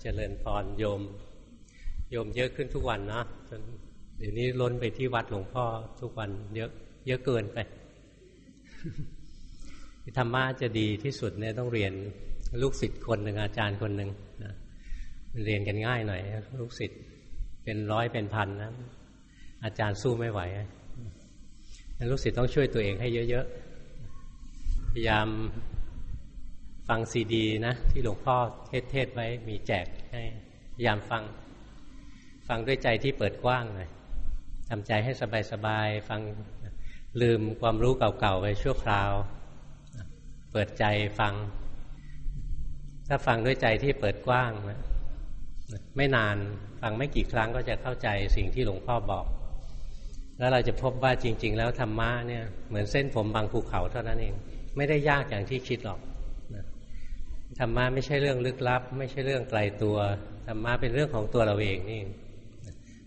เจริญพรโยม โยมเยอะขึ้นทุกวันนะจนเดี๋ยวนี้ล้นไปที่วัดหลวงพ่อทุกวันเยอะเยอะเกินไปธรรมะจะดีที่สุดเนี่ยต้องเรียนลูกศิษย์คนหนึ่งอาจารย์คนหนึ่งนะเรียนกันง่ายหน่อย ลูกศิษย์เป็นร้อยเป็นพันนะอาจารย์สู้ไม่ไหวลูกศิษย์ต้องช่วยตัวเองให้เยอะๆพยายาม ฟังซีดีนะที่หลวงพ่อเทศเทศไว้มีแจกให้พยายามฟัง ฟังด้วยใจที่เปิดกว้างหน่อยทำใจให้สบายๆฟังลืมความรู้เก่าๆไปชั่วคราว เปิดใจฟัง ถ้าฟังด้วยใจที่เปิดกว้างนะไม่นานฟังไม่กี่ครั้งก็จะเข้าใจสิ่งที่หลวงพ่อบอก แล้วเราจะพบว่าจริง ๆ แล้วธรรมะเนี่ยเหมือนเส้นผมบางภูเขาเท่านั้นเอง ไม่ได้ยากอย่างที่คิดหรอก ธรรมะไม่ใช่เรื่องลึกลับ ไม่ใช่เรื่องไกลตัวธรรมะเป็นเรื่องของตัวเราเองนี่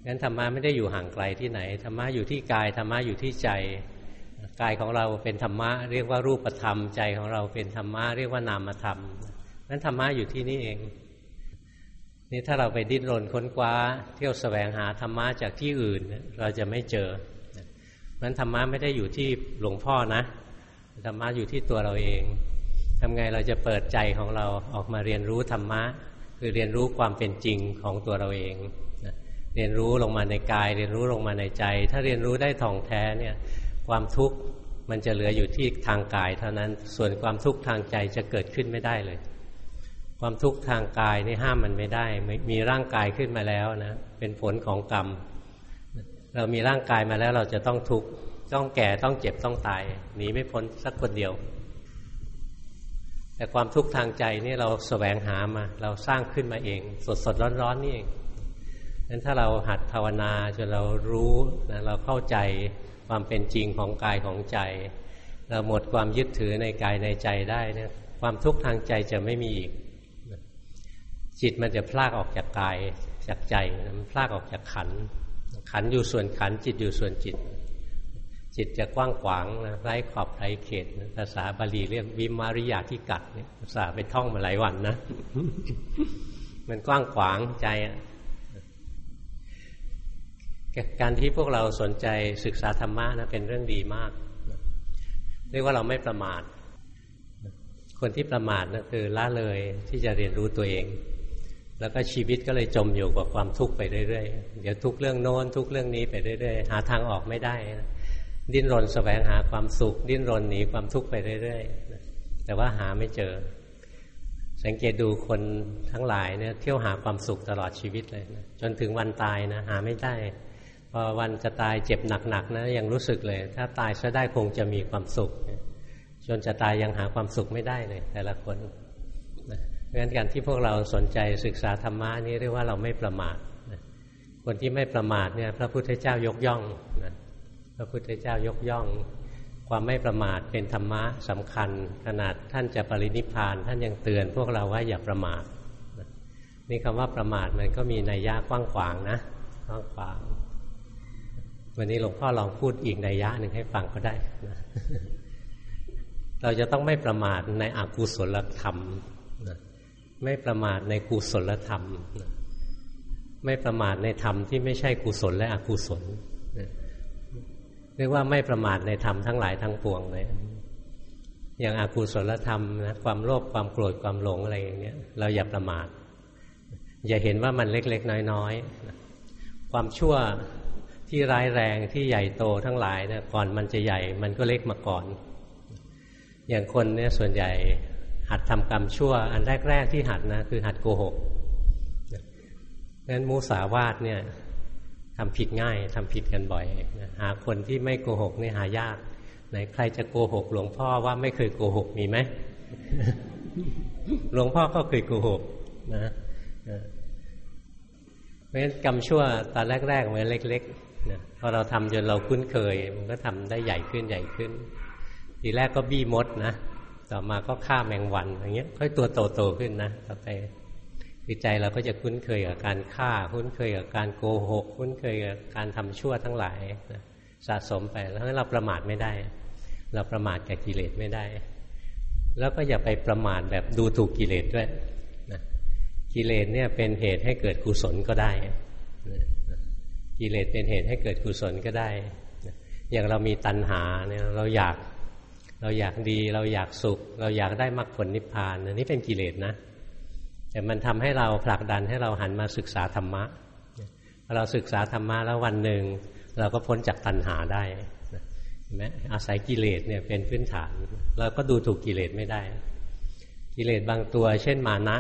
งั้นธรรมะไม่ได้อยู่ห่างไกลที่ไหนธรรมะอยู่ที่กายธรรมะอยู่ที่ใจกายของเราเป็นธรรมะเรียกว่ารูปธรรม ใจของเราเป็นธรรมะเรียกว่านามธรรมนั้นธรรมะอยู่ที่นี่เอง นี่ถ้าเราไปดิ้นรนค้นคว้า เที่ยวสแสวงหาธรรมะจากที่อื่น เราจะไม่เจอนั้นธรรมะไม่ได้อยู่ที่หลวงพ่อนะธรรมะอยู่ที่ตัวเราเอง ทำไงเราจะเปิดใจของเราออกมาเรียนรู้ธรรมะ คือเรียนรู้ความเป็นจริงของตัวเราเองเรียนรู้ลงมาในกาย เรียนรู้ลงมาในใจ ถ้าเรียนรู้ได้ท่องแท้เนี่ยความทุกข์มันจะเหลืออยู่ที่ทางกายเท่านั้นส่วนความทุกข์ทางใจจะเกิดขึ้นไม่ได้เลย ความทุกข์ทางกายนี่ห้ามมันไม่ได้มีร่างกายขึ้นมาแล้วนะเป็นผลของกรรม เรามีร่างกายมาแล้วเราจะต้องทุกข์ต้องแก่ต้องเจ็บต้องตายหนีไม่พ้นสักคนเดียว แต่ความทุกข์ทางใจนี่เราสแสวงหามา เราสร้างขึ้นมาเอง สดสดร้อนร้อนนี่เองนั้นถ้าเราหัดภาวนาจนเรารู้นะเราเข้าใจความเป็นจริงของกายของใจ เราหมดความยึดถือในกายในใจได้เนี่ยความทุกข์ทางใจจะไม่มีอีก จิตมันจะพลากออกจากกายจากใจมันพลากออกจากขันขันอยู่ส่วนขันจิตอยู่ส่วนจิต จิตจะกว้างขวางนะไร้ขอบไร้เขตภาษาบาลีเรียกวิมาริยาที่กัดเนี่ยภาษาไปท่องมาหลายวันนะมันกว้างขวางใจการที่พวกเราสนใจศึกษาธรรมะนะเป็นเรื่องดีมากเรียกว่าเราไม่ประมาทคนที่ประมาทนะคือละเลยที่จะเรียนรู้ตัวเอง แล้วก็ชีวิตก็เลยจมอยู่กับความทุกข์ไปเรื่อยๆเดี๋ยวทุกเรื่องโน้นทุกเรื่องนี้ไปเรื่อยๆหาทางออกไม่ได้นะ ดิ้นรนสแสวงหาความสุข ดิ้นรนหนีความทุกข์ไปเรื่อยๆแต่ว่าหาไม่เจอ สังเกตดูคนทั้งหลายเนี่ยเที่ยวหาความสุขตลอดชีวิตเลยนะจนถึงวันตายนะหาไม่ได้พอวันจะตายเจ็บหนักๆนะยังรู้สึกเลย ถ้าตายซะได้คงจะมีความสุข จนจะตายยังหาความสุขไม่ได้เลย แต่ละคนเพราะฉะนั้นการที่พวกเราสนใจศึกษาธรรมะนี่เรียกว่าเราไม่ประมาทคนที่ไม่ประมาทเนี่ยพระพุทธเจ้ายกย่องนะ พระพุทธเจ้ายกย่อง ความไม่ประมาทเป็นธรรมะสำคัญ ขนาดท่านจะปรินิพาน ท่านยังเตือนพวกเราว่าอย่าประมาทนี่คำว่าประมาทมันก็มีนัยยะกว้างขวางนะกว้างขวาง วันนี้หลวงพ่อลองพูดอีกนัยยะหนึ่งให้ฟังก็ได้นะเราจะต้องไม่ประมาทในอกุศลธรรมนะไม่ประมาทในกุศลธรรมนะไม่ประมาทในธรรมที่ไม่ใช่กุศลและอกุศล เรียกว่าไม่ประมาทในธรรมทั้งหลายทั้งปวงเลย อย่างอากุศลธรรมนะความโลภความโกรธความหลงอะไรอย่างเนี้ยเราอย่าประมาทอย่าเห็นว่ามันเล็กๆ น้อยๆ ความชั่วที่ร้ายแรงที่ใหญ่โตทั้งหลายเนี่ยก่อนมันจะใหญ่ มันก็เล็กมาก่อน อย่างคนเนี่ยส่วนใหญ่หัดทำกรรมชั่ว อันแรก ๆ ที่หัดนะคือหัดโกหกงั้นมูสาวาทเนี่ย ทำผิดง่ายทำผิดกันบ่อยหาคนที่ไม่โกหกนี่หายากไหนใครจะโกหกหลวงพ่อว่าไม่เคยโกหกมีไหมหลวงพ่อก็เคยโกหกนะเพราะฉะนั้นกรรมชั่วตอนแรกๆมันเล็กๆนะพอเราทำจนเราคุ้นเคย มันก็ทำได้ใหญ่ขึ้นใหญ่ขึ้น ทีแรกก็บี้มดนะต่อมาก็ฆ่าแมงวันอย่างเงี้ย ค่อยตัวโตๆขึ้นนะต่อไป คือใจเราก็จะคุ้นเคยกับการฆ่า คุ้นเคยกับการโกหก คุ้นเคยกับการทำชั่วทั้งหลายนะสะสมไปแล้วเราประมาทไม่ได้ เราประมาทแก่กิเลสไม่ได้ แล้วก็อย่าไปประมาทแบบดูถูกกิเลสด้วยนะกิเลสเนี่ยเป็นเหตุให้เกิดกุศลก็ได้กิเลสเป็นเหตุให้เกิดกุศลก็ได้อย่างเรามีตัณหาเนี่ยเราอยากเราอยากดี เราอยากสุข เราอยากได้มรรคผลนิพพานอันนี้เป็นกิเลสนะ แต่มันทำให้เราผลักดันให้เราหันมาศึกษาธรรมะเราศึกษาธรรมะแล้ววันหนึ่งเราก็พ้นจากตัณหาได้เห็นไหมอาศัยกิเลสเนี่ยเป็นพื้นฐาน เราก็ดูถูกกิเลสไม่ได้ กิเลสบางตัวเช่นมานะ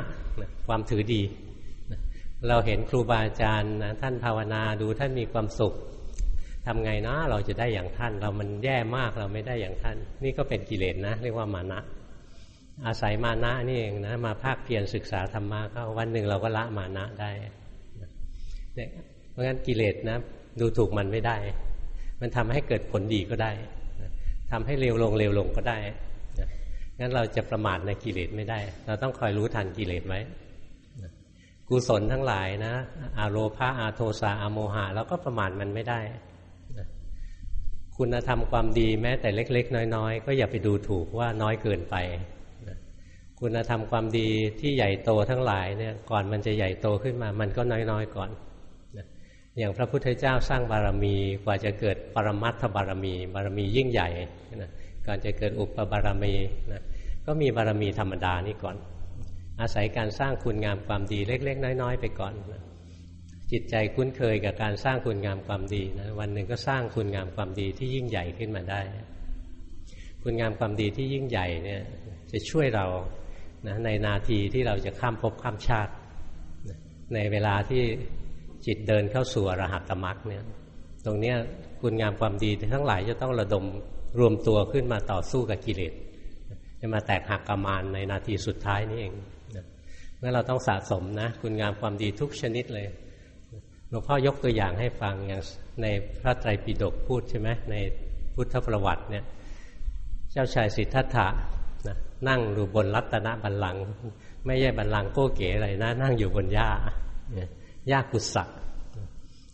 ความถือดี เราเห็นครูบาอาจารย์ท่านภาวนาดูท่านมีความสุขทำไงนะเราจะได้อย่างท่าน เรามันแย่มากเราไม่ได้อย่างท่าน นี่ก็เป็นกิเลสนะ เรียกว่ามานะ อาศัยมานะนี่เองนะมาภาคเพียรศึกษาธรรมะก็วันหนึ่งเราก็ละมานะได้เนี่ยเพราะงั้นกิเลสนะ ดูถูกมันไม่ได้ มันทำให้เกิดผลดีก็ได้ทำให้เร็วลงเร็วลงก็ได้งั้นเราจะประมาทในกิเลสไม่ได้ เราต้องคอยรู้ทันกิเลสไว้กุศลทั้งหลายนะอาโลภาอาโทสาอาโมหะเราก็ประมาทมันไม่ได้คุณธรรมความดีแม้แต่เล็ก ๆ น้อย ๆ ก็อย่าไปดูถูกว่าน้อยเกินไป คุณธรรมความดีที่ใหญ่โตทั้งหลายเนี่ยก่อนมันจะใหญ่โตขึ้นมา มันก็น้อยๆก่อนอย่างพระพุทธเจ้าสร้างบารมีกว่าจะเกิดปรมัตถบารมี บารมียิ่งใหญ่นะก่อนจะเกิดอุปบารมีนะก็มีบารมีธรรมดานี่ก่อน อาศัยการสร้างคุณงามความดีเล็ก ๆ น้อย ๆ ไปก่อนนะจิตใจคุ้นเคยกับการสร้างคุณงามความดีนะวันหนึ่งก็สร้างคุณงามความดีที่ยิ่งใหญ่ขึ้นมาได้ คุณงามความดีที่ยิ่งใหญ่เนี่ยจะช่วยเรา นะในนาทีที่เราจะข้ามภพข้ามชาติ ในเวลาที่จิตเดินเข้าสู่อรหัตมรรคเนี่ยตรงนี้คุณงามความดีทั้งหลายจะต้องระดมรวมตัวขึ้นมาต่อสู้กับกิเลสจะมาแตกหักกรมานในนาทีสุดท้ายนี่เองเมื่อเราต้องสะสมนะคุณงามความดีทุกชนิดเลยหลวงพ่อยกตัวอย่างให้ฟังอย่างในพระไตรปิฎกพูดใช่ไหมในพุทธประวัติเนี่ย เจ้าชายสิทธัตถะ นั่งอยู่บนรัตนบัลลังก์ไม่ใช่บัลลังก์โก้เก๋อะไรนะ นั่งอยู่บนหญ้าหญ้ากุศะ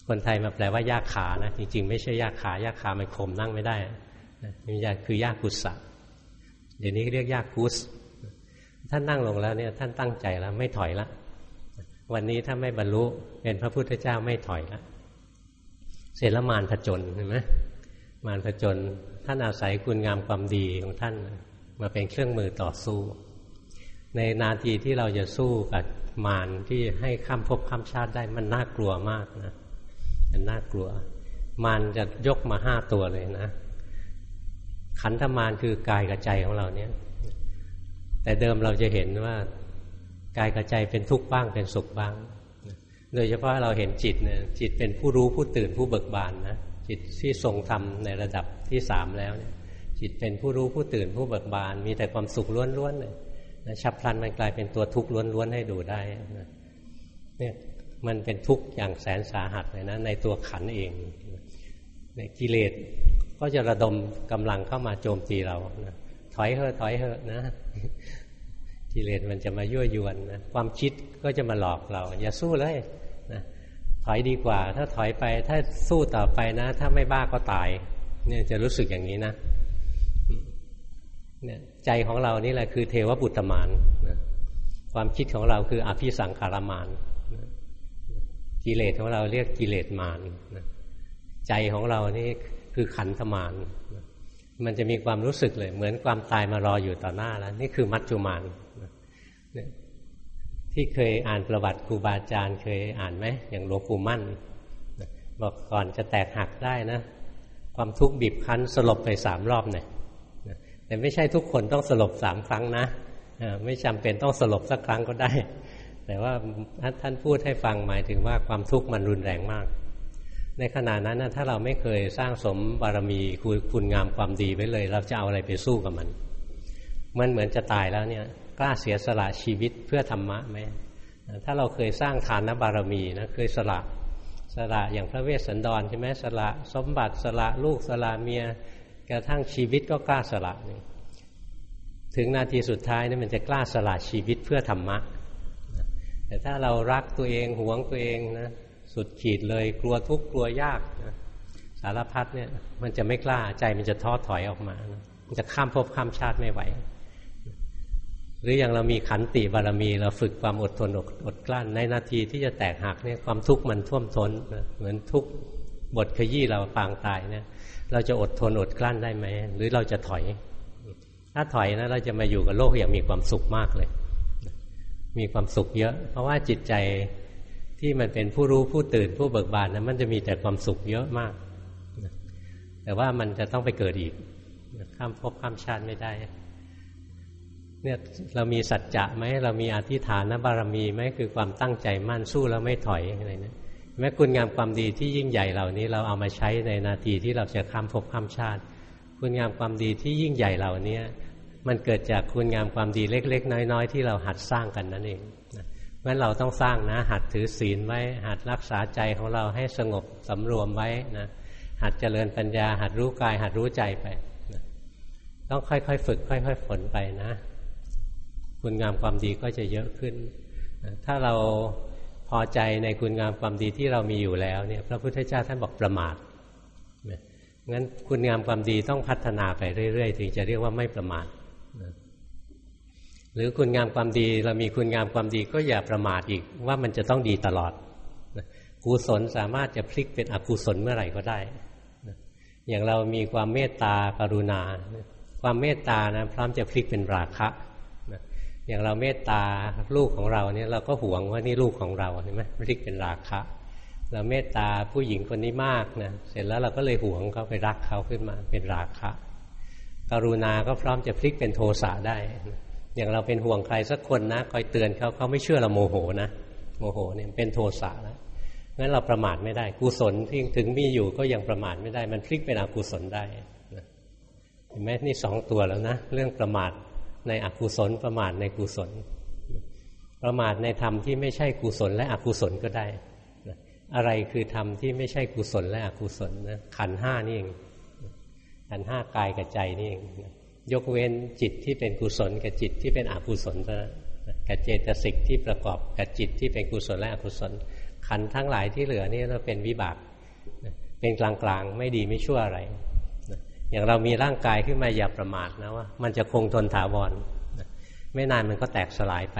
คนไทยมาแปลว่าหญ้าขานะจริง ๆ ไม่ใช่หญ้าขาหญ้าขามันคมนั่งไม่ได้นี่คือหญ้ากุศะเดี๋ยวนี้เรียกหญ้ากุศท่านนั่งลงแล้วเนี่ยท่านตั้งใจแล้วไม่ถอยละวันนี้ถ้าไม่บรรลุเป็นพระพุทธเจ้าไม่ถอยละเสร็จแล้วมารผจญเห็นไหมมารผจญท่านอาศัยคุณงามความดีของท่าน มาเป็นเครื่องมือต่อสู้ ในนาทีที่เราจะสู้กับมารที่ให้ข้ามภพข้ามชาติได้มันน่ากลัวมากนะมันน่ากลัว มารจะยกมาห้าตัวเลยนะ ขันธมารคือกายกับใจของเราเนี่ย แต่เดิมเราจะเห็นว่ากายกับใจเป็นทุกข์บ้างเป็นสุขบ้าง โดยเฉพาะเราเห็นจิตเนี่ยจิตเป็นผู้รู้ผู้ตื่นผู้เบิกบานนะจิตที่ทรงธรรมในระดับที่สามแล้วเนี่ย จิตเป็นผู้รู้ผู้ตื่นผู้เบิกบาน มีแต่ความสุขล้วนๆเลยนะฉับพลันมันกลายเป็นตัวทุกข์ล้วนๆให้ดูได้นะเนี่ยมันเป็นทุกข์อย่างแสนสาหัสเลยนะในตัวขันเองเนี่ยกิเลสก็จะระดมกำลังเข้ามาโจมตีเรานะถอยเถอะถอยเถอะนะ กิเลสมันจะมายั่วยวนนะความคิดก็จะมาหลอกเรา อย่าสู้เลยนะถอยดีกว่า ถ้าถอยไปถ้าสู้ต่อไปนะ ถ้าไม่บ้าก็ตาย เนี่ยจะรู้สึกอย่างนี้นะ เนี่ยใจของเรานี่แหละคือเทวบุตรมานนะความคิดของเราคืออภิสังขารมานนะกิเลสของเราเรียกกิเลสมานนะใจของเรานี่คือขันธมานนะมันจะมีความรู้สึกเลย เหมือนความตายมารออยู่ต่อหน้าแล้ว นี่คือมัจจุมานที่เคยอ่านประวัติครูบาอาจารย์เคยอ่านไหมอย่างหลวงปู่มั่นบอกก่อนจะแตกหักได้นะ ความทุกข์บีบคั้นสลบไปสามรอบเนี่ย แต่ไม่ใช่ทุกคนต้องสลบสามครั้งนะไม่จำเป็นต้องสลบสักครั้งก็ได้ แต่ว่าท่านพูดให้ฟังหมายถึงว่าความทุกข์มันรุนแรงมาก ในขณะนั้นถ้าเราไม่เคยสร้างสมบารมีคุณงามความดีไว้เลย เราจะเอาอะไรไปสู้กับมัน มันเหมือนจะตายแล้วเนี่ยกล้าเสียสละชีวิตเพื่อธรรมะไหมถ้าเราเคยสร้างฐานบารมีนะเคยสละสละอย่างพระเวสสันดรใช่ไหมสละสมบัติสละลูกสละเมีย กระทั่งชีวิตก็กล้าสละนี่ถึงนาทีสุดท้ายนี่มันจะกล้าสละชีวิตเพื่อธรรมะ แต่ถ้าเรารักตัวเองหวงตัวเองนะสุดขีดเลยกลัวทุกข์กลัวยากนะสารพัดเนี่ยมันจะไม่กล้าใจมันจะท้อถอยออกมามันจะข้ามภพข้ามชาติไม่ไหว หรืออย่างเรามีขันติบารมีเราฝึกความอดทนอดอดกลั้น ในนาทีที่จะแตกหักเนี่ยความทุกข์มันท่วมท้นเหมือนทุกบทขยี้เราปางตายเนี่ย เราจะอดทนอดกลั้นได้ไหม หรือเราจะถอย ถ้าถอยนะเราจะมาอยู่กับโลกอย่างมีความสุขมากเลย มีความสุขเยอะ เพราะว่าจิตใจที่มันเป็นผู้รู้ผู้ตื่นผู้เบิกบานนะมันจะมีแต่ความสุขเยอะมาก แต่ว่ามันจะต้องไปเกิดอีก ข้ามภพข้ามชาติไม่ได้เนี่ยเรามีสัจจะไหมเรามีอธิฐานบารมีไหมคือความตั้งใจมั่นสู้แล้วไม่ถอยอะไรเนี่ย แม้คุณงามความดีที่ยิ่งใหญ่เหล่านี้เราเอามาใช้ในนาทีที่เราจะข้ามภพข้ามชาติ คุณงามความดีที่ยิ่งใหญ่เหล่านี้มันเกิดจากคุณงามความดีเล็ก ๆ น้อย ๆ ที่เราหัดสร้างกันนั่นเองเพราะฉะนั้นเราต้องสร้างนะ หัดถือศีลไว้ หัดรักษาใจของเราให้สงบสำรวมไว้นะหัดเจริญปัญญา หัดรู้กาย หัดรู้ใจไปนะต้องค่อยๆฝึก ค่อย ๆ ฝนไปนะ คุณงามความดีก็จะเยอะขึ้นถ้าเรา พอใจในคุณงามความดีที่เรามีอยู่แล้วเนี่ยพระพุทธเจ้าท่านบอกประมาทงั้นคุณงามความดีต้องพัฒนาไปเรื่อย ๆ ถึงจะเรียกว่าไม่ประมาทหรือคุณงามความดีเรามีคุณงามความดีก็อย่าประมาทอีกว่ามันจะต้องดีตลอดกุศลสามารถจะพลิกเป็นอกุศลเมื่อไหร่ก็ได้ อย่างเรามีความเมตตากรุณา ความเมตตานะพร้อมจะพลิกเป็นราคะ อย่างเราเมตตาลูกของเราเนี่ยเราก็หวงว่านี่ลูกของเราเห็นไหมพลิกเป็นราคะ เราเมตตาผู้หญิงคนนี้มากนะเสร็จแล้วเราก็เลยหวงเขาไปรักเขาขึ้นมาเป็นราคะ กรุณาก็พร้อมจะพลิกเป็นโทสะได้ อย่างเราเป็นห่วงใครสักคนนะคอยเตือนเขาเขาไม่เชื่อเราโมโหนะโมโหเนี่ยเป็นโทสะแล้วงั้นเราประมาทไม่ได้กุศลที่ถึงมีอยู่ก็ยังประมาทไม่ได้ มันพลิกเป็นอกุศลได้เห็นไหมนี่สองตัวแล้วนะ เรื่องประมาท ในอกุศลประมาทในกุศล ประมาทในธรรมที่ไม่ใช่กุศลและอกุศลก็ได้ อะไรคือธรรมที่ไม่ใช่กุศลและอกุศลนะขันห้านี่เองขันห้ากายกับใจนี่เองยกเว้นจิตที่เป็นกุศลกับจิตที่เป็นอกุศลกับเจตสิกที่ประกอบกับจิตที่เป็นกุศลและอกุศล ขันทั้งหลายที่เหลือนี่เราเป็นวิบากเป็นกลางๆไม่ดีไม่ชั่วอะไร อย่างเรามีร่างกายขึ้นมาอย่าประมาทนะว่า มันจะคงทนถาวรไม่นานมันก็แตกสลายไป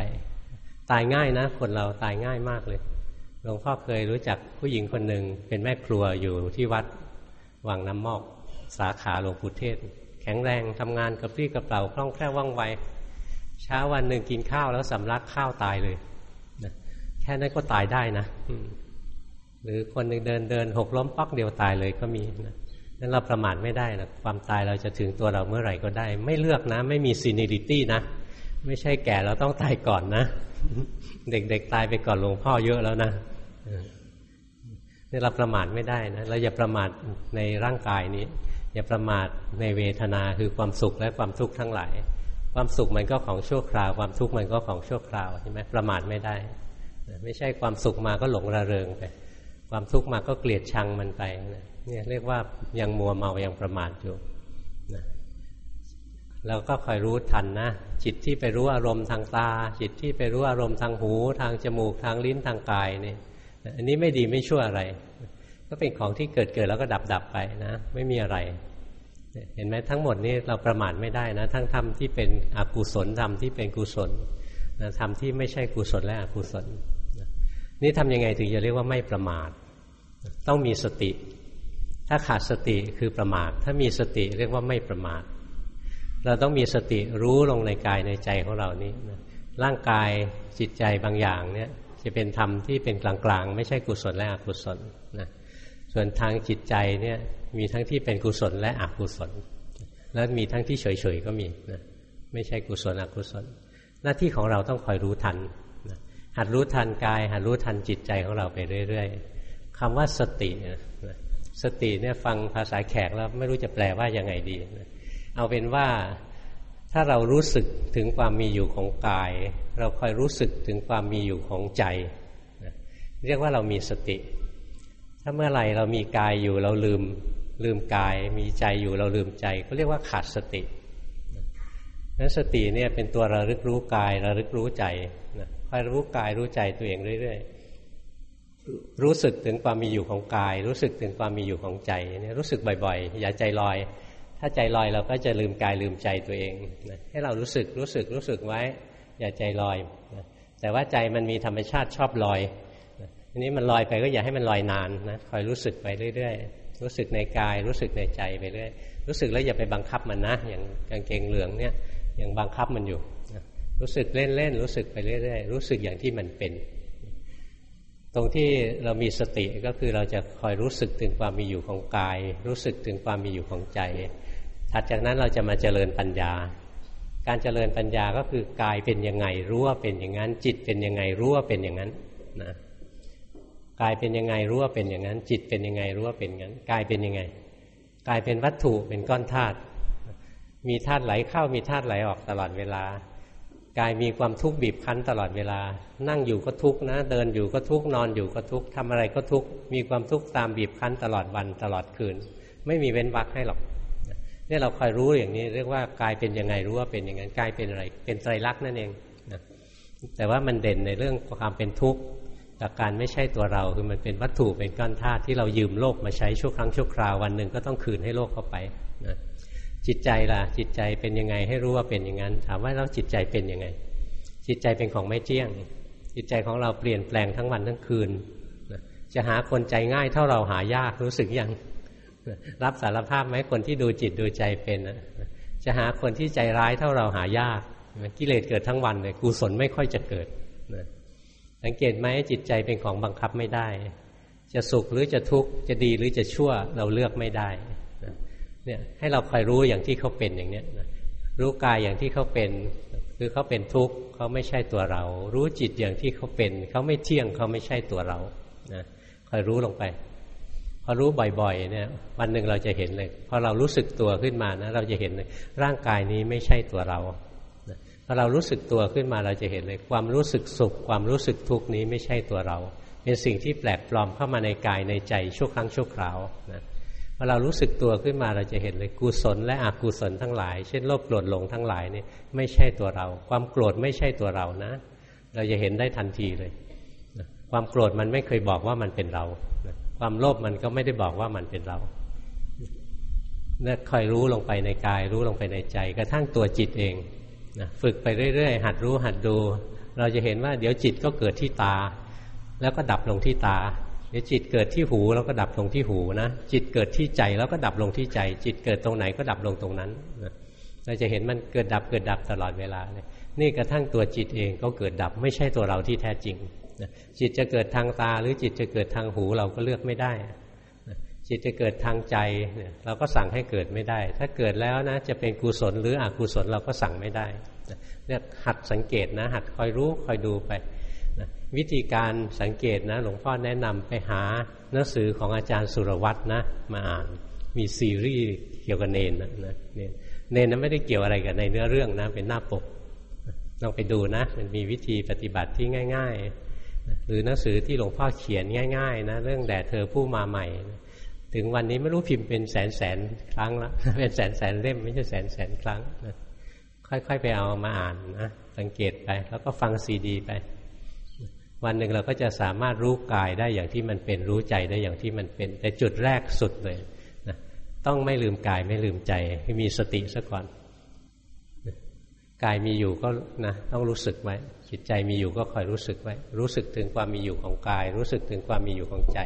ตายง่ายนะ คนเราตายง่ายมากเลยหลวงพ่อเคยรู้จักผู้หญิงคนหนึ่งเป็นแม่ครัวอยู่ที่วัดวังน้ำมอกสาขาหลวงปู่เทศ แข็งแรงทำงานกระปรี้กระเป๋าคล่องแคล่วว่องไวเช้าวันหนึ่งกินข้าวแล้วสำลักข้าวตายเลยแค่นั้นก็ตายได้นะหรือคนหนึ่งเดินเดินหกล้มปักเดียวตายเลยก็มีนะั้นเราประมาทไม่ได้นะความตายเราจะถึงตัวเราเมื่อไหร่ก็ได้ ไม่เลือกนะ ไม่มีซีนิริตี้นะ ไม่ใช่แก่เราต้องตายก่อนนะ เด็กๆตายไปก่อนหลวงพ่อเยอะแล้วนะนี่เราประมาทไม่ได้นะเราอย่าประมาทในร่างกายนี้ อย่าประมาทในเวทนาคือความสุขและความทุกข์ทั้งหลาย ความสุขมันก็ของชั่วคราว ความทุกข์มันก็ของชั่วคราวใช่ไหมประมาทไม่ได้ ไม่ใช่ความสุขมาก็หลงระเริงไป ความทุกข์มาก็เกลียดชังมันไปนะเนี่ยเรียกว่ายังมัวเมายังประมาทอยู่นะเราก็คอยรู้ทันนะ จิตที่ไปรู้อารมณ์ทางตา จิตที่ไปรู้อารมณ์ทางหู ทางจมูกทางลิ้นทางกายนี่อันนี้ไม่ดีไม่ชั่วอะไร ก็เป็นของที่เกิดเกิดแล้วก็ดับดับไปนะ ไม่มีอะไร เห็นไหมทั้งหมดนี้เราประมาทไม่ได้นะ ทั้งธรรมที่เป็นอกุศลธรรมที่เป็นกุศลธรรมที่ไม่ใช่กุศลและอกุศลนี่ทำยังไงถึงจะเรียกว่าไม่ประมาท ต้องมีสติ ถ้าขาดสติคือประมาท ถ้ามีสติเรียกว่าไม่ประมาท เราต้องมีสติรู้ลงในกายในใจของเรานี้ร่างกายจิตใจบางอย่างเนี่ยจะเป็นธรรมที่เป็นกลางๆ ไม่ใช่กุศลและอกุศลนะส่วนทางจิตใจเนี่ยมีทั้งที่เป็นกุศลและอกุศล แล้วมีทั้งที่เฉยๆก็มีนะไม่ใช่กุศลอกุศล หน้าที่ของเราต้องคอยรู้ทันนะหัดรู้ทันกาย หัดรู้ทันจิตใจของเราไปเรื่อย ๆ คำว่าสติสติเนี่ยฟังภาษาแขกแล้วไม่รู้จะแปลว่ายังไงดี เอาเป็นว่าถ้าเรารู้สึกถึงความมีอยู่ของกาย เราคอยรู้สึกถึงความมีอยู่ของใจ เรียกว่าเรามีสติ ถ้าเมื่อไหร่เรามีกายอยู่เราลืมลืมกาย มีใจอยู่เราลืมใจ ก็เรียกว่าขาดสตินั้นสติเนี่ยเป็นตัวระลึกรู้กายระลึกรู้ใจคอยรู้กายรู้ใจตัวเองเรื่อย ๆ รู้สึกถึงความมีอยู่ของกาย รู้สึกถึงความมีอยู่ของใจเนี่ยรู้สึกบ่อยๆ อย่าใจลอย ถ้าใจลอยเราก็จะลืมกายลืมใจตัวเองให้เรารู้สึกรู้สึกรู้สึกไว้ อย่าใจลอยนะแต่ว่าใจมันมีธรรมชาติชอบลอยอันนี้มันลอยไปก็อย่าให้มันลอยนานนะคอยรู้สึกไปเรื่อยๆ รู้สึกในกายรู้สึกในใจไปเรื่อยรู้สึกแล้วอย่าไปบังคับมันนะ อย่างกางเกงเหลืองเนี่ยยังบังคับมันอยู่รู้สึกเล่นๆรู้สึกไปเรื่อยๆ รู้สึกอย่างที่มันเป็น ตรงที่เรามีสติก็คือเราจะคอยรู้สึกถึงความมีอยู่ของกาย รู้สึกถึงความมีอยู่ของใจ ถัดจากนั้นเราจะมาเจริญปัญญา การเจริญปัญญาก็คือกายเป็นยังไงรู้ว่าเป็นอย่างนั้น จิตเป็นยังไงรู้ว่าเป็นอย่างนั้นนะกายเป็นยังไงรู้ว่าเป็นอย่างนั้น จิตเป็นยังไงรู้ว่าเป็นอย่างนั้นกายเป็นยังไงกายเป็นวัตถุเป็นก้อนธาตุมีธาตุไหลเข้ามีธาตุไหลออกตลอดเวลา กายมีความทุกข์บีบคั้นตลอดเวลา นั่งอยู่ก็ทุกข์นะ เดินอยู่ก็ทุกข์นอนอยู่ก็ทุกข์ทำอะไรก็ทุกข์มีความทุกข์ตามบีบคั้นตลอดวันตลอดคืน ไม่มีเว้นวักให้หรอกนี่เราคอยรู้อย่างนี้ เรียกว่ากายเป็นยังไงรู้ว่าเป็นอย่างนั้นกายเป็นอะไร เป็นไตรลักษณ์นั่นเองนะแต่ว่ามันเด่นในเรื่องความเป็นทุกข์กับการไม่ใช่ตัวเราคือมันเป็นวัตถุเป็นก้อนธาตุที่เรายืมโลกมาใช้ชั่วครั้งชั่วคราววันหนึ่งก็ต้องคืนให้โลกเข้าไปนะ จิตใจล่ะ จิตใจเป็นยังไง ให้รู้ว่าเป็นอย่างนั้น ถามว่าแล้วจิตใจเป็นยังไง จิตใจเป็นของไม่เที่ยง จิตใจของเราเปลี่ยนแปลงทั้งวันทั้งคืนจะหาคนใจง่ายเท่าเราหายากรู้สึกยังรับสารภาพไหมคนที่ดูจิตดูใจเป็นจะหาคนที่ใจร้ายเท่าเราหายากกิเลสเกิดทั้งวันเลยกุศลไม่ค่อยจะเกิดสังเกตไหมจิตใจเป็นของบังคับไม่ได้ จะสุขหรือจะทุกข์จะดีหรือจะชั่วเราเลือกไม่ได้ เนี่ยให้เราคอยรู้อย่างที่เขาเป็นอย่างเนี้ยรู้กายอย่างที่เขาเป็น คือเขาเป็นทุกข์เขาไม่ใช่ตัวเรา รู้จิตอย่างที่เขาเป็นเขาไม่เที่ยงเขาไม่ใช่ตัวเรานะคอยรู้ลงไป พอรู้บ่อยๆเนี่ย วันหนึ่งเราจะเห็นเลยพอเรารู้สึกตัวขึ้นมานะเราจะเห็นเลยร่างกายนี้ไม่ใช่ตัวเราพอเรารู้สึกตัวขึ้นมาเราจะเห็นเลย ความรู้สึกสุข ความรู้สึกทุกข์นี้ไม่ใช่ตัวเรา เป็นสิ่งที่แปลกปลอมเข้ามาในกายในใจชั่วครั้งชั่วคราวนะ อเรารู้สึกตัวขึ้นมาเราจะเห็นเลยกุศลและอกุศลทั้งหลาย เช่นโลภโกรธหลงทั้งหลายนี่ไม่ใช่ตัวเรา ความโกรธไม่ใช่ตัวเรานะ เราจะเห็นได้ทันทีเลย ความโกรธมันไม่เคยบอกว่ามันเป็นเรา ความโลภมันก็ไม่ได้บอกว่ามันเป็นเราเนี่ยคอยรู้ลงไปในกาย รู้ลงไปในใจ กระทั่งตัวจิตเองนะฝึกไปเรื่อยๆ หัดรู้หัดดู เราจะเห็นว่าเดี๋ยวจิตก็เกิดที่ตา แล้วก็ดับลงที่ตา เดี๋ยวจิตเกิดที่หูแล้วก็ดับลงที่หูนะจิตเกิดที่ใจแล้วก็ดับลงที่ใจ จิตเกิดตรงไหนก็ดับลงตรงนั้นเราจะเห็นมันเกิดดับเกิดดับตลอดเวลาเลยนี่กระทั่งตัวจิตเองก็เกิดดับไม่ใช่ตัวเราที่แท้จริงจิตจะเกิดทางตาหรือจิตจะเกิดทางหูเราก็เลือกไม่ได้จิตจะเกิดทางใจเราก็สั่งให้เกิดไม่ได้ ถ้าเกิดแล้วนะจะเป็นกุศลหรืออกุศลเราก็สั่งไม่ได้เนี่ยหัดสังเกตนะ หัดคอยรู้คอยดูไป วิธีการสังเกตนะ หลวงพ่อแนะนำไปหาหนังสือของอาจารย์สุรวัตรนะ มาอ่านมีซีรีส์เกี่ยวกับเนนนะเนนเนนนั้นไม่ได้เกี่ยวอะไรกับในเนื้อเรื่องนะ เป็นหน้าปกลองไปดูนะ มันมีวิธีปฏิบัติที่ง่าย ๆ หรือหนังสือที่หลวงพ่อเขียนง่าย ๆ นะ เรื่องแด่เธอผู้มาใหม่ ถึงวันนี้ไม่รู้พิมพ์เป็นแสนแสนครั้งละเป็นแสนแสนเล่มไม่ใช่แสนแสนครั้งนะค่อยๆไปเอามาอ่านนะสังเกตไป แล้วก็ฟังซีดีไป วันหนึ่งเราก็จะสามารถรู้กายได้อย่างที่มันเป็นรู้ใจได้อย่างที่มันเป็น แต่จุดแรกสุดเลยนะต้องไม่ลืมกายไม่ลืมใจให้มีสติซะก่อนกายมีอยู่ก็นะต้องรู้สึกไว้จิตใจมีอยู่ก็คอยรู้สึกไว้ รู้สึกถึงความมีอยู่ของกาย รู้สึกถึงความมีอยู่ของใจ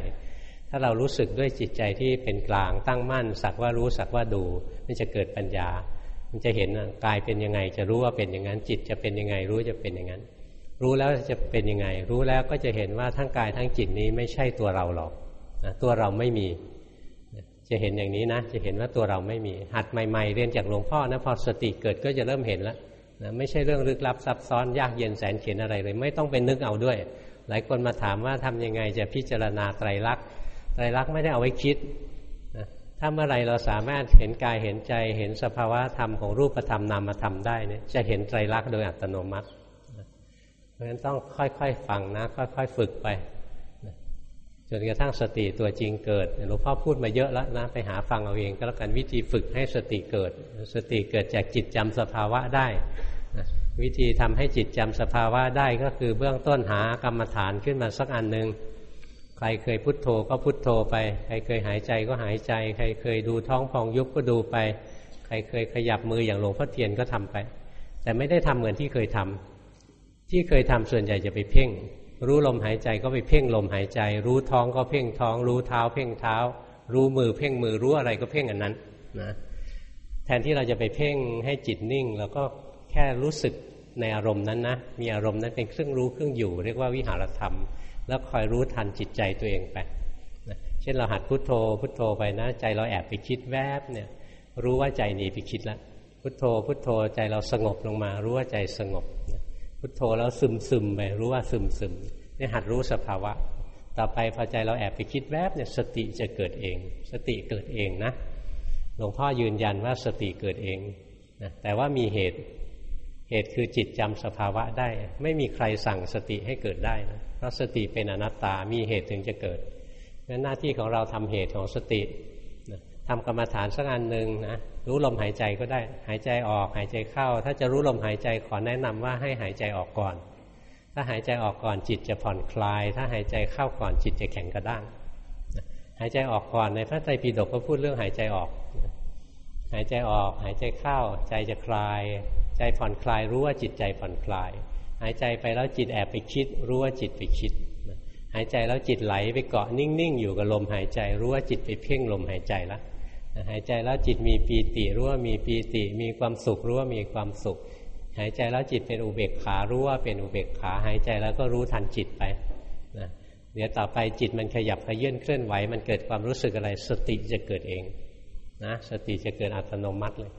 ถ้าเรารู้สึกด้วยจิตใจที่เป็นกลางตั้งมั่น สักว่ารู้สักว่าดูมันจะเกิดปัญญา มันจะเห็นกายเป็นยังไง จะรู้ว่าเป็นอย่างนั้น จิตจะเป็นยังไงรู้จะเป็นอย่างนั้น รู้แล้วจะเป็นยังไง รู้แล้วก็จะเห็นว่าทั้งกายทั้งจิตนี้ไม่ใช่ตัวเราหรอกนะตัวเราไม่มี จะเห็นอย่างนี้นะ จะเห็นว่าตัวเราไม่มี หัดใหม่ๆ เรียนจากหลวงพ่อนะพอสติเกิดก็จะเริ่มเห็นแล้วนะไม่ใช่เรื่องลึกลับซับซ้อนยากเย็นแสนเขียนอะไรเลย ไม่ต้องเป็นนึกเอาด้วย หลายคนมาถามว่าทำยังไงจะพิจารณาไตรลักษณ์ไตรลักษณ์ไม่ได้เอาไว้คิดนะถ้าเมื่อไรเราสามารถเห็นกายเห็นใจเห็นสภาวะธรรมของรูปธรรมนามธรรมได้เนี่ยจะเห็นไตรลักษณ์โดยอัตโนมัติ เพราะฉะนั้นต้องค่อยๆฟังนะ ค่อยๆฝึกไปจนกระทั่งสติตัวจริงเกิดหลวงพ่อพูดมาเยอะแล้วนะ ไปหาฟังเอาเองก็แล้วกันวิธีฝึกให้สติเกิด สติเกิดจากจิตจำสภาวะได้วิธีทำให้จิตจำสภาวะได้ก็คือเบื้องต้นหากรรมฐานขึ้นมาสักอันหนึ่งใครเคยพุทโธก็พุทโธไป ใครเคยหายใจก็หายใจ ใครเคยดูท้องพองยุบก็ดูไป ใครเคยขยับมืออย่างหลวงพ่อเทียนก็ทำไป แต่ไม่ได้ทำเหมือนที่เคยทำ ที่เคยทำส่วนใหญ่จะไปเพ่ง รู้ลมหายใจก็ไปเพ่งลมหายใจ รู้ท้องก็เพ่งท้อง รู้เท้า เพ่งเท้า รู้มือเพ่งมือรู้อะไรก็เพ่งอันนั้นนะแทนที่เราจะไปเพ่งให้จิตนิ่งเราก็แค่รู้สึกในอารมณ์นั้นนะมีอารมณ์นั้นเป็นเครื่องรู้เครื่องอยู่ เรียกว่าวิหารธรรม แล้วคอยรู้ทันจิตใจตัวเองไปนะเช่นเราหัดพุดโทโธพุโทโธไปนะ ใจเราแอบไปคิดแวบเนี่ยรู้ว่าใจหนีไปคิดแล้วพุโทโธพุโทโธใจเราสงบลงมา รู้ว่าใจสงบ พุโทโธแล้วซึมซึมไปรู้ว่าซึมซึมนี่หัดรู้สภาวะ ต่อไปพอใจเราแอบไปคิดแวบเนี่ยสติจะเกิดเอง สติเกิดเองนะหลวงพ่อยืนยันว่าสติเกิดเองนะแต่ว่ามีเหตุเหตุคือจิตจำสภาวะได้ ไม่มีใครสั่งสติให้เกิดได้นะเพราะสติเป็นอนัตตามีเหตุถึงจะเกิดงั้นหน้าที่ของเราทำเหตุของสติ ทำกรรมฐานสักอันหนึ่งนะรู้ลมหายใจก็ได้ หายใจออกหายใจเข้า ถ้าจะรู้ลมหายใจขอแนะนำว่าให้หายใจออกก่อน ถ้าหายใจออกก่อนจิตจะผ่อนคลาย ถ้าหายใจเข้าก่อนจิตจะแข็งกระด้างหายใจออกก่อนในพระไตรปิฎกก็พูดเรื่องหายใจออก หายใจออก หายใจเข้า ใจจะคลาย ใจผ่อนคลายรู้ว่าจิตใจผ่อนคลาย หายใจไปแล้วจิตแอบไปคิด รู้ว่าจิตไปคิดหายใจแล้วจิตไหลไปเกาะนิ่งๆอยู่กับลมหายใจ รู้ว่าจิตไปเพ่งลมหายใจแล้ว หายใจแล้วจิตมีปีติรู้ว่ามีปีติ มีความสุขรู้ว่ามีความสุข หายใจแล้วจิตเป็นอุเบกขารู้ว่าเป็นอุเบกขา หายใจแล้วก็รู้ทันจิตไปนะเดี๋ยวต่อไปจิตมันขยับขยื่นเคลื่อนไหว มันเกิดความรู้สึกอะไร สติจะเกิดเองนะสติจะเกิดอัตโนมัติเลย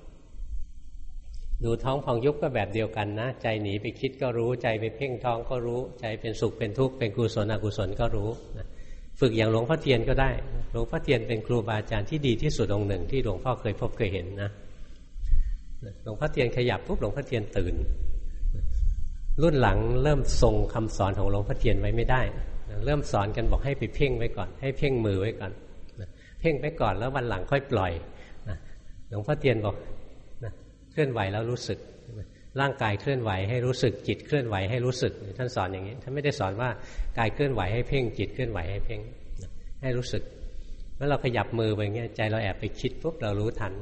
ดูท้องพองยุบก็แบบเดียวกันนะ ใจหนีไปคิดก็รู้ใจไปเพ่งท้องก็รู้ ใจเป็นสุขเป็นทุกข์เป็นกุศลอกุศลก็รู้นะ ฝึกอย่างหลวงพ่อเทียนก็ได้ หลวงพ่อเทียนเป็นครูบาอาจารย์ที่ดีที่สุดองค์หนึ่งที่หลวงพ่อเคยพบเคยเห็นนะ หลวงพ่อเทียนขยับปุ๊บหลวงพ่อเทียนตื่น รุ่นหลังเริ่มทรงคำสอนของหลวงพ่อเทียนไว้ไม่ได้ เริ่มสอนกันบอกให้ไปเพ่งไว้ก่อน ให้เพ่งมือไว้ก่อน เพ่งไปก่อนแล้ววันหลังค่อยปล่อย หลวงพ่อเทียนบอกเคลื่อนไหวแล้วรู้สึก ร่างกายเคลื่อนไหวให้รู้สึกจิตเคลื่อนไหวให้รู้สึก ท่านสอนอย่างนี้ท่านไม่ได้สอนว่ากายเคลื่อนไหวให้เพ่งจิตเคลื่อนไหวให้เพ่งให้รู้สึกเมื่อเราขยับมือไปเงี้ยใจเราแอบไปคิดปุ๊บเรารู้ทัน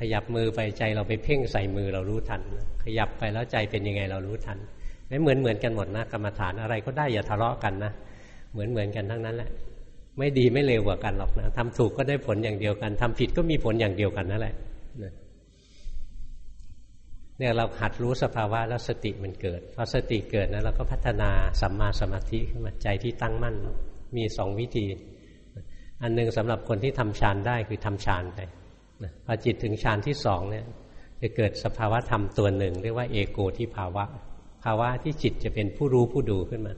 ขยับมือไปใจเราไปเพ่งใส่มือเรารู้ทัน ขยับไปแล้วใจเป็นยังไงเรารู้ทันไม่เหมือนเหมือนกันหมดนะกรรมฐานอะไรก็ได้อย่าทะเลาะกันนะเหมือนเหมือนกันทั้งนั้นแหละ ไม่ดีไม่เลวกว่ากันหรอกนะทำถูกก็ได้ผลอย่างเดียวกันทำผิดก็มีผลอย่างเดียวกันนั่นแหละ เนี่ยเราหัดรู้สภาวะแล้วสติมันเกิดพอสติเกิดนะเราก็พัฒนาสัมมาสมาธิขึ้นมาใจที่ตั้งมั่นมีสองวิธี อันหนึ่งสำหรับคนที่ทำฌานได้คือทำฌานไปพอจิตถึงฌานที่สองเนี่ยจะเกิดสภาวะธรรมตัวหนึ่ง เรียกว่าเอโกที่ภาวะ ภาวะที่จิตจะเป็นผู้รู้ผู้ดูขึ้นมา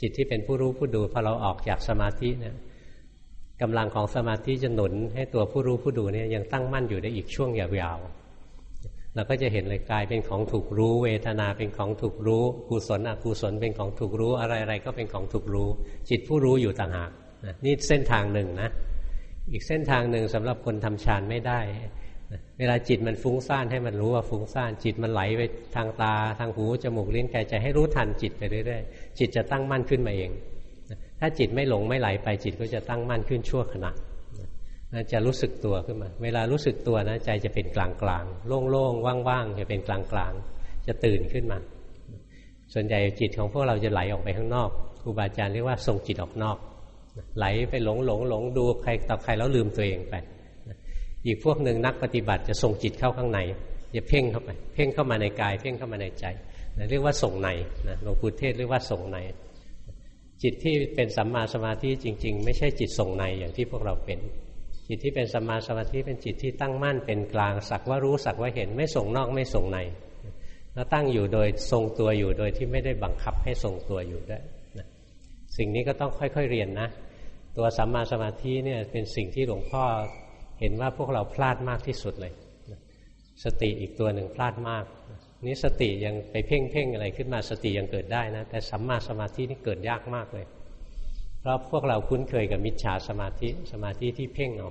จิตที่เป็นผู้รู้ผู้ดูพอเราออกจากสมาธิเนี่ยกำลังของสมาธิจะหนุนให้ตัวผู้รู้ผู้ดูเนี่ยยังตั้งมั่นอยู่ได้อีกช่วงยาวๆ เราก็จะเห็นเลยกายเป็นของถูกรู้ เวทนาเป็นของถูกรู้กุศลอกุศลเป็นของถูกรู้อะไรๆก็เป็นของถูกรู้ จิตผู้รู้อยู่ต่างหากนี่เส้นทางหนึ่งนะ อีกเส้นทางหนึ่งสำหรับคนทำฌานไม่ได้ เวลาจิตมันฟุ้งซ่านให้มันรู้ว่าฟุ้งซ่านจิตมันไหลไปทางตาทางหูจมูกลิ้นกายใจให้รู้ทันจิตไปเรื่อยๆจิตจะตั้งมั่นขึ้นมาเอง ถ้าจิตไม่หลงไม่ไหลไปจิตก็จะตั้งมั่นขึ้นชั่วขณะ จะรู้สึกตัวขึ้นมา เวลารู้สึกตัวนะใจจะเป็นกลางกลางโล่งๆว่างๆจะเป็นกลางกลางจะตื่นขึ้นมา ส่วนใหญ่จิตของพวกเราจะไหลออกไปข้างนอกครูบาอาจารย์เรียกว่าส่งจิตออกนอก ไหลไปหลงหลงหลงดูใครต่อใครแล้วลืมตัวเองไปอีกพวกหนึ่งนักปฏิบัติจะส่งจิตเข้าข้างในจะเพ่งเข้าไปเพ่งเข้ามาในกาย เพ่งเข้ามาในใจเรียกว่าส่งในนะหลวงปู่เทศเรียกว่าส่งใน จิตที่เป็นสัมมาสมาธิจริง ๆ ไม่ใช่จิตส่งในอย่างที่พวกเราเป็น จิตที่เป็นสมาสมาธิเป็นจิตที่ตั้งมั่นเป็นกลางสักว่ารู้สักว่าเห็นไม่ส่งนอกไม่ส่งในแล้วตั้งอยู่โดยทรงตัวอยู่โดยที่ไม่ได้บังคับให้ทรงตัวอยู่ด้วยนะสิ่งนี้ก็ต้องค่อยๆเรียนนะ ตัวสัมมาสมาธิเนี่ยเป็นสิ่งที่หลวงพ่อเห็นว่าพวกเราพลาดมากที่สุดเลยสติอีกตัวหนึ่งพลาดมาก นี้สติยังไปเพ่งเพ่งอะไรขึ้นมาสติยังเกิดได้นะ แต่สัมมาสมาธินี่เกิดยากมากเลย เพราะพวกเราคุ้นเคยกับมิจฉาสมาธิสมาธิที่เพ่งเอา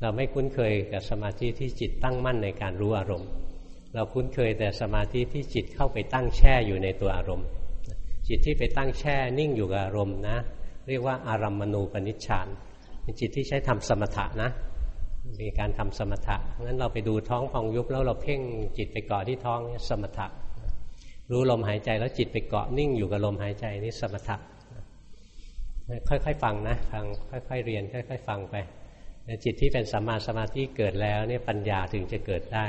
เราไม่คุ้นเคยกับสมาธิที่จิตตั้งมั่นในการรู้อารมณ์ เราคุ้นเคยแต่สมาธิที่จิตเข้าไปตั้งแช่อยู่ในตัวอารมณ์ จิตที่ไปตั้งแช่นิ่งอยู่กับอารมณ์นะ เรียกว่าอารัมมณูปนิชฌานเป็นจิตที่ใช้ทำสมถะนะมีการทำสมถะงั้นเราไปดูท้องพองยุบแล้วเราเพ่งจิตไปเกาะที่ท้องสมถะ รู้ลมหายใจแล้วจิตไปเกาะนิ่งอยู่กับลมหายใจนี่สมถะ ค่อยๆฟังนะฟังค่อย ๆ เรียน ค่อย ๆ ฟังไปจิตที่เป็นสัมมาสมาธิเกิดแล้วเนี่ยปัญญาถึงจะเกิดได้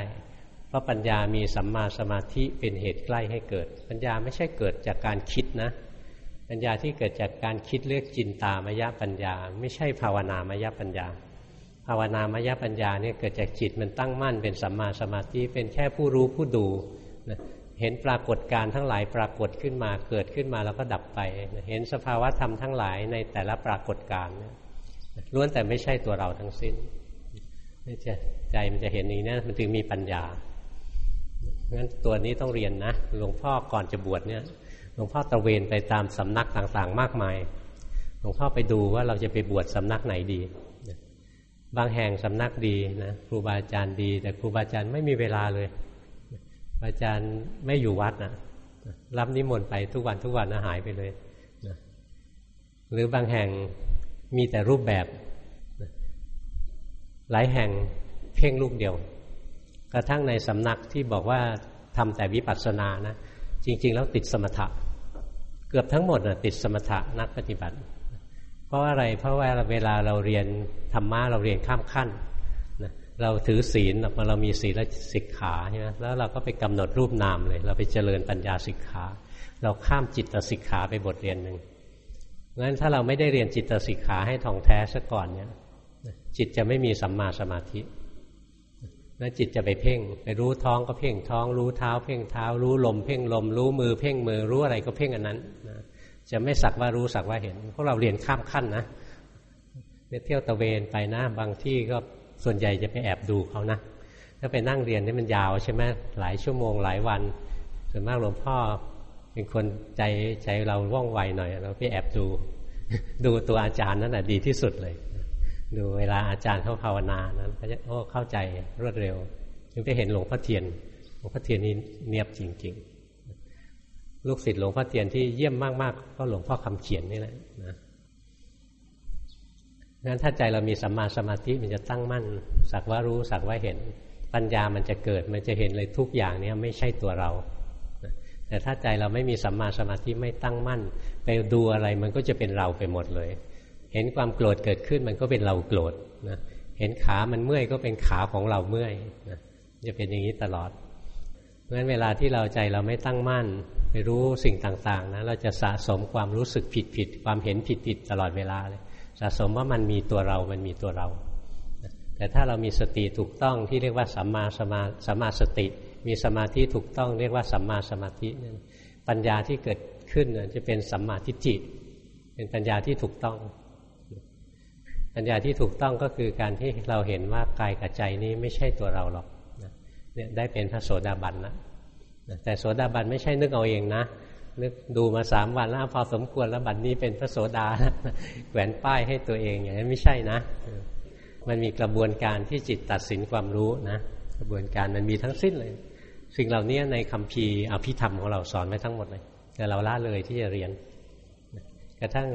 เพราะปัญญามีสัมมาสมาธิเป็นเหตุใกล้ให้เกิด ปัญญาไม่ใช่เกิดจากการคิดนะ ปัญญาที่เกิดจากการคิดเรียกจินตามยปัญญา ไม่ใช่ภาวนามยปัญญา ภาวนามยปัญญาเนี่ยเกิดจากจิตมันตั้งมั่นเป็นสัมมาสมาธิเป็นแค่ผู้รู้ผู้ดูนะ เห็นปรากฏการทั้งหลายปรากฏขึ้นมาเกิดขึ้นมาแล้วก็ดับไป เห็นสภาวะธรรมทั้งหลายในแต่ละปรากฏการล้วนแต่ไม่ใช่ตัวเราทั้งสิ้นจะใจมันจะเห็นอย่างนี้มันถึงมีปัญญางั้นตัวนี้ต้องเรียนนะหลวงพ่อก่อนจะบวชเนี่ยหลวงพ่อตะเวนไปตามสำนักต่างๆ มากมายหลวงพ่อไปดูว่าเราจะไปบวชสำนักไหนดี บางแห่งสำนักดีนะครูบาอาจารย์ดี แต่ครูบาอาจารย์ไม่มีเวลาเลย อาจารย์ไม่อยู่วัดนะรับนิมนต์ไปทุกวันทุกวันนะหายไปเลยนะหรือบางแห่งมีแต่รูปแบบหลายแห่งเพ่งลูกเดียว กระทั่งในสำนักที่บอกว่าทำแต่วิปัสสนานะ จริง ๆ แล้วติดสมถะ เกือบทั้งหมดนะติดสมถะนักปฏิบัติ เพราะอะไรเพราะว่าเวลาเราเรียนธรรมะเราเรียนข้ามขั้น เราถือศีลออกมาเรามีศีลสิกขาใช่ไหมแล้วเราก็ไปกำหนดรูปนามเลย เราไปเจริญปัญญาสิกขา เราข้ามจิตสิกขาไปบทเรียนหนึ่งงั้นถ้าเราไม่ได้เรียนจิตสิกขาให้ท่องแท้ซะก่อนเนี่ยจิตจะไม่มีสัมมาสมาธิแล้วจิตจะไปเพ่ง ไปรู้ท้องก็เพ่งท้อง รู้เท้า เพ่งเท้า รู้ลม เพ่งลม รู้มือเพ่งมือรู้อะไรก็เพ่งอันนั้นนะจะไม่สักว่ารู้สักว่าเห็นพวกเราเรียนข้ามขั้นนะเนี่ยเที่ยวตะเวนไปนะบางที่ก็ ส่วนใหญ่จะไปแอบดูเขานะถ้าไปนั่งเรียนนี่มันยาวใช่ไหมหลายชั่วโมงหลายวัน ส่วนมากหลวงพ่อเป็นคนใจใจเราว่องไวหน่อย เราไปแอบดู ดูตัวอาจารย์นั่นแหะดีที่สุดเลย ดูเวลาอาจารย์เขาภาวนานั้นเขาจะโอ้เข้าใจรวดเร็วถึงไปเห็นหลวงพ่อเทียนหลวงพ่อเทียนนี่เนียบจริง ๆ ลูกศิษย์หลวงพ่อเทียนที่เยี่ยมมากๆก็หลวงพ่อคำเขียนนี่แหละ งั้นถ้าใจเรามีสัมมาสมาธิมันจะตั้งมั่น สักว่ารู้สักว่าเห็น ปัญญามันจะเกิดมันจะเห็นเลยทุกอย่างนี้ไม่ใช่ตัวเรา แต่ถ้าใจเราไม่มีสัมมาสมาธิไม่ตั้งมั่น ไปดูอะไรมันก็จะเป็นเราไปหมดเลย เห็นความโกรธเกิดขึ้นมันก็เป็นเราโกรธนะเห็นขามันเมื่อยก็เป็นขาของเราเมื่อยนะจะเป็นอย่างนี้ตลอดเพราะฉะนั้นเวลาที่เราใจเราไม่ตั้งมั่น ไปรู้สิ่งต่างๆนะเราจะสะสมความรู้สึกผิดๆความเห็นผิดๆตลอดเวลาเลย สะสมว่ามันมีตัวเรา มันมีตัวเรา แต่ถ้าเรามีสติถูกต้องที่เรียกว่าสัมมาสมาสัมมาสติ มีสมาธิถูกต้องเรียกว่าสัมมาสมาธินั่นปัญญาที่เกิดขึ้นจะเป็นสัมมาทิฏฐิเป็นปัญญาที่ถูกต้อง ปัญญาที่ถูกต้องก็คือการที่เราเห็นว่ากายกับใจนี้ไม่ใช่ตัวเราหรอกเนี่ยได้เป็นพระโสดาบันนะแต่โสดาบันไม่ใช่นึกเอาเองนะ นึกดูมาสามวันแล้วพอสมควรแล้วบัดนนี้เป็นพระโสดาแขวนป้ายให้ตัวเองอย่างนั้นไม่ใช่นะ มันมีกระบวนการที่จิตตัดสินความรู้นะกระบวนการมันมีทั้งสิ้นเลย สิ่งเหล่านี้ในคำพีอภิธรรมของเราสอนไว้ทั้งหมดเลย แต่เราละเลยที่จะเรียน กระทั่ง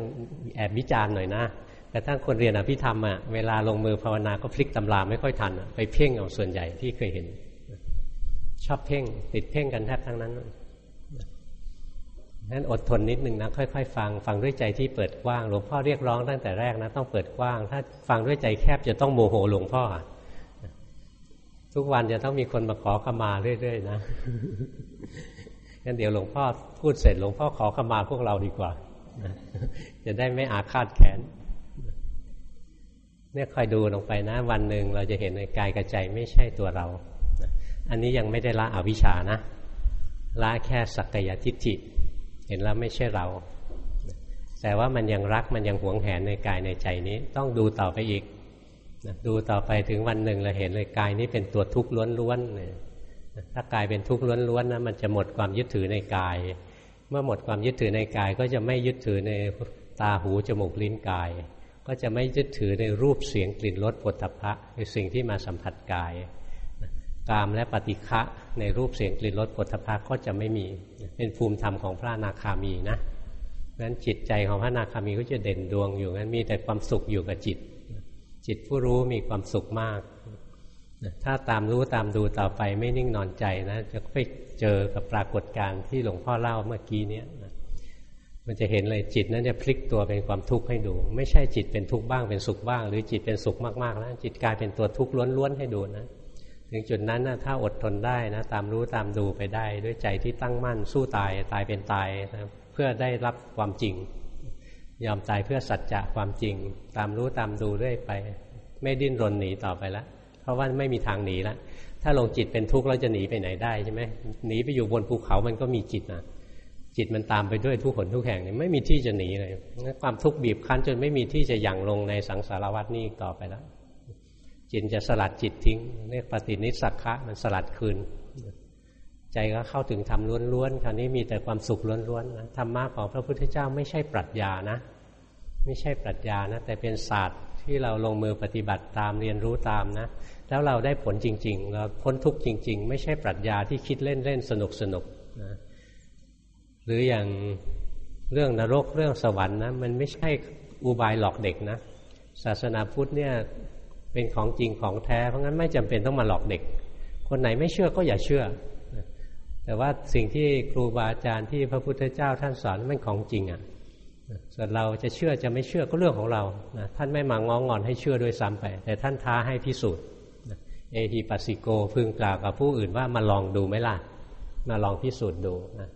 แอบวิจารณ์หน่อยนะกระทั่งคนเรียนอภิธรรมอะเวลาลงมือภาวนาก็พลิกตำราไม่ค่อยทันไปเพ่งเอาส่วนใหญ่ที่เคยเห็น ชอบเพ่งติดเพ่งกันแทบทั้งนั้น นั้นอดทนนิดนึงนะค่อย ๆ ฟังฟังด้วยใจที่เปิดกว้างหลวงพ่อเรียกร้องตั้งแต่แรกนะต้องเปิดกว้าง ถ้าฟังด้วยใจแคบจะต้องโมโหหลวงพ่อ ทุกวันจะต้องมีคนมาขอขมาเรื่อยๆนะงั้นเดี๋ยวหลวงพ่อพูดเสร็จหลวงพ่อขอขมาพวกเราดีกว่าจะได้ไม่อาฆาตแขนเนี่ยคอยดูลงไปนะ วันหนึ่งเราจะเห็นในกายกระใจไม่ใช่ตัวเรา อันนี้ยังไม่ได้ละอวิชานะละแค่สักกายทิฏฐิ เห็นแล้วไม่ใช่เรา แต่ว่ามันยังรักมันยังหวงแหนในกายในใจนี้ ต้องดูต่อไปอีกดูต่อไปถึงวันหนึ่งเราเห็นเลยกายนี้เป็นตัวทุกข์ล้วนๆถ้ากายเป็นทุกข์ล้วนๆนะมันจะหมดความยึดถือในกาย เมื่อหมดความยึดถือในกาย ก็จะไม่ยึดถือในตาหูจมูกลิ้นกาย ก็จะไม่ยึดถือในรูปเสียงกลิ่นรสผลตภะคือสิ่งที่มาสัมผัสกาย กามและปฏิฆะในรูปเสียงกลิ่นรสผลพภะก็จะไม่มีเป็นภูมิธรรมของพระนาคามีนะงั้นจิตใจของพระนาคามีก็จะเด่นดวงอยู่งั้นมีแต่ความสุขอยู่กับจิต จิตผู้รู้มีความสุขมาก ถ้าตามรู้ตามดูต่อไปไม่นิ่งนอนใจนะจะไปเจอกับปรากฏการณ์ที่หลวงพ่อเล่าเมื่อกี้เนี้ยมันจะเห็นเลยจิตนั้นจะพลิกตัวเป็นความทุกข์ให้ดู ไม่ใช่จิตเป็นทุกข์บ้างเป็นสุขบ้าง หรือจิตเป็นสุขมากๆแล้วจิตกลายเป็นตัวทุกข์ล้วนๆให้ดูนะ ถึงจุดนั้นนะถ้าอดทนได้นะตามรู้ตามดูไปได้ ด้วยใจที่ตั้งมั่นสู้ตายตายเป็นตายนะเพื่อได้รับความจริง ยอมตายเพื่อสัจจะความจริง ตามรู้ตามดูเรื่อยไป ไม่ดิ้นรนหนีต่อไปแล้วเพราะว่าไม่มีทางหนีแล้วถ้าลงจิตเป็นทุกข์เราจะหนีไปไหนได้ใช่ไหมหนีไปอยู่บนภูเขามันก็มีจิตนะจิตมันตามไปด้วยทุกขนทุกแห่งเนี่ยไม่มีที่จะหนีเลยความทุกข์บีบคั้นจนไม่มีที่จะยั่งลงในสังสารวัฏนี้ต่อไปแล้ว จิตจะสลัดจิตทิ้งเรียกปฏินิสักคะมันสลัดคืน ใจก็เข้าถึงธรรมล้วนๆคราวนี้มีแต่ความสุขล้วนๆนะธรรมะของพระพุทธเจ้าไม่ใช่ปรัชญานะ ไม่ใช่ปรัชญานะ แต่เป็นศาสตร์ที่เราลงมือปฏิบัติตามเรียนรู้ตามนะ แล้วเราได้ผลจริงๆเราพ้นทุกข์จริง ๆ ไม่ใช่ปรัชญาที่คิดเล่นๆสนุกๆนะหรืออย่างเรื่องนรกเรื่องสวรรค์นะมันไม่ใช่อุบายหลอกเด็กนะศาสนาพุทธเนี่ย เป็นของจริงของแท้ เพราะงั้นไม่จำเป็นต้องมาหลอกเด็ก คนไหนไม่เชื่อก็อย่าเชื่อ แต่ว่าสิ่งที่ครูบาอาจารย์ที่พระพุทธเจ้าท่านสอนมันของจริงอะส่วนเราจะเชื่อจะไม่เชื่อก็เรื่องของเราท่านไม่มางองงอนให้เชื่อด้วยซ้ำไป แต่ท่านท้าให้พิสูจน์เอฮิปัสสิโกพึงกล่าวกับผู้อื่นว่ามาลองดูไหมล่ะ มาลองพิสูจน์ดูนะ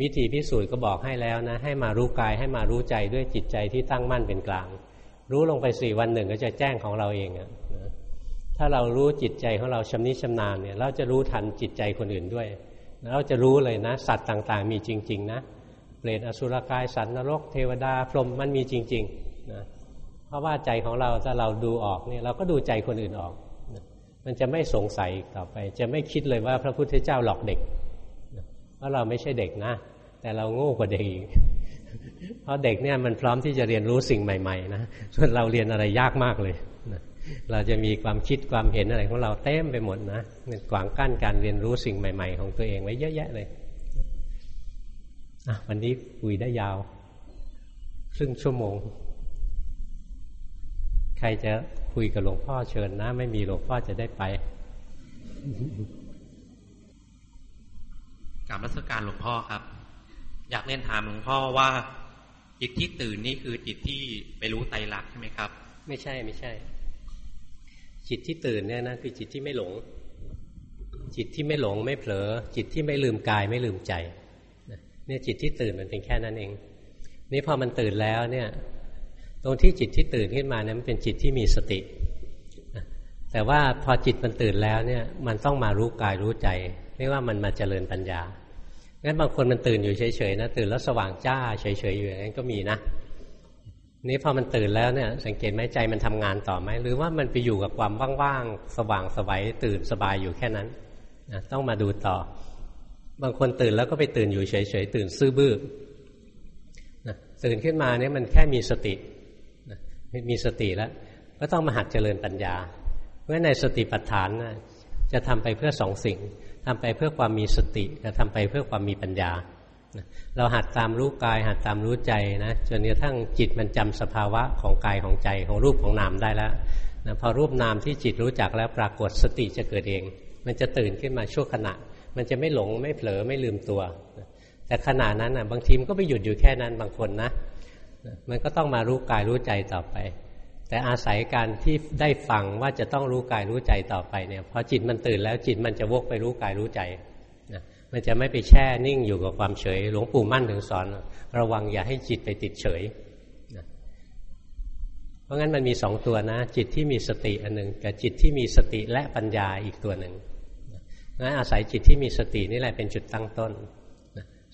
วิธีพิสูจน์ก็บอกให้แล้วนะ ให้มารู้กายให้มารู้ใจด้วยจิตใจที่ตั้งมั่นเป็นกลาง รู้ลงไปสี่วันหนึ่งก็จะแจ้งของเราเองอะถ้าเรารู้จิตใจของเราชำนิชำนาญเนี่ยเราจะรู้ทันจิตใจคนอื่นด้วย เราจะรู้เลยนะ สัตว์ต่างๆ มีจริง ๆ นะเปรตอสุรกายสัตว์นรก เทวดาพรหมมันมีจริงๆนะเพราะว่าใจของเราถ้าเราดูออกเนี่ยเราก็ดูใจคนอื่นออก มันจะไม่สงสัยต่อไป จะไม่คิดเลยว่าพระพุทธเจ้าหลอกเด็กเพราะเราไม่ใช่เด็กนะ แต่เราโง่กว่าเด็กอีก เพราะเด็กเนี่ยมันพร้อมที่จะเรียนรู้สิ่งใหม่ๆนะส่วนเราเรียนอะไรยากมากเลยนะเราจะมีความคิดความเห็นอะไรของเราเต็มไปหมดนะมันขวางกั้นการเรียนรู้สิ่งใหม่ ๆ ของตัวเองไว้เยอะแยะเลยวันนี้คุยได้ยาวครึ่งชั่วโมง ใครจะคุยกับหลวงพ่อเชิญนะ ไม่มีหลวงพ่อจะได้ไปกราบรัศการหลวงพ่อครับ อยากเรียนถามหลวงพ่อว่า จิตที่ตื่นนี่คือจิตที่ไปรู้ไตรลักษณ์ใช่ไหมครับ ไม่ใช่ไม่ใช่ จิตที่ตื่นเนี่ยนะคือจิตที่ไม่หลง จิตที่ไม่หลงไม่เผลอ จิตที่ไม่ลืมกายไม่ลืมใจเนี่ยจิตที่ตื่นมันเป็นแค่นั้นเอง นี่พอมันตื่นแล้วเนี่ย ตรงที่จิตที่ตื่นขึ้นมาเนี่ยมันเป็นจิตที่มีสติแต่ว่าพอจิตมันตื่นแล้วเนี่ยมันต้องมารู้กายรู้ใจเรียกว่ามันมาเจริญปัญญา งั้นบางคนมันตื่นอยู่เฉยๆนะตื่นแล้วสว่างจ้าเฉยๆอยู่อย่างนั้นก็มีนะนี่พอมันตื่นแล้วเนี่ย สังเกตไหมใจมันทำงานต่อไหมหรือว่ามันไปอยู่กับความว่างๆสว่างสบายตื่นสบายอยู่แค่นั้นนะต้องมาดูต่อ บางคนตื่นแล้วก็ไปตื่นอยู่เฉยๆตื่นซื่อบื้อนะตื่นขึ้นมาเนี่ยมันแค่มีสตินะมีสติแล้วก็ต้องมาหัดเจริญปัญญาเพราะในสติปัฏฐานนะจะทำไปเพื่อสองสิ่ง ทำไปเพื่อความมีสติแต่ทำไปเพื่อความมีปัญญา เราหัดตามรู้กาย หัดตามรู้ใจนะจนกระทั่งจิตมันจำสภาวะของกายของใจของรูปของนามได้แล้วนะพอรูปนามที่จิตรู้จักแล้วปรากฏสติจะเกิดเอง มันจะตื่นขึ้นมาชั่วขณะ มันจะไม่หลงไม่เผลอไม่ลืมตัว แต่ขณะนั้นนะบางทีมันก็ไปหยุดอยู่แค่นั้นบางคนนะ มันก็ต้องมารู้กายรู้ใจต่อไป แต่อาศัยการที่ได้ฟังว่าจะต้องรู้กายรู้ใจต่อไปเนี่ยพอจิตมันตื่นแล้วจิตมันจะวกไปรู้กายรู้ใจนะมันจะไม่ไปแช่นิ่งอยู่กับความเฉย หลวงปู่มั่นถึงสอน ระวังอย่าให้จิตไปติดเฉยนะเพราะงั้นมันมีสองตัวนะ จิตที่มีสติอันหนึ่งกับจิตที่มีสติและปัญญาอีกตัวหนึ่งนะอาศัยจิตที่มีสตินี่แหละเป็นจุดตั้งต้น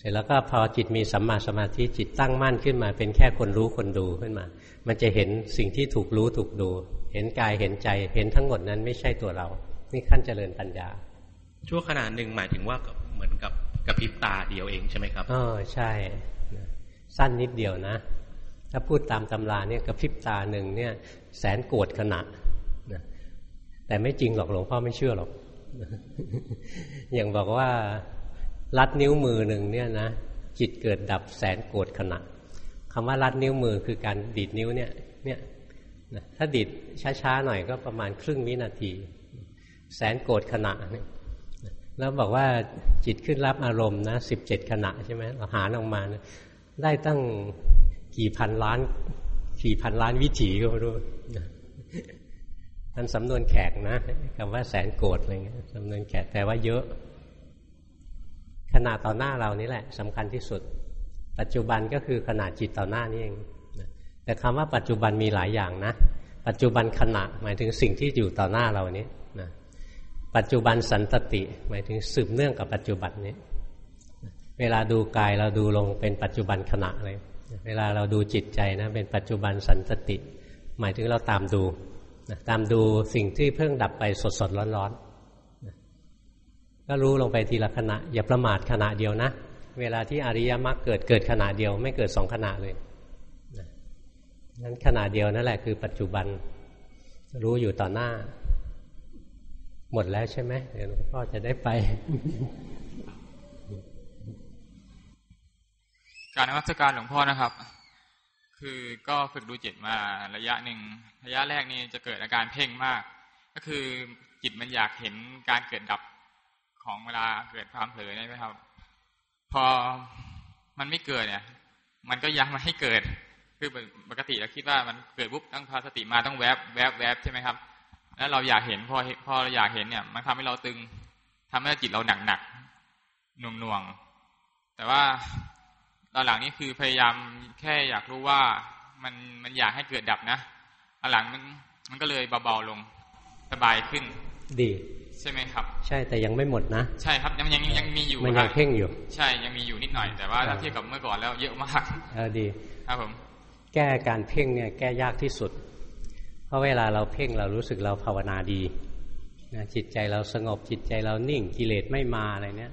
เสร็จแล้วก็พอจิตมีสัมมาสมาธิจิตตั้งมั่นขึ้นมา เป็นแค่คนรู้คนดูขึ้นมา มันจะเห็นสิ่งที่ถูกรู้ถูกดู เห็นกายเห็นใจ เห็นทั้งหมดนั้นไม่ใช่ตัวเรา นี่ขั้นเจริญปัญญา ชั่วขณะหนึ่งหมายถึงว่าเหมือนกับกระพริบตาเดียวเองใช่ไหมครับอ๋อใช่ สั้นนิดเดียวนะ ถ้าพูดตามตำราเนี่ยกระพริบตาหนึ่งเนี่ยแสนโกรธขณะแต่ไม่จริงหรอกหลวงพ่อไม่เชื่อหรอกอย่างบอกว่า ลัดนิ้วมือหนึ่งเนี่ยนะจิตเกิดดับแสนโกรธขณะคำว่ารัดนิ้วมือคือการดีดนิ้วเนี่ยเนี่ยถ้าดีดช้าๆหน่อยก็ประมาณครึ่งวินาที แสนโกรธขณะแล้วบอกว่าจิตขึ้นรับอารมณ์นะสิบเจ็ดขณะใช่ไหมเราหาออกมานะได้ตั้งกี่พันล้านกี่พันล้านวิถีก็ไม่รู้นั่นสำนวนแขกนะคำว่าแสนโกรธอะไรเงี้ยสำนวนแขกแต่ว่าเยอะ ขนาดต่อหน้าเรานี่แหละสำคัญที่สุด ปัจจุบันก็คือขนาดจิตต่อหน้านี่เองแต่คำว่าปัจจุบันมีหลายอย่างนะ ปัจจุบันขณะหมายถึงสิ่งที่อยู่ต่อหน้าเรานี้นะปัจจุบันสันตติ หมายถึงสืบเนื่องกับปัจจุบันนี้ เวลาดูกายเราดูลงเป็นปัจจุบันขณะเลย เวลาเราดูจิตใจนะเป็นปัจจุบันสันตติ หมายถึงเราตามดูตามดูสิ่งที่เพิ่งดับไปสดสดร้อนร้อน ก็รู้ลงไปทีละขณะ อย่าประมาทขณะเดียวนะ เวลาที่อริยมรรคเกิดเกิดขณะเดียว ไม่เกิดสองขณะเลยนั้นขณะเดียวนั่นแหละคือปัจจุบันรู้อยู่ต่อหน้า หมดแล้วใช่ไหมเดี๋ยวหลวงพ่อจะได้ไป การนมัสการหลวงพ่อนะครับ คือก็ฝึกดูจิตมาระยะหนึ่งระยะแรกนี่จะเกิดอาการเพ่งมาก ก็คือจิตมันอยากเห็นการเกิดดับ ของเวลาเกิดความเผลอใช่ไหมครับ พอมันไม่เกิดเนี่ย มันก็ยังมาให้เกิด คือปกติเราคิดว่ามันเกิดปุ๊บต้องพาสติมาต้องแวบแวบแวบใช่ไหมครับ แล้วเราอยากเห็นพอพอเราอยากเห็นเนี่ย มันทำให้เราตึงทำให้จิตเราหนักหนักหน่วงหน่วง แต่ว่าตอนหลังนี้คือพยายามแค่อยากรู้ว่ามันมันอยากให้เกิดดับนะตอนหลังมันมันก็เลยเบาๆลงสบายขึ้น ดี ใช่ไหมครับ ใช่แต่ยังไม่หมดนะ ใช่ครับยังยังยังมีอยู่มันยังเพ่งอยู่ ใช่ยังมีอยู่นิดหน่อย แต่ว่าถ้าเทียบกับเมื่อก่อนแล้วเยอะมากเออดีครับผมแก้การเพ่งเนี่ยแก้ยากที่สุด เพราะเวลาเราเพ่งเรารู้สึกเราภาวนาดีนะจิตใจเราสงบจิตใจเรานิ่งกิเลสไม่มาอะไรเนี้ย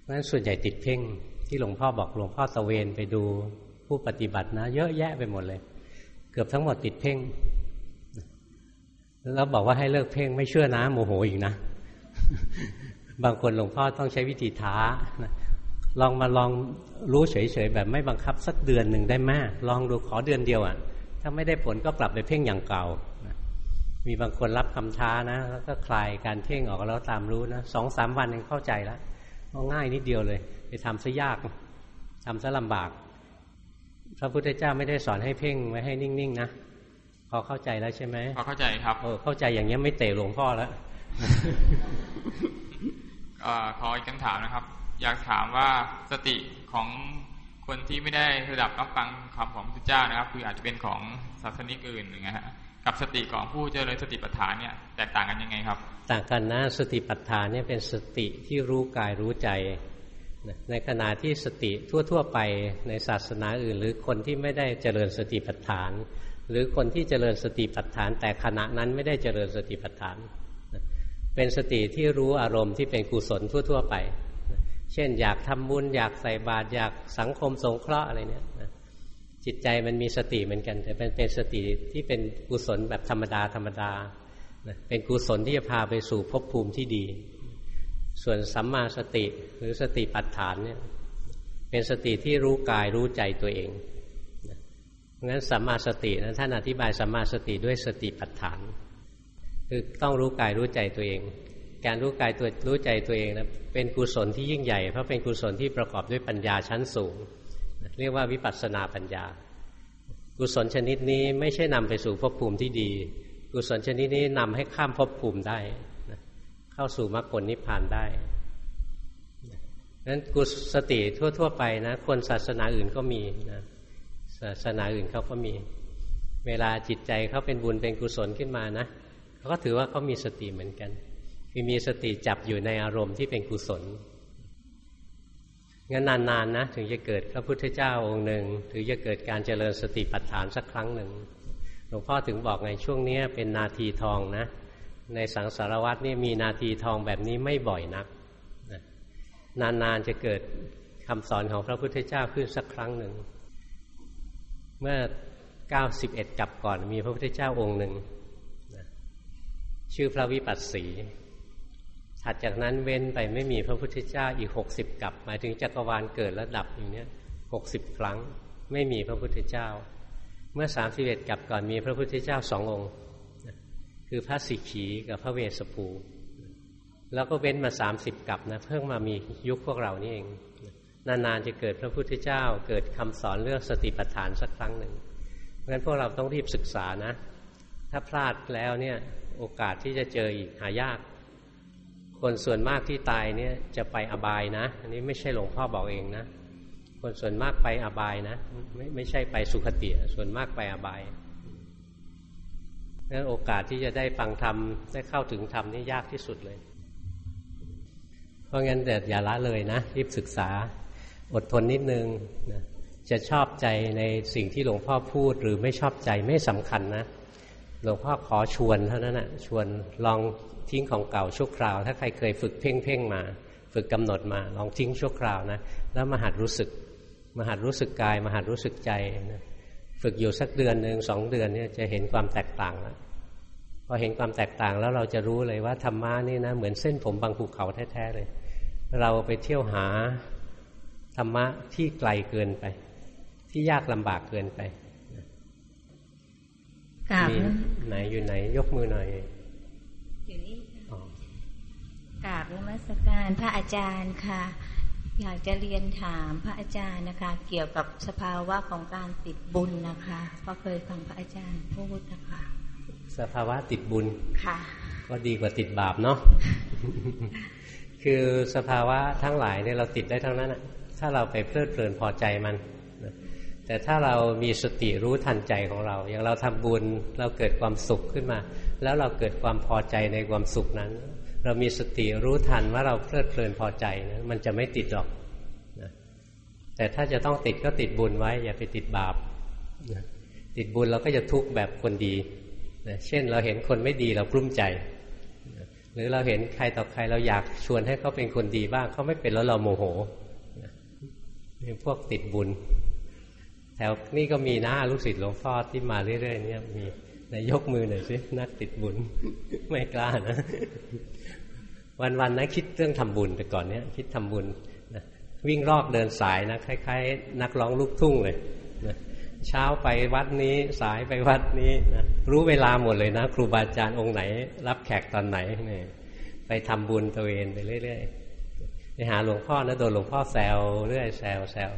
เพราะฉะนั้นส่วนใหญ่ติดเพ่งที่หลวงพ่อบอกหลวงพ่อตะเวนไปดูผู้ปฏิบัตินะ เยอะแยะไปหมดเลย เกือบทั้งหมดติดเพ่งแล้วบอกว่าให้เลิกเพ่งไม่เชื่อนะโมโหอีกนะ บางคนหลวงพ่อต้องใช้วิธีท้าลองมาลองรู้เฉยๆแบบไม่บังคับสักเดือนหนึ่งได้ไหมลองดูขอเดือนเดียวอะ ถ้าไม่ได้ผลก็กลับไปเพ่งอย่างเก่า มีบางคนรับคำท้านะ แล้วก็คลายการเพ่งออกแล้วตามรู้นะสองสามวันเองเข้าใจแล้วง่ายนิดเดียวเลย ไปทำซะยากทำซะลำบาก พระพุทธเจ้าไม่ได้สอนให้เพ่งไว้ให้นิ่งๆนะพอเข้าใจแล้วใช่ไหมพอเข้าใจครับเออเข้าใจอย่างนี้ไม่เตะหลวงพ่อแล้ว ขออีกคำถามนะครับ อยากถามว่าสติของคนที่ไม่ได้ระดับรับฟังคำของพระเจ้านะครับ คืออาจจะเป็นของศาสนิกอื่นนะฮะกับสติของผู้เจริญสติปัฏฐานเนี่ยแตกต่างกันยังไงครับ ต่างกันนะสติปัฏฐานเนี่ยเป็นสติที่รู้กายรู้ใจในขณะที่สติทั่ว ๆ ไปในศาสนาอื่น หรือคนที่ไม่ได้เจริญสติปัฏฐาน หรือคนที่เจริญสติปัฏฐาน แต่ขณะนั้นไม่ได้เจริญสติปัฏฐาน เป็นสติที่รู้อารมณ์ที่เป็นกุศลทั่ว ๆ ไป เช่น อยากทำบุญอยากใส่บาตรอยากสังคมสงเคราะห์อะไรเนี่ยจิตใจมันมีสติเหมือนกัน แต่เป็นเป็นสติที่เป็นกุศลแบบธรรมดาธรรมดาเป็นกุศลที่จะพาไปสู่ภพภูมิที่ดี ส่วนสัมมาสติหรือสติปัฏฐานเนี่ยเป็นสติที่รู้กายรู้ใจตัวเองงั้นสัมมาสตินะท่านอธิบายสัมมาสติด้วยสติปัฏฐาน คือต้องรู้กายรู้ใจตัวเอง การรู้กายตัวรู้ใจตัวเองนะเป็นกุศลที่ยิ่งใหญ่เพราะเป็นกุศลที่ประกอบด้วยปัญญาชั้นสูง เรียกว่าวิปัสสนาปัญญา กุศลชนิดนี้ไม่ใช่นำไปสู่ภพภูมิที่ดี กุศลชนิดนี้นำให้ข้ามภพภูมิได้เข้าสู่มรรคผลนิพพานได้นั้นกุสติทั่ว ๆ ไปนะคนศาสนาอื่นก็มีนะศาสนาอื่นเขาก็มี เวลาจิตใจเขาเป็นบุญเป็นกุศลขึ้นมานะ ก็ถือว่าเขามีสติเหมือนกัน คือมีสติจับอยู่ในอารมณ์ที่เป็นกุศลงั้นนานๆนะถึงจะเกิดพระพุทธเจ้าองค์หนึ่งถึงจะเกิดการเจริญสติปัฏฐานสักครั้งหนึ่งหลวงพ่อถึงบอกไงช่วงนี้เป็นนาทีทองนะ ในสังสารวัตนี่มีนาทีทองแบบนี้ไม่บ่อยนักนานๆจะเกิดคำสอนของพระพุทธเจ้าขึ้นสักครั้งหนึ่ง เมื่อ 91 กับก่อนมีพระพุทธเจ้าองค์หนึ่ง ชื่อพระวิปัสสีถัดจากนั้นเว้นไปไม่มีพระพุทธเจ้าอีกหกสิบกับหมายถึงจักรวาลเกิดและดับอย่างนี้หกสิบครั้งไม่มีพระพุทธเจ้า เมื่อสามสิบเอ็ดกับก่อนมีพระพุทธเจ้าสององค์คือพระสิกขีกับพระเวสสภู แล้วก็เว้นมาสามสิบกับนะเพิ่งมามียุคพวกเรานี่เองนานๆจะเกิดพระพุทธเจ้า เกิดคำสอนเรื่องสติปัฏฐานสักครั้งหนึ่งเพราะฉะนั้นพวกเราต้องรีบศึกษานะ ถ้าพลาดแล้วเนี่ย โอกาสที่จะเจออีกหายาก คนส่วนมากที่ตายเนี่ยจะไปอบายนะ อันนี้ไม่ใช่หลวงพ่อบอกเองนะ คนส่วนมากไปอบายนะ ไม่ไม่ใช่ไปสุคติส่วนมากไปอบายนั้นโอกาสที่จะได้ฟังธรรมได้เข้าถึงธรรมนี่ยากที่สุดเลย เพราะงั้นแต่อย่าละเลยนะรีบศึกษาอดทนนิดนึงนะจะชอบใจในสิ่งที่หลวงพ่อพูดหรือไม่ชอบใจไม่สำคัญนะ หลวงพ่อขอชวนเท่านั้นนะชวนลองทิ้งของเก่าชั่วคราว ถ้าใครเคยฝึกเพ่งเพ่งมา ฝึกกำหนดมา ลองทิ้งชั่วคราวนะแล้วมาหัดรู้สึกมาหัดรู้สึกกายมาหัดรู้สึกใจนะฝึกอยู่สักเดือนหนึ่งสองเดือนเนี่ยจะเห็นความแตกต่างแล้วพอเห็นความแตกต่างแล้วเราจะรู้เลยว่าธรรมะนี่นะเหมือนเส้นผมบางภูเขาแท้ๆเลย เราไปเที่ยวหาธรรมะที่ไกลเกินไป ที่ยากลำบากเกินไป กราบไหนอยู่ไหนยกมือหน่อยอยู่นี่กราบนมัสการพระอาจารย์ค่ะ อยากจะเรียนถามพระอาจารย์นะคะ เกี่ยวกับสภาวะของการติดบุญนะคะเพราะเคยฟังพระอาจารย์พูดนะคะสภาวะติดบุญค่ะ ก็ดีกว่าติดบาปเนาะคือสภาวะทั้งหลายเนี่ยเราติดได้ทั้งนั้นอะถ้าเราไปเพลิดเพลินพอใจมัน แต่ถ้าเรามีสติรู้ทันใจของเรา อย่างเราทำบุญเราเกิดความสุขขึ้นมา แล้วเราเกิดความพอใจในความสุขนั้น เรามีสติรู้ทันว่าเราเพลิดเพลินพอใจนะมันจะไม่ติดหรอกนะแต่ถ้าจะต้องติดก็ติดบุญไว้ อย่าไปติดบาปนะติดบุญเราก็จะทุกข์แบบคนดีนะเช่นเราเห็นคนไม่ดีเรากลุ้มใจนะหรือเราเห็นใครต่อใครเราอยากชวนให้เขาเป็นคนดีบ้างเขาไม่เป็นแล้วเราโมโหนี่พวกติดบุญ แถวนี่ก็มีนะลูกศิษย์หลวงพ่อที่มาเรื่อยๆเนี่ยมีนายกมือหน่อยสินักติดบุญไม่กล้านะ วันๆนะคิดเรื่องทำบุญแต่ก่อนเนี้ยคิดทำบุญนะวิ่งรอกเดินสายนะคล้ายๆ นักร้องลูกทุ่งเลยนะเช้าไปวัดนี้สายไปวัดนี้นะรู้เวลาหมดเลยนะ ครูบาอาจารย์องค์ไหน รับแขกตอนไหนเนี่ยไปทำบุญตัวเองไปเรื่อยๆไปหาหลวงพ่อนะโดนหลวงพ่อแซวเรื่อยแซวแซว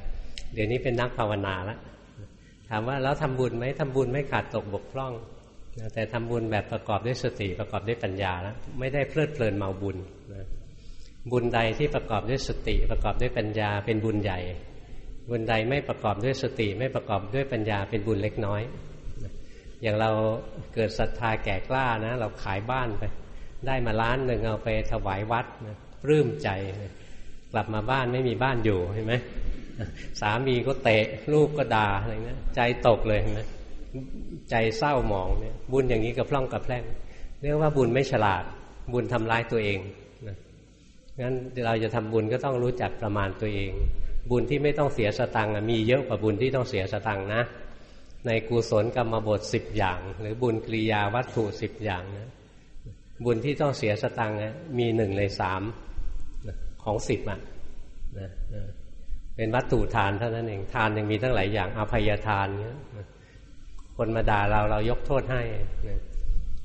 เดี๋ยวนี้เป็นนักภาวนาแล้วถามว่าแล้วทำบุญไหมทำบุญไม่ขาดตกบกพร่อง แต่ทำบุญแบบประกอบด้วยสติประกอบด้วยปัญญาแล้วไม่ได้เพลิดเพลินเมาบุญนะบุญใดที่ประกอบด้วยสติประกอบด้วยปัญญาเป็นบุญใหญ่ บุญใดไม่ประกอบด้วยสติ ไม่ประกอบด้วยปัญญาเป็นบุญเล็กน้อย อย่างเราเกิดศรัทธาแก่กล้านะ เราขายบ้านไป ได้มาล้านหนึ่งเอาไปถวายวัดนะปลื้มใจ กลับมาบ้านไม่มีบ้านอยู่เห็นไหม สามีก็เตะลูกก็ด่าอะไรเงี้ยใจตกเลยนะใจเศร้าหมองเนี่ยบุญอย่างนี้กับพร่องกับแพร่งเรียกว่าบุญไม่ฉลาด บุญทำร้ายตัวเองนะงั้นเราจะทำบุญก็ต้องรู้จักประมาณตัวเอง บุญที่ไม่ต้องเสียสตังค์มีเยอะกว่าบุญที่ต้องเสียสตังค์นะ ในกุศลกรรมบทสิบอย่าง หรือบุญกิริยาวัตถุสิบอย่างนะบุญที่ต้องเสียสตังค์มีหนึ่งในสามของสิบอะนะ เป็นวัตถุทานเท่านั้นเองทานยังมีตั้งหลายอย่างอภัยทานเนี้ยคนมาด่าเราเรายกโทษให้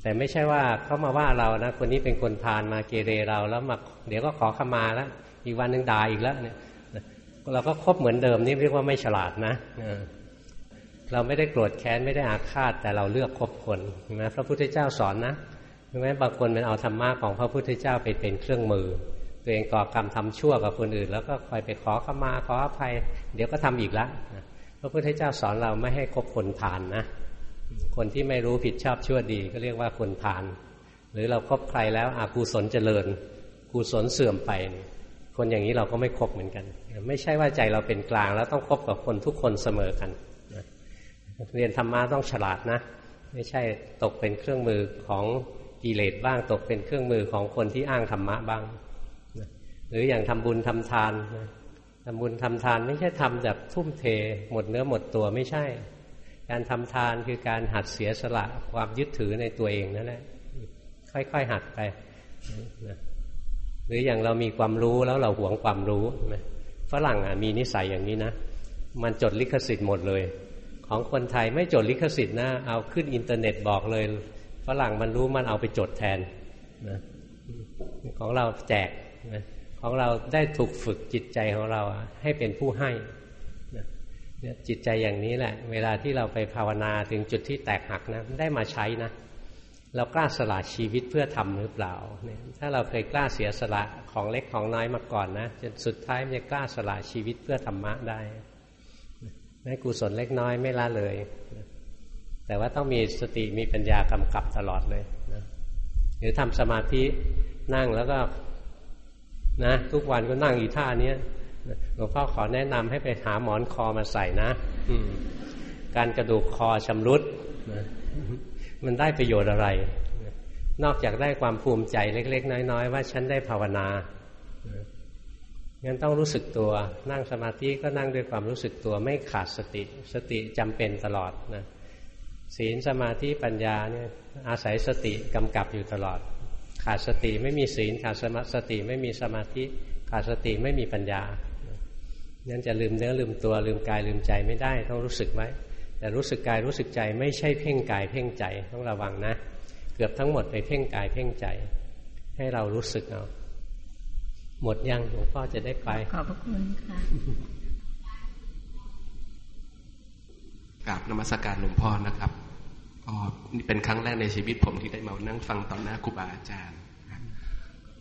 แต่ไม่ใช่ว่าเขามาว่าเรานะคนนี้เป็นคนพานมาเกเรเราแล้วมาเดี๋ยวก็ขอขมาแล้วอีกวันหนึ่งด่าอีกแล้วเนี่ยเราก็คบเหมือนเดิมนี่เรียกว่าไม่ฉลาดนะเราไม่ได้โกรธแค้นไม่ได้อาฆาต แต่เราเลือกคบคนนะพระพุทธเจ้าสอนนะแม้บางคนมันเอาธรรมะของพระพุทธเจ้าไปเป็นเครื่องมือ ตัวเองก่อกรรมทำชั่วกับคนอื่น แล้วก็คอยไปขอขมาขออภัย เดี๋ยวก็ทำอีกแล้วพระพุทธเจ้าสอนเราไม่ให้คบคนผ่านนะคนที่ไม่รู้ผิดชอบชั่วดีก็เรียกว่าคนผ่าน หรือเราครบใครแล้วอากุศลเจริญกุศลเสื่อมไป คนอย่างนี้เราก็ไม่คบเหมือนกัน ไม่ใช่ว่าใจเราเป็นกลาง แล้วต้องคบกับคนทุกคนเสมอกันเรียนธรรมะต้องฉลาดนะ ไม่ใช่ตกเป็นเครื่องมือของกิเลสบ้าง ตกเป็นเครื่องมือของคนที่อ้างธรรมะบ้าง หรืออย่างทำบุญทำทานทำบุญทำทานไม่ใช่ทำแบบทุ่มเท หมดเนื้อหมดตัวไม่ใช่ การทำทานคือการหัดเสียสละความยึดถือในตัวเองนั่นแหละค่อยๆหัดไปหรืออย่างเรามีความรู้แล้วเราหวงความรู้ฝรั่งอะมีนิสัยอย่างนี้นะ มันจดลิขสิทธิ์หมดเลย ของคนไทยไม่จดลิขสิทธิ์นะ เอาขึ้นอินเทอร์เน็ตบอกเลยฝรั่งมันรู้มันเอาไปจดแทนนะของเราแจกนะ ของเราได้ถูกฝึกจิตใจของเราให้เป็นผู้ให้เนี่ยจิตใจอย่างนี้แหละ เวลาที่เราไปภาวนาถึงจุดที่แตกหักนะได้มาใช้นะ เรากล้าสละชีวิตเพื่อทำหรือเปล่าเนี่ยถ้าเราเคยกล้าเสียสละของเล็กของน้อยมาก่อนนะจนสุดท้ายมันจะกล้าสละชีวิตเพื่อธรรมะได้แม้กุศลเล็กน้อยไม่ละเลย แต่ว่าต้องมีสติมีปัญญากำกับตลอดเลยนะหรือทำสมาธินั่งแล้วก็ นะทุกวันก็นั่งอีท่าเนี้ยหลวงพ่อขอแนะนำให้ไปหาหมอนคอมาใส่นะการกระดูกคอชำรุดมันได้ประโยชน์อะไร นอกจากได้ความภูมิใจเล็ก ๆ น้อยๆ ว่าฉันได้ภาวนางั้นต้องรู้สึกตัว นั่งสมาธิก็นั่งด้วยความรู้สึกตัวไม่ขาดสติ สติจำเป็นตลอดนะศีลสมาธิปัญญาเนี่ยอาศัยสติกำกับอยู่ตลอด ขาดสติไม่มีศีล ขาดสมาสติไม่มีสมาธิ ขาดสติไม่มีปัญญางั้นจะลืมเนื้อลืมตัวลืมกายลืมใจไม่ได้ต้องรู้สึกไว้แต่รู้สึกกายรู้สึกใจไม่ใช่เพ่งกายเพ่งใจต้องระวังนะ เกือบทั้งหมดไปเพ่งกายเพ่งใจ ให้เรารู้สึกเอาหมดยังหลวงพ่อจะได้ไป ขอบพระคุณค่ะกราบนมัสการหลวงพ่อนะครับ ก็นี่เป็นครั้งแรกในชีวิตผมที่ได้มานั่งฟังต่อหน้าครูบาอาจารย์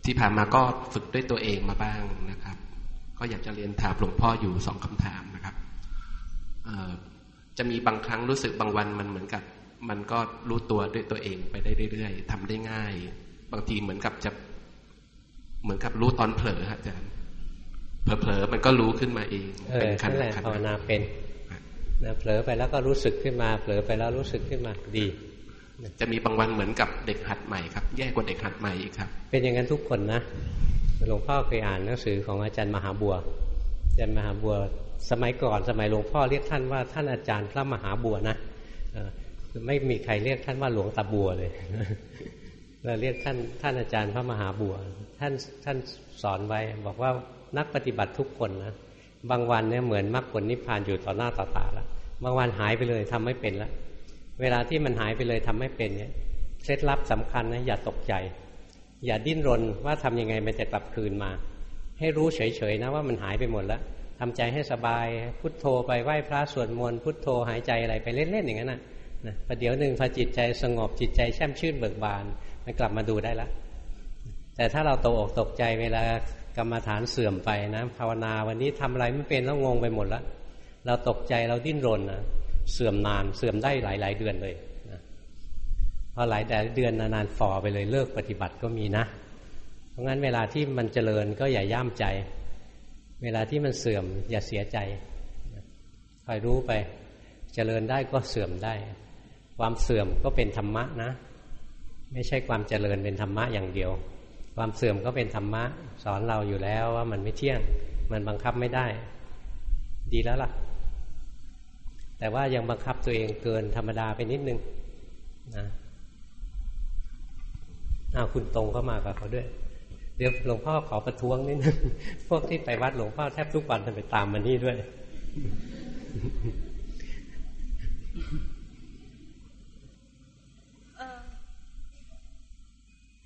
ที่ผ่านมาก็ฝึกด้วยตัวเองมาบ้างนะครับ ก็อยากจะเรียนถามหลวงพ่ออยู่สองคำถามนะครับจะมีบางครั้งรู้สึกบางวันมันเหมือนกับ มันก็รู้ตัวด้วยตัวเองไปได้เรื่อยๆทำได้ง่าย บางทีเหมือนกับจะ เหมือนกับรู้ตอนเผลออาจารย์เผลอๆมันก็รู้ขึ้นมาเอง เป็นขั้นแหละภาวนาเป็น นะเผลอไปแล้วก็รู้สึกขึ้นมา เผลอไปแล้วรู้สึกขึ้นมาดี จะมีบางวันเหมือนกับเด็กหัดใหม่ครับ แย่กว่าเด็กหัดใหม่อีกครับ เป็นอย่างนั้นทุกคนนะหลวงพ่อเคยอ่านหนังสือของอาจารย์มหาบัวอาจารย์มหาบัว สมัยก่อนสมัยหลวงพ่อเรียกท่านว่าท่านอาจารย์พระมหาบัวนะไม่มีใครเรียกท่านว่าหลวงตาบัวเลยเราเรียกท่านท่านอาจารย์พระมหาบัว ท่านท่านสอนไว้ บอกว่านักปฏิบัติทุกคนนะบางวันเนี่ยเหมือนมรรคผลนิพพานอยู่ต่อหน้าต่อตาแล้ว บางวันหายไปเลยทำไม่เป็นแล้วเวลาที่มันหายไปเลยทำไม่เป็นเนี่ยเคล็ดลับสำคัญนะอย่าตกใจ อย่าดิ้นรนว่าทํำยังไงมันจะกลับคืนมา ให้รู้เฉยๆนะว่ามันหายไปหมดแล้วทำใจให้สบายพุทโธไปไหว้พระสวดมนต์พุทโธหายใจอะไรไปเล่นๆอย่างนั้นนะนะประเดี๋ยวหนึ่งพอจิตใจสงบจิตใจแช่มชื่นเบิกบานมันกลับมาดูได้แล้วแต่ถ้าเราตกอกตกใจเวลากรรมฐานเสื่อมไปนะภาวนาวันนี้ทำอะไรไม่เป็นแล้วงงไปหมดแล้ว เราตกใจเราดิ้นรนนะเสื่อมนานเสื่อมได้หลายหลายเดือนเลยนะพอหลายแต่เดือนนานๆฝ่อไปเลยเลิกปฏิบัติก็มีนะ เพราะงั้นเวลาที่มันเจริญก็อย่าย่ามใจ เวลาที่มันเสื่อมอย่าเสียใจคอยรู้ไป เจริญได้ก็เสื่อมได้ ความเสื่อมก็เป็นธรรมะนะ ไม่ใช่ความเจริญเป็นธรรมะอย่างเดียว ความเสื่อมก็เป็นธรรมะ สอนเราอยู่แล้วว่ามันไม่เที่ยง มันบังคับไม่ได้ ดีแล้วล่ะ แต่ว่ายังบังคับตัวเองเกินธรรมดาไปนิดนึงนะเอาคุณตรงเข้ามากับเขาด้วย เดี๋ยวหลวงพ่อขอประท้วงนิดนึงพวกที่ไปวัดหลวงพ่อแทบทุกวันทำไปตามมานี่ด้วย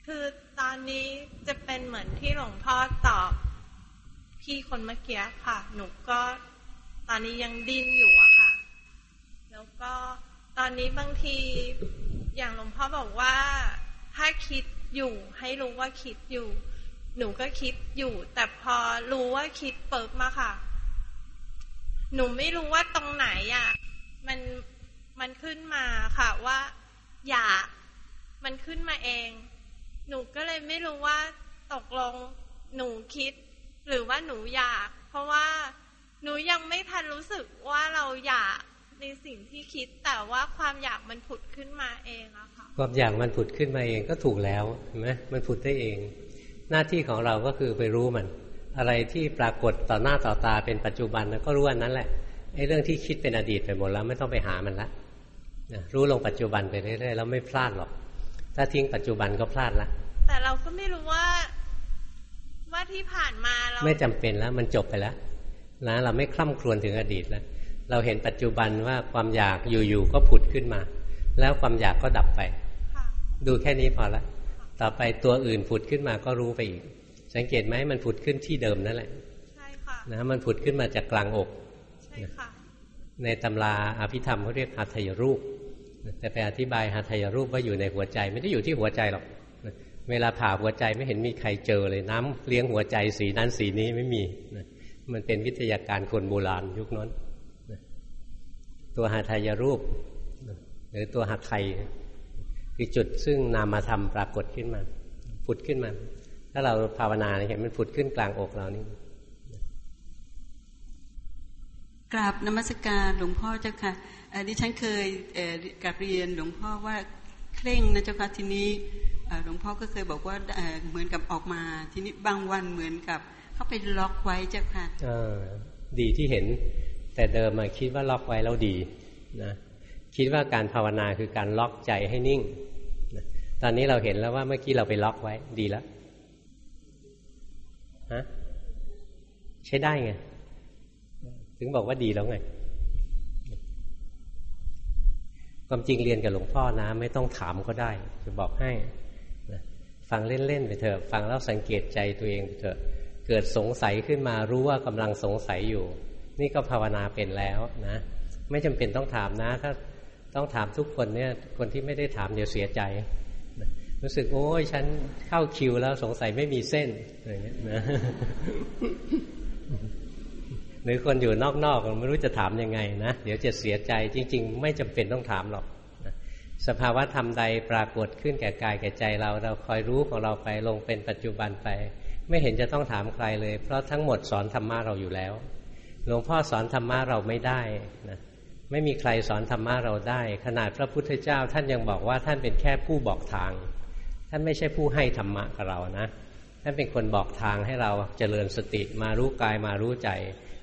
คือตอนนี้จะเป็นเหมือนที่หลวงพ่อตอบพี่คนเมื่อกี้ค่ะ หนูก็ตอนนี้ยังดิ้นอยู่อะค่ะ แล้วก็ตอนนี้บางทีอย่างหลวงพ่อบอกว่าถ้าคิดอยู่ให้รู้ว่าคิดอยู่ หนูก็คิดอยู่ แต่พอรู้ว่าคิดเปิบมาค่ะ หนูไม่รู้ว่าตรงไหนอะ มันมันขึ้นมาค่ะว่า อยากมันขึ้นมาเอง หนูก็เลยไม่รู้ว่าตกลงหนูคิด หรือว่าหนูอยาก เพราะว่าหนูยังไม่ทันรู้สึกว่าเราอยาก ในสิ่งที่คิดแต่ว่าความอยากมันผุดขึ้นมาเองอะค่ะความอยากมันผุดขึ้นมาเองก็ถูกแล้วเห็นไหมมันผุดได้เอง หน้าที่ของเราก็คือไปรู้มัน อะไรที่ปรากฏต่อหน้าต่อตาเป็นปัจจุบันก็รู้อันนั้นแหละไอ้เรื่องที่คิดเป็นอดีตไปหมดแล้วไม่ต้องไปหามันละนะรู้ลงปัจจุบันไปเรื่อยๆแล้วไม่พลาดหรอก ถ้าทิ้งปัจจุบันก็พลาดละแต่เราก็ไม่รู้ว่า ว่าที่ผ่านมาเราไม่จำเป็นแล้ว มันจบไปแล้วนะเราไม่คล่ำครวญถึงอดีตแล้ว เราเห็นปัจจุบันว่าความอยากอยู่ๆก็ผุดขึ้นมา แล้วความอยากก็ดับไป ดูแค่นี้พอละ ต่อไปตัวอื่นผุดขึ้นมาก็รู้ไปอีก สังเกตไหมมันผุดขึ้นที่เดิมนั่นแหละใช่ค่ะนะมันผุดขึ้นมาจากกลางอกใช่ค่ะในตำราอภิธรรมเขาเรียกหัตถยรูปแต่ไปอธิบายหัตถยรูปว่าอยู่ในหัวใจไม่ได้อยู่ที่หัวใจหรอกเวลาผ่าหัวใจไม่เห็นมีใครเจอเลยน้ำเลี้ยงหัวใจสีนั้นสีนี้ไม่มี มันเป็นวิทยาการคนโบราณยุคนั้น ตัวหัตถยรูป หรือตัวหัตไทยคือจุดซึ่งนามธรรมปรากฏขึ้นมาผุดขึ้นมา ถ้าเราภาวนาเห็นมันผุดขึ้นกลางอกเรานี่กราบนมัสการหลวงพ่อเจ้าค่ะดิฉันเคยกราบเรียนหลวงพ่อว่าเคร่งนะเจ้าค่ะทีนี้หลวงพ่อก็เคยบอกว่าเหมือนกับออกมา ทีนี้บางวันเหมือนกับ เขาไปล็อกไว้เจ้าค่ะดีที่เห็น แต่เดิมมาคิดว่าล็อกไว้แล้วดีนะคิดว่าการภาวนาคือการล็อกใจให้นิ่งตอนนี้เราเห็นแล้วว่าเมื่อกี้เราไปล็อกไว้ดีแล้วฮะใช้ได้ไง ถึงบอกว่าดีแล้วไง ความจริงเรียนกับหลวงพ่อนะ ไม่ต้องถามก็ได้ จะบอกให้นะฟังเล่น ๆ ไปเถอะฟังแล้วสังเกตใจตัวเองไปเถอะเกิดสงสัยขึ้นมารู้ว่ากำลังสงสัยอยู่ นี่ก็ภาวนาเป็นแล้วนะ ไม่จำเป็นต้องถามนะ ถ้าต้องถามทุกคนเนี่ย คนที่ไม่ได้ถามเดี๋ยวเสียใจ รู้สึกโอ้ยฉันเข้าคิวแล้วสงสัยไม่มีเส้นอะไรเงี้ยนะหรือคนอยู่นอกๆไม่รู้จะถามยังไงนะ เดี๋ยวจะเสียใจจริง ๆ ไม่จำเป็นต้องถามหรอกสภาวะธรรมใดปรากฏขึ้นแก่กายแก่ใจเรา เราคอยรู้ของเราไปลงเป็นปัจจุบันไป ไม่เห็นจะต้องถามใครเลย เพราะทั้งหมดสอนธรรมะเราอยู่แล้ว หลวงพ่อสอนธรรมะเราไม่ได้นะไม่มีใครสอนธรรมะเราได้ ขนาดพระพุทธเจ้าท่านยังบอกว่าท่านเป็นแค่ผู้บอกทาง ท่านไม่ใช่ผู้ให้ธรรมะกับเรานะ ท่านเป็นคนบอกทางให้เราเจริญสติมารู้กายมารู้ใจ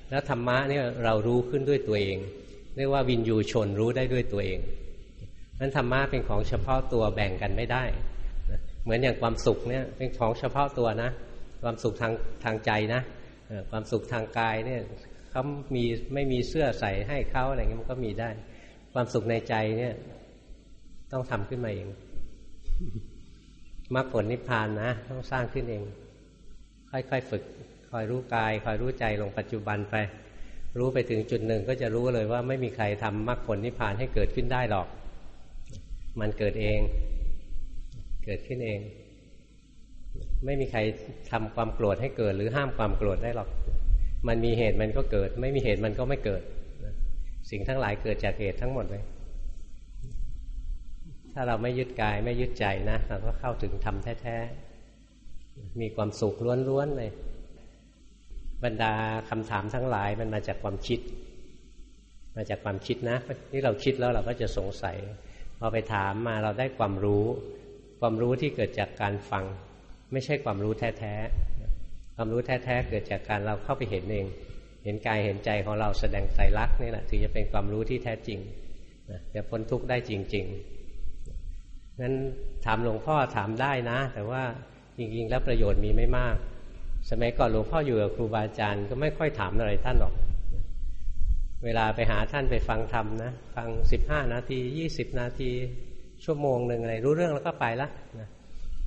แล้วธรรมะเนี่ยเรารู้ขึ้นด้วยตัวเองเรียกว่าวินยูชนรู้ได้ด้วยตัวเองนั้นธรรมะเป็นของเฉพาะตัวแบ่งกันไม่ได้ เหมือนอย่างความสุขเนี่ยเป็นของเฉพาะตัวนะ ความสุขทางทางใจนะ ความสุขทางกายเนี่ย เขามีไม่มีเสื้อใส่ให้เขาอะไรเงี้ยมันก็มีได้ ความสุขในใจเนี่ย ต้องทำขึ้นมาเองมรรคผลนิพพานนะต้องสร้างขึ้นเอง ค่อยๆฝึก คอยรู้กาย คอยรู้ใจลงปัจจุบันไป รู้ไปถึงจุดหนึ่งก็จะรู้เลยว่าไม่มีใครทำมรรคผลนิพพานให้เกิดขึ้นได้หรอก มันเกิดเอง เกิดขึ้นเอง ไม่มีใครทำความโกรธให้เกิด หรือห้ามความโกรธได้หรอก มันมีเหตุมันก็เกิด ไม่มีเหตุมันก็ไม่เกิด สิ่งทั้งหลายเกิดจากเหตุทั้งหมดเลย ถ้าเราไม่ยึดกายไม่ยึดใจนะเราก็เข้าถึงธรรมแท้ๆ มีความสุขล้วนๆเลย บรรดาคำถามทั้งหลายมันมาจากความคิด มาจากความคิดนะนี่เราคิดแล้วเราก็จะสงสัยพอไปถามมาเราได้ความรู้ ความรู้ที่เกิดจากการฟัง ไม่ใช่ความรู้แท้ๆ ความรู้แท้ๆเกิดจากการเราเข้าไปเห็นเอง เห็นกายเห็นใจของเราแสดงใจรักนี่แหละถึงจะเป็นความรู้ที่แท้จริงจะพ้นทุกข์ได้จริงๆงั้นถามหลวงพ่อถามได้นะ แต่ว่าจริงๆ แล้วประโยชน์มีไม่มาก สมัยก่อนหลวงพ่ออยู่กับครูบาอาจารย์ก็ไม่ค่อยถามอะไรท่านหรอก เวลาไปหาท่านไปฟังธรรมนะ ฟังสิบห้านาทียี่สิบนาทีชั่วโมงหนึ่งอะไรรู้เรื่องแล้วก็ไปละนะ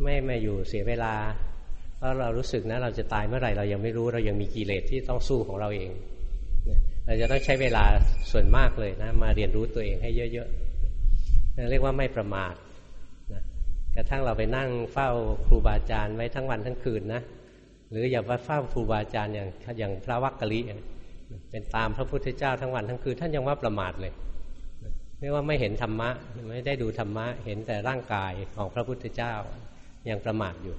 ไม่มาอยู่เสียเวลา เพราะเรารู้สึกนะเราจะตายเมื่อไหร่เรายังไม่รู้เรายังมีกิเลสที่ต้องสู้ของเราเองเราจะต้องใช้เวลาส่วนมากเลยนะมาเรียนรู้ตัวเองให้เยอะๆเรียกว่าไม่ประมาทกระทั่งเราไปนั่งเฝ้าครูบาอาจารย์ไว้ทั้งวันทั้งคืนนะหรืออย่าไปเฝ้าครูบาอาจารย์อย่างอย่างพระวักกะลิเป็นตามพระพุทธเจ้าทั้งวันทั้งคืนท่านยังว่าประมาทเลยไม่ว่าไม่เห็นธรรมะ ไม่ได้ดูธรรมะ เห็นแต่ร่างกายของพระพุทธเจ้ายังประมาทอยู่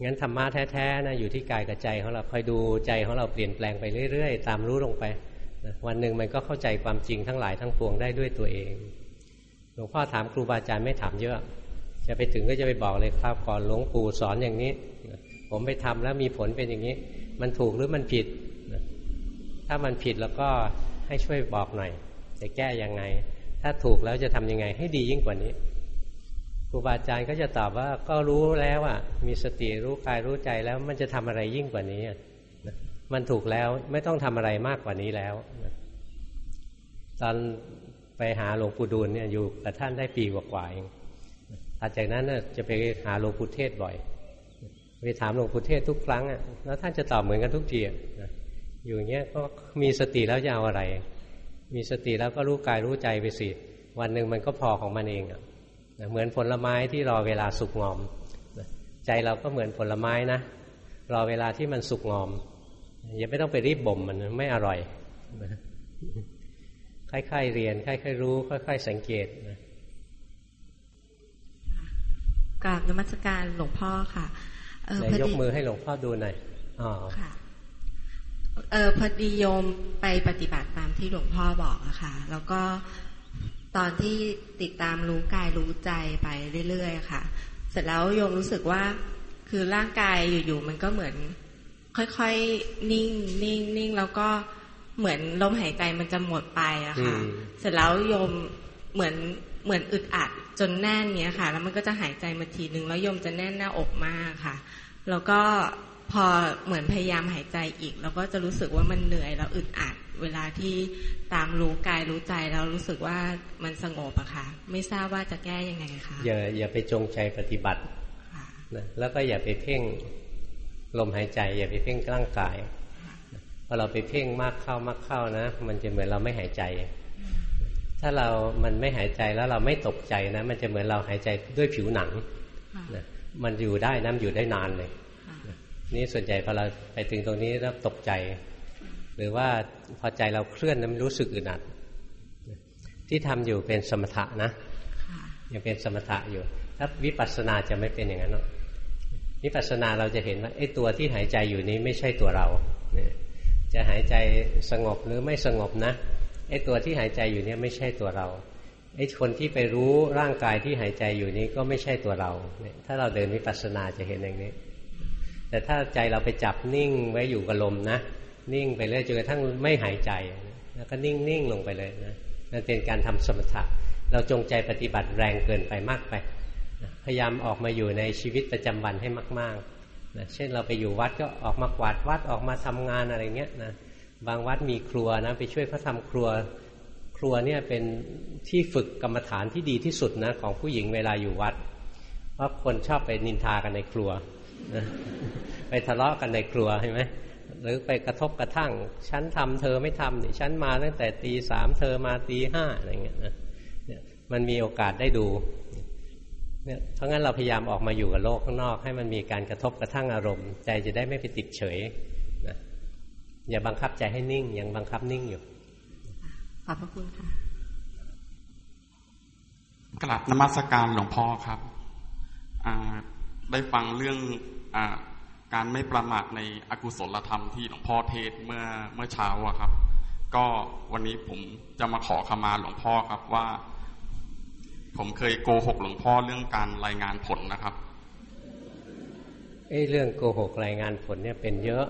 งั้นธรรมะแท้ๆนะอยู่ที่กายกับใจของเราคอยดูใจของเราเปลี่ยนแปลงไปเรื่อยๆ ตามรู้ลงไปวันหนึ่งมันก็เข้าใจความจริงทั้งหลายทั้งปวงได้ด้วยตัวเองหลวงพ่อถามครูบาอาจารย์ไม่ถามเยอะ จะไปถึงก็จะไปบอกเลยครับก่อนหลวงปู่สอนอย่างนี้ ผมไปทำแล้วมีผลเป็นอย่างนี้ มันถูกหรือมันผิด ถ้ามันผิดแล้วก็ให้ช่วยบอกหน่อย จะแก้ยังไง ถ้าถูกแล้วจะทำยังไงให้ดียิ่งกว่านี้ ครูบาอาจารย์ก็จะตอบว่าก็รู้แล้วอะ มีสติรู้กายรู้ใจแล้วมันจะทำอะไรยิ่งกว่านี้มันถูกแล้วไม่ต้องทำอะไรมากกว่านี้แล้ว ตอนไปหาหลวงปู่ดูลเนี่ยอยู่กับท่านได้ปีกว่าๆเองถัดจากนั้นจะไปหาหลวงปู่เทศบ่อยไปถามหลวงปู่เทศทุกครั้งอะแล้วท่านจะตอบเหมือนกันทุกทีอยู่อย่างเงี้ยก็มีสติแล้วจะเอาอะไร มีสติแล้วก็รู้กายรู้ใจไปสิวันหนึ่งมันก็พอของมันเองอะ เหมือนผลไม้ที่รอเวลาสุกงอม ใจเราก็เหมือนผลไม้นะ รอเวลาที่มันสุกงอมอย่าไม่ต้องไปรีบบ่มมันไม่อร่อยค่อยๆเรียนค่อยๆรู้ ค่อย ๆ สังเกตนะกราบนมัสการหลวงพ่อค่ะเออยกมือให้หลวงพ่อดูหน่อยอ๋อค่ะเออพอดีโยมไปปฏิบัติตามที่หลวงพ่อบอกอะค่ะ แล้วก็ ตอนที่ติดตามรู้กายรู้ใจไปเรื่อยๆค่ะ เสร็จแล้วโยมรู้สึกว่า คือร่างกายอยู่ๆมันก็เหมือน ค่อยๆนิ่งนิ่งนิ่งแล้วก็เหมือนลมหายใจมันจะหมดไปอะค่ะ เสร็จแล้วโยมเหมือนเหมือนอึดอัดจนแน่นเนี้ยค่ะ แล้วมันก็จะหายใจมาทีหนึ่งแล้วโยมจะแน่นหน้าอกมากค่ะ แล้วก็พอเหมือนพยายามหายใจอีก แล้วก็จะรู้สึกว่ามันเหนื่อยแล้วอึดอัด เวลาที่ตามรู้กายรู้ใจแล้วรู้สึกว่ามันสงบอะค่ะ ไม่ทราบว่าจะแก้ยังไงคะอย่าอย่าไปจงใจปฏิบัตินะแล้วก็อย่าไปเพ่งลมหายใจ อย่าไปเพ่งร่างกายพอเราไปเพ่งมากเข้ามากเข้านะ มันจะเหมือนเราไม่หายใจ ถ้าเรามันไม่หายใจแล้วเราไม่ตกใจนะ มันจะเหมือนเราหายใจด้วยผิวหนังนะมันอยู่ได้น้ำอยู่ได้นานเลยนี่ส่วนใหญ่พอเราไปถึงตรงนี้แล้วตกใจ หรือว่าพอใจเราเคลื่อนนั้นรู้สึกอึดอัดที่ทำอยู่เป็นสมถะนะยังเป็นสมถะอยู่ ถ้าวิปัสสนาจะไม่เป็นอย่างนั้นหรอกวิปัสสนาเราจะเห็นว่าไอ้ตัวที่หายใจอยู่นี้ไม่ใช่ตัวเราเนี่ยจะหายใจสงบหรือไม่สงบนะไอ้ตัวที่หายใจอยู่เนี่ยไม่ใช่ตัวเราไอ้คนที่ไปรู้ร่างกายที่หายใจอยู่นี้ก็ไม่ใช่ตัวเราเนี่ยถ้าเราเดินวิปัสสนาจะเห็นอย่างนี้ แต่ถ้าใจเราไปจับนิ่งไว้อยู่กับลมนะ นิ่งไปเรื่อยจนกระทั่งไม่หายใจ แล้วก็นิ่งนิ่งลงไปเลยนะนั่นเป็นการทำสมถะ เราจงใจปฏิบัติแรงเกินไปมากไป พยายามออกมาอยู่ในชีวิตประจำวันให้มากนะเช่นเราไปอยู่วัดก็ออกมากวาดวัดออกมาทำงานอะไรเงี้ยนะบางวัดมีครัวนะไปช่วยเขาทาครัว ครัวเนี่ยเป็นที่ฝึกกรรมฐานที่ดีที่สุดนะของผู้หญิงเวลาอยู่วัด เพราะคนชอบไปนินทากันในครัวนะไปทะเลาะกันในครัวใช่ไหม หรือไปกระทบกระทั่ง ฉันทำเธอไม่ทำนี่ฉันมาตั้งแต่ตีสามเธอมาตีห้าอะไรเงี้ยนะมันมีโอกาสได้ดูเนี่ยเพราะงั้นเราพยายามออกมาอยู่กับโลกข้างนอก ให้มันมีการกระทบกระทั่งอารมณ์ ใจจะได้ไม่ไปติดเฉยนะอย่าบังคับใจให้นิ่ง ยังบังคับนิ่งอยู่ขอบพระคุณค่ะกลับนมัสการหลวงพ่อครับได้ฟังเรื่องอ การไม่ประมาทในอกุศลธรรมที่หลวงพ่อเทศเมื่อเมื่อเช้าอะครับ ก็วันนี้ผมจะมาขอขมาหลวงพ่อครับว่า ผมเคยโกหกหลวงพ่อเรื่องการรายงานผลนะครับเอ้เรื่องโกหกรายงานผลเนี่ยเป็นเยอะ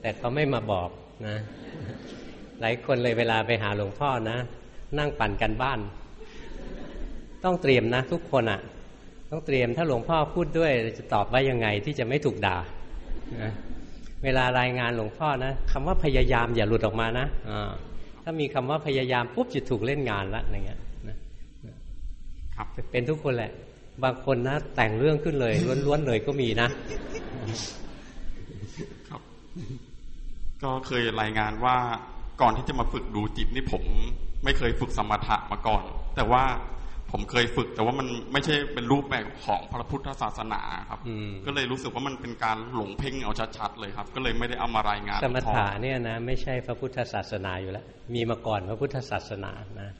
แต่เขาไม่มาบอกนะ หลายคนเลยเวลาไปหาหลวงพ่อนะ นั่งปั่นกันบ้าน ต้องเตรียมนะ ทุกคนอะ่ะ ต้องเตรียมถ้าหลวงพ่อพูดด้วยจะตอบว่ายังไงที่จะไม่ถูกด่า เวลารายงานหลวงพ่อนะคำว่าพยายามอย่าหลุดออกมานะถ้ามีคำว่าพยายามปุ๊บจะถูกเล่นงานละอย่างเงี้ยครับเป็นทุกคนแหละ บางคนนะแต่งเรื่องขึ้นเลยล้วนๆเลยก็มีนะ ครับ ก็เคยรายงานว่าก่อนที่จะมาฝึกดูจิตนี่ผม ไม่เคยฝึกสมถะมาก่อน แต่ว่า ผมเคยฝึก แต่ว่ามันไม่ใช่เป็นรูปแบบของพระพุทธศาสนาครับก็เลยรู้สึกว่ามันเป็นการหลงเพ่งเอาชัดๆเลยครับ ก็เลยไม่ได้เอามารายงานสมถะเนี่ยนะไม่ใช่พระพุทธศาสนาอยู่แล้ว มีมาก่อนพระพุทธศาสนานะ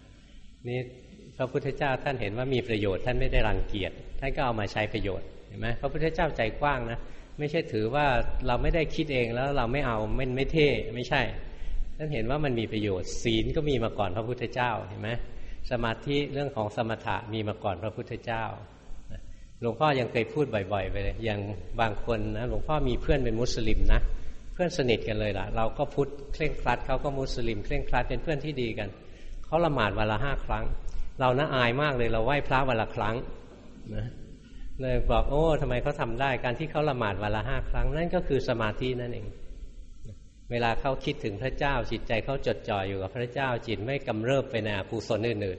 นี่พระพุทธเจ้าท่านเห็นว่ามีประโยชน์ท่านไม่ได้รังเกียจท่านก็เอามาใช้ประโยชน์เห็นไหมพระพุทธเจ้าใจกว้างนะไม่ใช่ถือว่าเราไม่ได้คิดเองแล้วเราไม่เอาไม่ไม่เท่ไม่ใช่ท่านเห็นว่ามันมีประโยชน์ศีลก็มีมาก่อนพระพุทธเจ้าเห็นไหม สมาธิเรื่องของสมถะมีมาก่อนพระพุทธเจ้าหลวงพ่อยังเคยพูดบ่อยๆไปเลยอย่างบางคนนะหลวงพ่อมีเพื่อนเป็นมุสลิมนะเพื่อนสนิทกันเลยล่ะ เราก็พุทธเคร่งครัดเขาก็มุสลิมเคร่งครัดเป็นเพื่อนที่ดีกันเขาละหมาดวันละห้าครั้ง เรานะอายมากเลยเราไหว้พระวันละครั้งนะเลยบอกโอ้ทำไมเขาทาได้การที่เขาละหมาดวันละห้าครั้ง นั่นก็คือสมาธินั่นเอง เวลาเขาคิดถึงพระเจ้า จิตใจเขาจดจ่ออยู่กับพระเจ้า จิตไม่กำเริบไปในอกุศลอื่น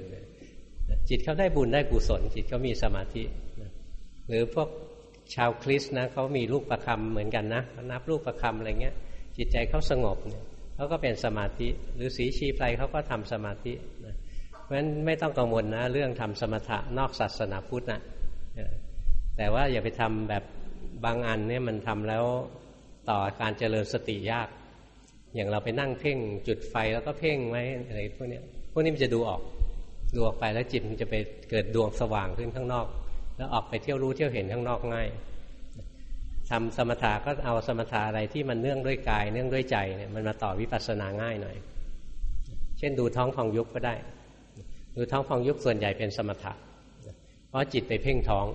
ๆจิตเขาได้บุญได้กุศล จิตเขามีสมาธิหรือพวกชาวคริสต์นะเขามีลูกประคำเหมือนกันนะนับลูกประคำอะไรเงี้ย จิตใจเขาสงบเนี่ยเขาก็เป็นสมาธิ หรือสีชีไพรเขาก็ทำสมาธินะเพราะฉะนั้นไม่ต้องกังวลนะ เรื่องทำสมถะนอกศาสนาพุทธนะแต่ว่าอย่าไปทำแบบบางอันเนี่ยมันทำแล้วต่อการเจริญสติยาก อย่างเราไปนั่งเพ่งจุดไฟแล้วก็เพ่งไว้อะไรพวกนี้พวกนี้มันจะดูออกดูออกไปแล้วจิตมันจะไปเกิดดวงสว่างขึ้นข้างนอก แล้วออกไปเที่ยวรู้เที่ยวเห็นข้างนอกง่ายทำสมถะก็เอาสมถะอะไรที่มันเนื่องด้วยกาย เนื่องด้วยใจเนี่ยมันมาต่อวิปัสสนาง่ายหน่อย เช่นดูท้องฟองยุบก็ได้ ดูท้องฟองยุบส่วนใหญ่เป็นสมถะเพราะจิตไปเพ่งท้อง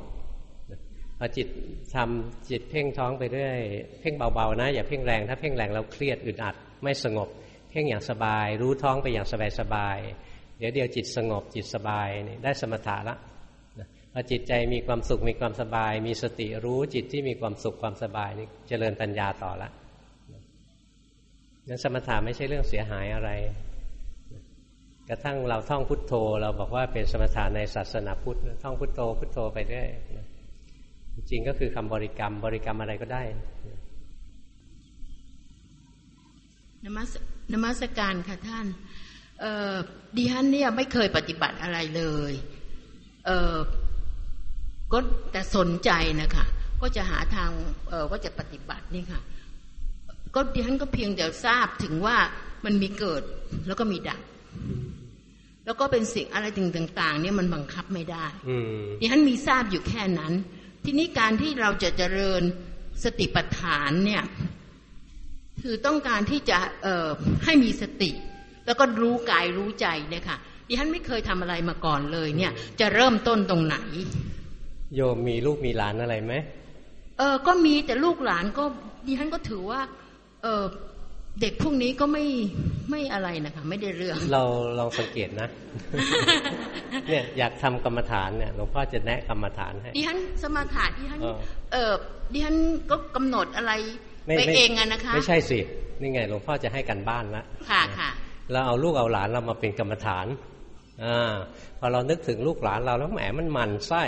พอจิตทำจิตเพ่งท้องไปเรื่อยเพ่งเบาๆนะ อย่าเพ่งแรง ถ้าเพ่งแรงเราเครียดอึดอัดไม่สงบ เพ่งอย่างสบาย รู้ท้องไปอย่างสบายๆเดี๋ยวเดียวจิตสงบจิตสบายนี่ได้สมถะละพอจิตใจมีความสุขมีความสบาย มีสติรู้จิตที่มีความสุขความสบายนี่เจริญปัญญาต่อละนั้นสมถะไม่ใช่เรื่องเสียหายอะไร กระทั่งเราท่องพุทโธ เราบอกว่าเป็นสมถะในศาสนาพุทธท่องพุทโธพุทโธไปเรื่อย จริงก็คือคำบริกรรม บริกรรมอะไรก็ได้ นมัสนมัสการค่ะท่านดิฉันเนี่ยไม่เคยปฏิบัติอะไรเลยเออก็แต่สนใจนะคะก็จะหาทางเออว่าจะปฏิบัตินี่ค่ะ ก็ดิฉันก็เพียงแต่ทราบถึงว่ามันมีเกิดแล้วก็มีดับ แล้วก็เป็นสิ่งอะไรต่างๆ เนี่ยมันบังคับไม่ได้ดิฉันมีทราบอยู่แค่นั้น ทีนี้การที่เราจะเจริญสติปัฏฐานเนี่ยคือต้องการที่จะเอ่อให้มีสติ แล้วก็รู้กายรู้ใจเนี่ยค่ะดิฉันไม่เคยทำอะไรมาก่อนเลยเนี่ย จะเริ่มต้นตรงไหน โยมมีลูกมีหลานอะไรไหมเออก็มีแต่ลูกหลานก็ดิฉันก็ถือว่า เออ เด็กพวกนี้ก็ไม่ไม่อะไรนะคะไม่ได้เรื่อง เราลองสังเกตนะ เนี่ยอยากทำกรรมฐานเนี่ยหลวงพ่อจะแนะกรรมฐานให้ดิฉันสมาธิดิฉันเออดิฉันก็กำหนดอะไรไปเองอะนะคะ ไม่ใช่สินี่ไงหลวงพ่อจะให้กันบ้านละค่ะค่ะเราเอาลูกเอาหลานเรามาเป็นกรรมฐานอ่าพอเรานึกถึงลูกหลานเราแล้วแหมมันมันไส้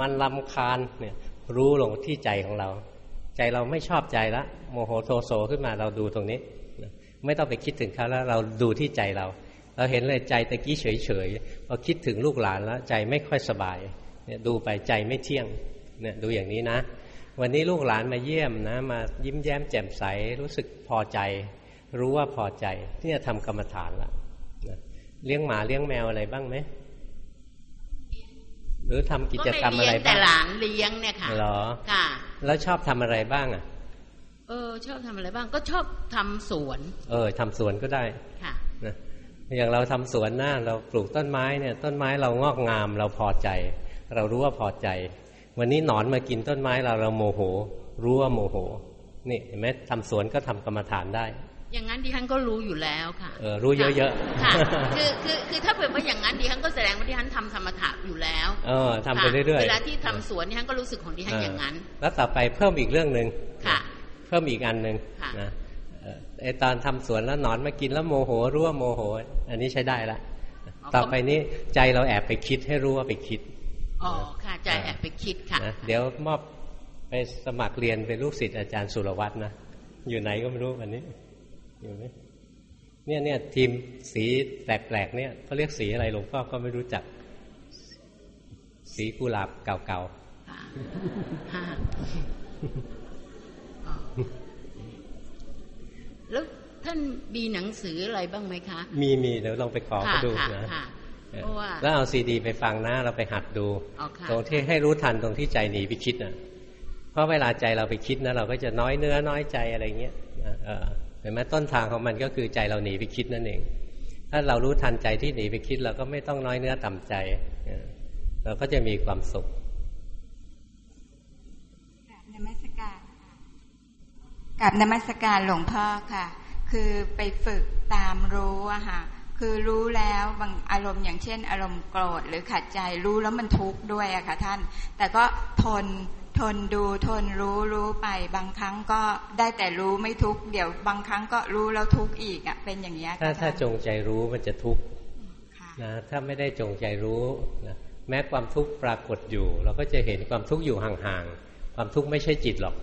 มันลำคาญเนี่ยรู้ลงที่ใจของเรา ใจเราไม่ชอบใจแล้วโมโหโทโซขึ้นมาเราดูตรงนี้ ไม่ต้องไปคิดถึงเขาแล้วเราดูที่ใจเรา เราเห็นเลยใจตะกี้เฉยๆพอคิดถึงลูกหลานแล้วใจไม่ค่อยสบายเนี่ยดูไปใจไม่เที่ยงเนี่ยดูอย่างนี้นะ วันนี้ลูกหลานมาเยี่ยมนะมายิ้มแย้มแจ่มใสรู้สึกพอใจ รู้ว่าพอใจที่จะทำกรรมฐานละเลี้ยงหมาเลี้ยงแมวอะไรบ้างไหม หรือทำกิจกรรมอะไรบ้างแต่หลานเลี้ยงเนี่ยค่ะหรอค่ะ แล้วชอบทำอะไรบ้างอะ เออ ชอบทำอะไรบ้าง ก็ชอบทำสวน เออทำสวนก็ได้ค่ะนะอย่างเราทำสวนหน้าเราปลูกต้นไม้เนี่ย ต้นไม้เรางอกงามเราพอใจ เรารู้ว่าพอใจ วันนี้หนอนมากินต้นไม้เราเราโมโห รู้ว่าโมโห นี่เห็นไหมทำสวนก็ทำกรรมฐานได้ อย่างนั้นดิฉันก็รู้อยู่แล้วค่ะ เออรู้เยอะๆ ค่ะคือคือคือถ้าเป็นว่าอย่างนั้นดิฉันก็แสดงว่าดิฉันทำธรรมถะอยู่แล้ว เออทำไปเรื่อยๆ เวลาที่ทำสวนดิฉันก็รู้สึกของดิฉันอย่างนั้น แล้วต่อไปเพิ่มอีกเรื่องหนึ่งค่ะ เพิ่มอีกอันหนึ่งนะไอตอนทำสวนแล้วนอนมากินแล้วโมโหรู้ว่าโมโห อันนี้ใช้ได้ละ ต่อไปนี้ใจเราแอบไปคิดให้รู้ว่าไปคิด อ๋อค่ะใจแอบไปคิดค่ะ เดี๋ยวมอบไปสมัครเรียนเป็นลูกศิษย์อาจารย์สุรวัตรนะ อยู่ไหนก็ไม่รู้วันนี้ อยู่ไหมเนี่ยเนี่ยทีมสีแปลกๆเนี่ยเขาเรียกสีอะไรหลวงพ่อก็ไม่รู้จัก สีกุหลาบเก่าๆแล้วท่านมีหนังสืออะไรบ้างไหมคะ มีมีเดี๋ยวลองไปขอเขาดูนะแล้วเอาซีดีไปฟังนะ เราไปหัดดู ตรงที่ให้รู้ทันตรงที่ใจหนีไปคิดนะเพราะเวลาใจเราไปคิดนะเราก็จะน้อยเนื้อน้อยใจอะไรเงี้ย เห็นไหมต้นทางของมันก็คือใจเราหนีไปคิดนั่นเอง ถ้าเรารู้ทันใจที่หนีไปคิด เราก็ไม่ต้องน้อยเนื้อต่ำใจ เราก็จะมีความสุขกับนมัสการกับนมัสการหลวงพ่อค่ะ คือไปฝึกตามรู้อะค่ะคือรู้แล้วบางอารมณ์อย่างเช่น อารมณ์โกรธหรือขัดใจรู้แล้วมันทุกข์ด้วยอะค่ะท่าน แต่ก็ทน ทนดูทนรู้รู้ไป บางครั้งก็ได้แต่รู้ไม่ทุกเดี๋ยวบางครั้งก็รู้แล้วทุกอีกอะเป็นอย่างนี้ถ้าถ้าจงใจรู้มันจะทุกข์นะถ้าไม่ได้จงใจรู้นะแม้ความทุกข์ปรากฏอยู่ เราก็จะเห็นความทุกข์อยู่ห่างๆความทุกข์ไม่ใช่จิตหรอก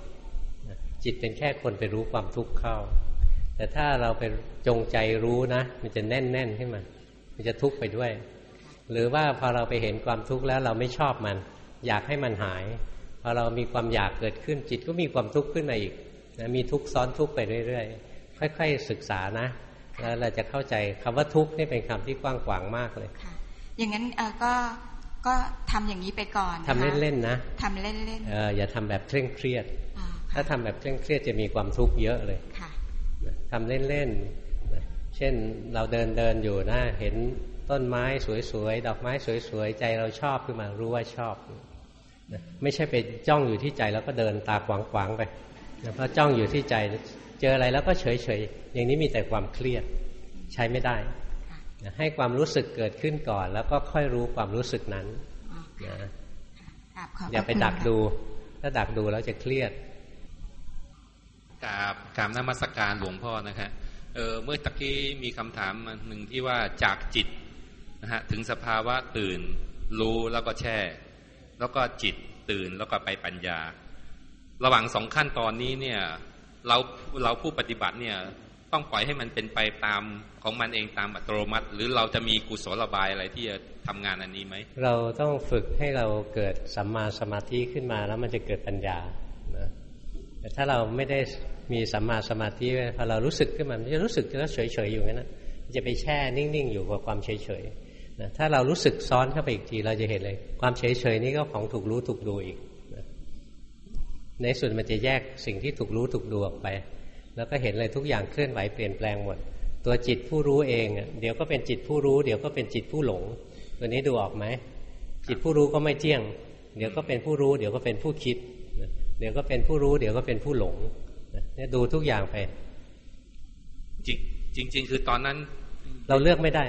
จิตเป็นแค่คนไปรู้ความทุกข์เข้า แต่ถ้าเราไปจงใจรู้นะ มันจะแน่นๆขึ้นมามันจะทุกข์ไปด้วย หรือว่าพอเราไปเห็นความทุกข์แล้วเราไม่ชอบมัน อยากให้มันหาย พอเรามีความอยากเกิดขึ้นจิตก็มีความทุกข์ขึ้นมาอีกนะมีทุกข์ซ้อนทุกข์ไปเรื่อยๆ ค่อยๆศึกษานะ แล้วเราจะเข้าใจคำว่าทุกข์นี่เป็นคำที่กว้างขวางมากเลยค่ะ อย่างนั้นเออก็ก็ทำอย่างนี้ไปก่อนทำเล่นๆนะทำเล่นๆเอออย่าทำแบบเคร่งเครียด ถ้าทำแบบเคร่งเครียดจะมีความทุกข์เยอะเลยทำเล่นๆเช่นเราเดินเดินอยู่นะเห็นต้นไม้สวยๆดอกไม้สวยๆใจเราชอบขึ้นมารู้ว่าชอบ ไม่ใช่ไปจ้องอยู่ที่ใจแล้วก็เดินตาขวางๆไปเพราะจ้องอยู่ที่ใจเจออะไรแล้วก็เฉยๆอย่างนี้มีแต่ความเครียดใช้ไม่ได้ให้ความรู้สึกเกิดขึ้นก่อน แล้วก็ค่อยรู้ความรู้สึกนั้นนะอย่าไปดักดู ถ้าดักดูแล้วจะเครียดกราบกราบนมัสการหลวงพ่อนะครับเออเมื่อตะกี้มีคำถามหนึ่งที่ว่าจากจิตนะฮะถึงสภาวะตื่น รู้แล้วก็แช่ แล้วก็จิตตื่นแล้วก็ไปปัญญา ระหว่างสองขั้นตอนนี้เนี่ยเราเราผู้ปฏิบัติเนี่ยต้องปล่อยให้มันเป็นไปตามของมันเองตามอัตโนมัติ หรือเราจะมีกุศลบายอะไรที่จะทำงานอันนี้ไหม เราต้องฝึกให้เราเกิดสัมมาสมาธิขึ้นมาแล้วมันจะเกิดปัญญาแต่ถ้าเราไม่ได้มีสัมมาสมาธิพอเรารู้สึกขึ้นมามันจะรู้สึกแล้วเฉยๆอยู่งั้นนะจะไปแช่นิ่งๆ อยู่กับความเฉยๆ นะถ้าเรารู้สึกซ้อนเข้าไปอีกที เราจะเห็นเลย ความเฉยๆนี้ก็ของถูกรู้ถูกดูอีกนะในสุดมันจะแยกสิ่งที่ถูกรู้ถูกดูออกไป แล้วก็เห็นเลยทุกอย่างเคลื่อนไหวเปลี่ยนแปลงหมด ตัวจิตผู้รู้เองเดี๋ยวก็เป็นจิตผู้รู้ เดี๋ยวก็เป็นจิตผู้หลง ตัวนี้ดูออกไหมจิตผู้รู้ก็ไม่เที่ยง เดี๋ยวก็เป็นผู้รู้ เดี๋ยวก็เป็นผู้คิด เดี๋ยวก็เป็นผู้รู้ เดี๋ยวก็เป็นผู้หลงเนี่ยดูทุกอย่างไปจริงจริงคือตอนนั้น เราเลือกไม่ได้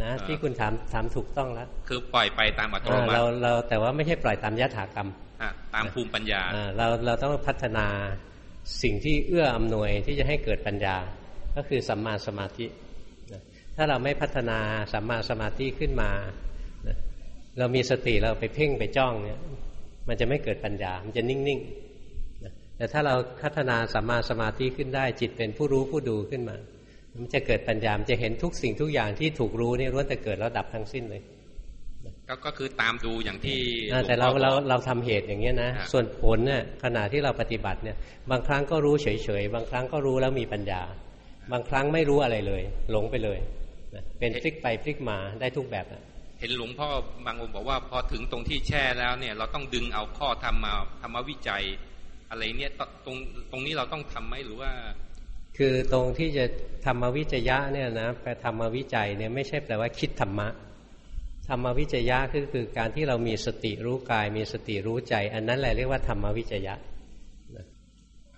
นะที่คุณถามถามถูกต้องแล้ว คือปล่อยไปตามอัตโนมัติเราเราแต่ว่าไม่ใช่ปล่อยตามยถากรรมตามภูมิปัญญาเราเราต้องพัฒนาสิ่งที่เอื้ออำนวยที่จะให้เกิดปัญญา ก็คือสัมมาสมาธิ ถ้าเราไม่พัฒนาสัมมาสมาธิขึ้นมา เรามีสติเราไปเพ่งไปจ้องเนี่ยมันจะไม่เกิดปัญญา มันจะนิ่งๆแต่ถ้าเราพัฒนาสัมมาสมาธิขึ้นได้จิตเป็นผู้รู้ผู้ดูขึ้นมา มันจะเกิดปัญญามันจะเห็นทุกสิ่งทุกอย่างที่ถูกรู้นี่ล้วนแต่เกิดแล้วดับทั้งสิ้นเลยก็คือตามดูอย่างที่แต่เราเราเราทำเหตุอย่างเงี้ยนะส่วนผลเนี่ยขณะที่เราปฏิบัติเนี่ย บางครั้งก็รู้เฉยๆบางครั้งก็รู้แล้วมีปัญญา บางครั้งไม่รู้อะไรเลย หลงไปเลยเป็นพลิกไปพลิกมาได้ทุกแบบนะเห็นหลวงพ่อบางองค์บอกว่าพอถึงตรงที่แช่แล้วเนี่ย เราต้องดึงเอาข้อธรรมมาธรรมวิจัย อะไรเนี่ยตรงตรงนี้เราต้องทํำไหมหรือว่า คือตรงที่จะธรรมวิจยะเนี่ยนะแปลธรรมวิจัยเนี่ยไม่ใช่แปลว่าคิดธรรมะ ธรรมวิจยะคือคือการที่เรามีสติรู้กาย มีสติรู้ใจ อันนั้นแหละเรียกว่าธรรมวิจยะ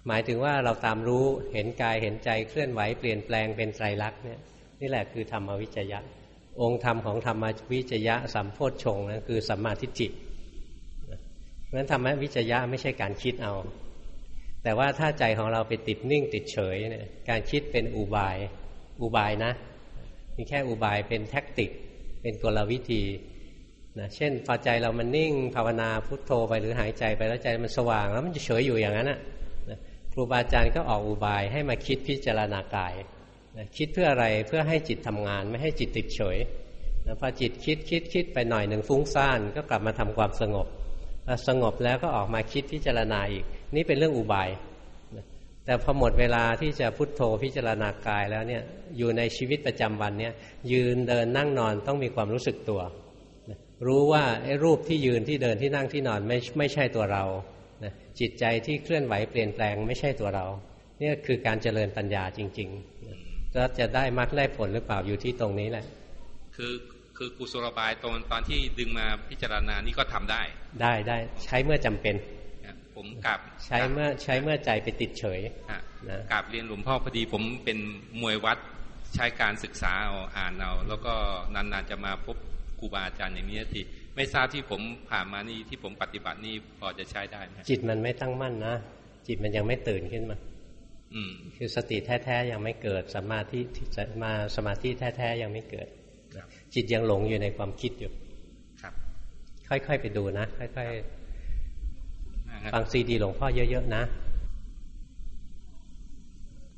หมายถึงว่าเราตามรู้เห็นกายเห็นใจเคลื่อนไหวเปลี่ยนแปลงเป็นไตรลักษณ์เนี่ยนี่แหละคือธรรมวิจยะ องค์ธรรมของธรรมวิจยะสัมโพชฌงนั่นคือสัมมาทิฏฐิเพราะฉะนั้นธรรมวิจยะไม่ใช่การคิดเอา แต่ว่าถ้าใจของเราไปติดนิ่งติดเฉยเนี่ยการคิดเป็นอุบายอุบายนะมีแค่อุบายเป็นแท็กติก เป็นกลวิธีนะเช่นพอใจเรามันนิ่งภาวนาพุทโธไปหรือหายใจไปแล้วใจมันสว่างแล้วมันจะเฉยอยู่อย่างนั้นนะครูบาอาจารย์ก็ออกอุบายให้มาคิดพิจารณากายคิดเพื่ออะไรเพื่อให้จิตทำงานไม่ให้จิตติดเฉยพอจิตคิดคิดคิดไปหน่อยหนึ่งฟุ้งซ่านก็กลับมาทำความสงบสงบแล้วก็ออกมาคิดพิจารณาอีก นี่เป็นเรื่องอุบาย แต่พอหมดเวลาที่จะพุทโธพิจารณากายแล้วเนี่ยอยู่ในชีวิตประจำวันเนี่ยยืนเดินนั่งนอนต้องมีความรู้สึกตัว รู้ว่าไอ้รูปที่ยืนที่เดินที่นั่งที่นอนไม่ไม่ใช่ตัวเราจิตใจที่เคลื่อนไหวเปลี่ยนแปลงไม่ใช่ตัวเราเนี่ยคือการเจริญปัญญาจริงๆแล้วจะได้มรรคได้ผลหรือเปล่าอยู่ที่ตรงนี้แหละ คือคือกุศลบายตอนตอนที่ดึงมาพิจารณานี่ก็ทำได้ ได้ได้ใช้เมื่อจำเป็น ผมกลับใช้เมื่อใช้เมื่อใจไปติดเฉยนะกลับเรียนหลวงพ่อพอดีผมเป็นมวยวัดใช้การศึกษาเอาอ่านเอาแล้วก็นานๆจะมาพบครูบาอาจารย์อย่างนี้ทีไม่ทราบที่ผมผ่านมานี่ที่ผมปฏิบัตินี่พอจะใช้ได้ไหมจิตมันไม่ตั้งมั่นนะจิตมันยังไม่ตื่นขึ้นมาคือสติแท้ๆยังไม่เกิดสมาธิมาสมาธิแท้ๆยังไม่เกิดจิตยังหลงอยู่ในความคิดอยู่ครับ ค่อยๆไปดูนะ ค่อยๆ ฟังซีดีหลวงพ่อเยอะๆนะ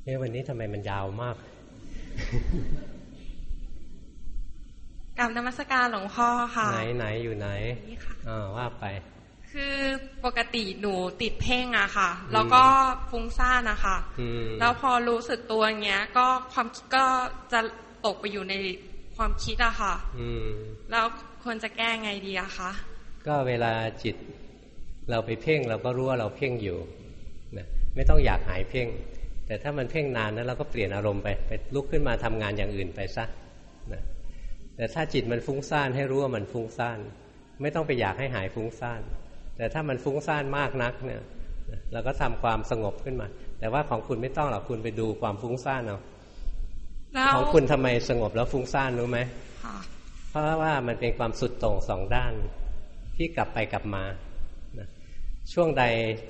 เอ๊วันนี้ทำไมมันยาวมากกราบนมัสการหลวงพ่อค่ะไหนไหนอยู่ไหนนี่ค่ะอ่าว่าไป คือปกติหนูติดเพ่งอะค่ะ แล้วก็ฟุ้งซ่านอะค่ะแล้วพอรู้สึกตัวเงี้ย ก็ความก็จะตกไปอยู่ในความคิดอะค่ะแล้วควรจะแก้ไงดีอะคะก็เวลาจิต เราไปเพ่งเราก็รู้ว่าเราเพ่งอยู่นะไม่ต้องอยากหายเพ่ง แต่ถ้ามันเพ่งนานนะเราก็เปลี่ยนอารมณ์ไปไปลุกขึ้นมาทำงานอย่างอื่นไปซะนะแต่ถ้าจิตมันฟุ้งซ่านให้รู้ว่ามันฟุ้งซ่าน ไม่ต้องไปอยากให้หายฟุ้งซ่าน แต่ถ้ามันฟุ้งซ่านมากนักเนี่ยเราก็ทำความสงบขึ้นมา แต่ว่าของคุณไม่ต้องหรอกคุณไปดูความฟุ้งซ่านเอาของคุณทำไมสงบแล้วฟุ้งซ่านรู้ไหมเพราะว่ามันเป็นความสุดโต่งสองด้านที่กลับไปกลับมา ช่วงใด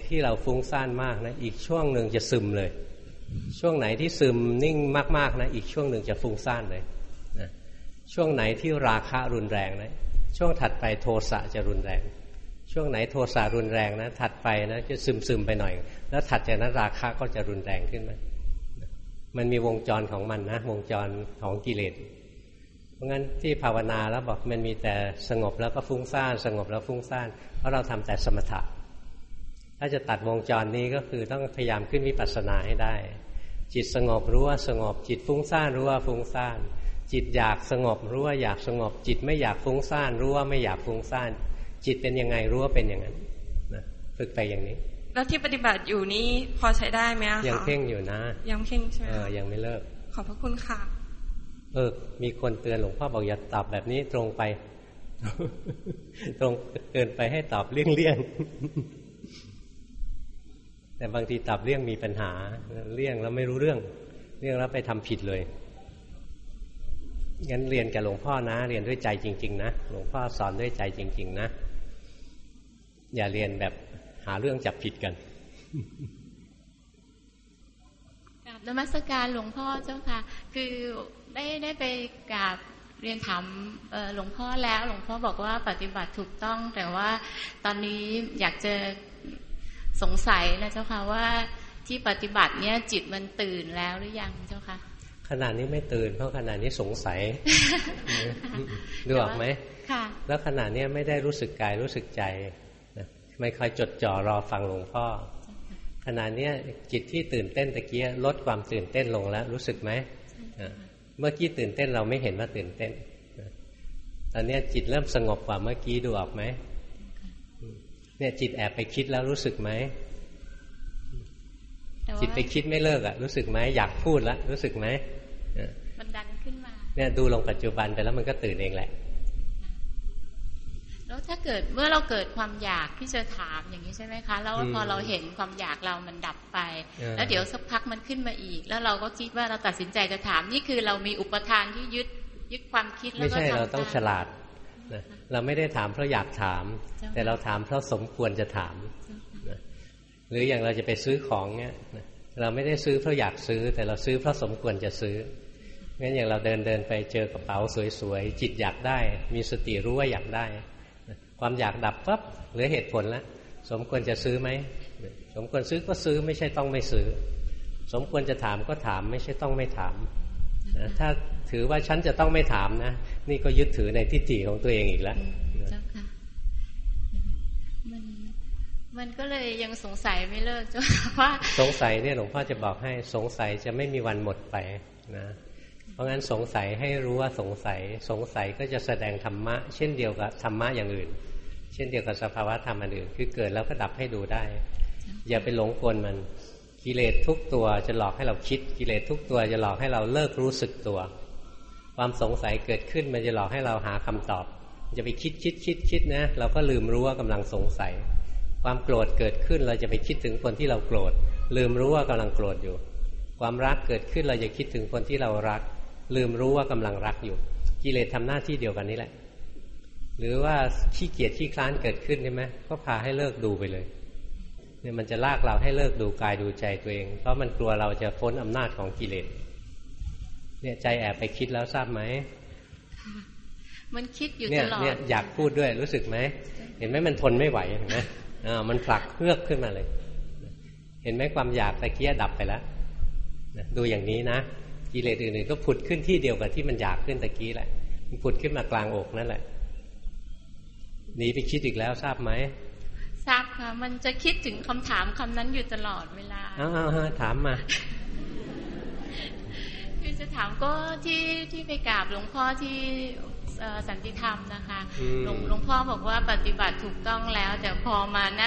ที่เราฟุ้งซ่านมากนะ อีกช่วงหนึ่งจะซึมเลย ช่วงไหนที่ซึมนิ่งมากๆนะอีกช่วงหนึ่งจะฟุ้งซ่านเลยนะช่วงไหนที่ราคะรุนแรงนะช่วงถัดไปโทสะจะรุนแรง ช่วงไหนโทสะรุนแรงนะถัดไปนะจะซึมซึมไปหน่อย แล้วถัดจากนั้นราคะก็จะรุนแรงขึ้นมามันมีวงจรของมันนะ วงจรของกิเลสเพราะงั้นที่ภาวนาแล้วบอกมันมีแต่สงบแล้วก็ฟุ้งซ่าน สงบแล้วฟุ้งซ่านเพราะเราทำแต่สมถะ ถ้าจะตัดวงจรนี้ก็คือต้องพยายามขึ้นวิปัสสนาให้ได้ จิตสงบรู้ว่าสงบ จิตฟุ้งซ่านรู้ว่าฟุ้งซ่าน จิตอยากสงบรู้ว่าอยากสงบ จิตไม่อยากฟุ้งซ่านรู้ว่าไม่อยากฟุ้งซ่าน จิตเป็นยังไงรู้ว่าเป็นอย่างนั้นนะฝึกไปอย่างนี้ แล้วที่ปฏิบัติอยู่นี้พอใช้ได้ไหมคะยังเพ่งอยู่นะ ยังเพ่งใช่ไหมเออยังไม่เลิก ขอบพระคุณค่ะเออ มีคนเตือนหลวงพ่อบอกอย่าตอบแบบนี้ตรงไป ตรงเกินไปให้ตอบเลี่ยงเลี่ยง แต่บางทีตอบเลี่ยงมีปัญหาเลี่ยงแล้วไม่รู้เรื่อง เลี่ยงแล้วไปทำผิดเลยงั้นเรียนกับหลวงพ่อนะ เรียนด้วยใจจริง ๆ นะหลวงพ่อสอนด้วยใจจริง ๆ นะ อย่าเรียนแบบหาเรื่องจับผิดกันกราบนมัสการหลวงพ่อเจ้าค่ะ คือได้ได้ไปกราบเรียนถามหลวงพ่อแล้ว หลวงพ่อบอกว่าปฏิบัติถูกต้อง แต่ว่าตอนนี้อยากจะ สงสัยนะเจ้าค่ะว่าที่ปฏิบัติเนี้ยจิตมันตื่นแล้วหรือยังเจ้าค่ะขนาดนี้ไม่ตื่น เพราะขนาดนี้สงสัยดูออกไหมค่ะแล้วขนาดนี้ไม่ได้รู้สึกกายรู้สึกใจไม่คอยจดจ่อรอฟังหลวงพ่อขณะนี้จิตที่ตื่นเต้นตะเกียลดความตื่นเต้นลงแล้ว รู้สึกไหมเมื่อกี้ตื่นเต้นเราไม่เห็นว่าตื่นเต้นตอนนี้จิตเริ่มสงบกว่าเมื่อกี้ดูออกไหม เนี่ยจิตแอบไปคิดแล้วรู้สึกไหมจิตไปคิดไม่เลิกอะรู้สึกไหมอยากพูดแล้วรู้สึกไหมมันดันขึ้นมา เนี่ยดูลงปัจจุบันไปแล้วมันก็ตื่นเองแหละ แล้วถ้าเกิดเมื่อเราเกิดความอยากที่จะถามอย่างนี้ใช่ไหมคะ แล้วพอเราเห็นความอยากเรามันดับไป แล้วเดี๋ยวสักพักมันขึ้นมาอีก แล้วเราก็คิดว่าเราตัดสินใจจะถามนี่คือเรามีอุปทานที่ยึดยึดความคิดแล้วก็ทำไม่ใช่เราต้องฉลาด เราไม่ได้ถามเพราะอยากถาม แต่เราถามเพราะสมควรจะถาม หรืออย่างเราจะไปซื้อของเนี่ยเราไม่ได้ซื้อเพราะอยากซื้อ แต่เราซื้อเพราะสมควรจะซื้องั้นอย่างเราเดินเดินไปเจอกระเป๋าสวยๆจิตอยากได้ มีสติรู้ว่าอยากได้ ความอยากดับปั๊บเหลือเหตุผลแล้วสมควรจะซื้อไหมสมควรซื้อก็ซื้อไม่ใช่ต้องไม่ซื้อ สมควรจะถามก็ถามไม่ใช่ต้องไม่ถาม ถ้าถือว่าฉันจะต้องไม่ถามนะ นี่ก็ยึดถือในทิฏฐิของตัวเองอีกแล้วเจ้าค่ะมันมันก็เลยยังสงสัยไม่เลิกจ้าว่าสงสัยเนี่ยหลวงพ่อจะบอกให้สงสัยจะไม่มีวันหมดไปนะ เพราะงั้นสงสัยให้รู้ว่าสงสัย สงสัยก็จะแสดงธรรมะ เช่นเดียวกับธรรมะอย่างอื่น เช่นเดียวกับสภาวะธรรมอันอื่น คือเกิดแล้วก็ดับให้ดูได้ อย่าไปหลงกลมัน กิเลสทุกตัวจะหลอกให้เราคิด กิเลสทุกตัวจะหลอกให้เราเลิกรู้สึกตัว ความสงสัยเกิดขึ้นมันจะหลอกให้เราหาคำตอบ จะไปคิดคิดคิดคิดนะ เราก็ลืมรู้ว่ากำลังสงสัย ความโกรธเกิดขึ้นเราจะไปคิดถึงคนที่เราโกรธ ลืมรู้ว่ากำลังโกรธอยู่ ความรักเกิดขึ้นเราจะคิดถึงคนที่เรารัก ลืมรู้ว่ากำลังรักอยู่ กิเลสทำหน้าที่เดียวกันนี้แหละ หรือว่าขี้เกียจขี้คลานเกิดขึ้นใช่ไหมก็พาให้เลิกดูไปเลย เนี่ยมันจะลากเราให้เลิกดูกายดูใจตัวเอง เพราะมันกลัวเราจะพ้นอำนาจของกิเลสเนี่ยใจแอบไปคิดแล้วทราบไหมมันคิดอยู่ตลอดเนี่ยอยากพูดด้วยรู้สึกไหมเห็นไหมมันทนไม่ไหวเห็นไหมอ่ามันผลักเฮือกขึ้นมาเลย เห็นไหมความอยากตะเกียดับไปแล้วดูอย่างนี้นะกิเลสอื่นๆก็ผุดขึ้นที่เดียวกับที่มันอยากขึ้นตะกี้แหละมันผุดขึ้นมากลางอกนั่นแหละหนีไปคิดอีกแล้วทราบไหม ทราบค่ะ มันจะคิดถึงคำถามคำนั้นอยู่ตลอดเวลาอ้าวถามมา คือจะถามก็ที่ที่ไปกราบหลวงพ่อที่สันติธรรมนะคะหลวงหลวงพ่อบอกว่าปฏิบัติถูกต้องแล้ว แต่พอมาณ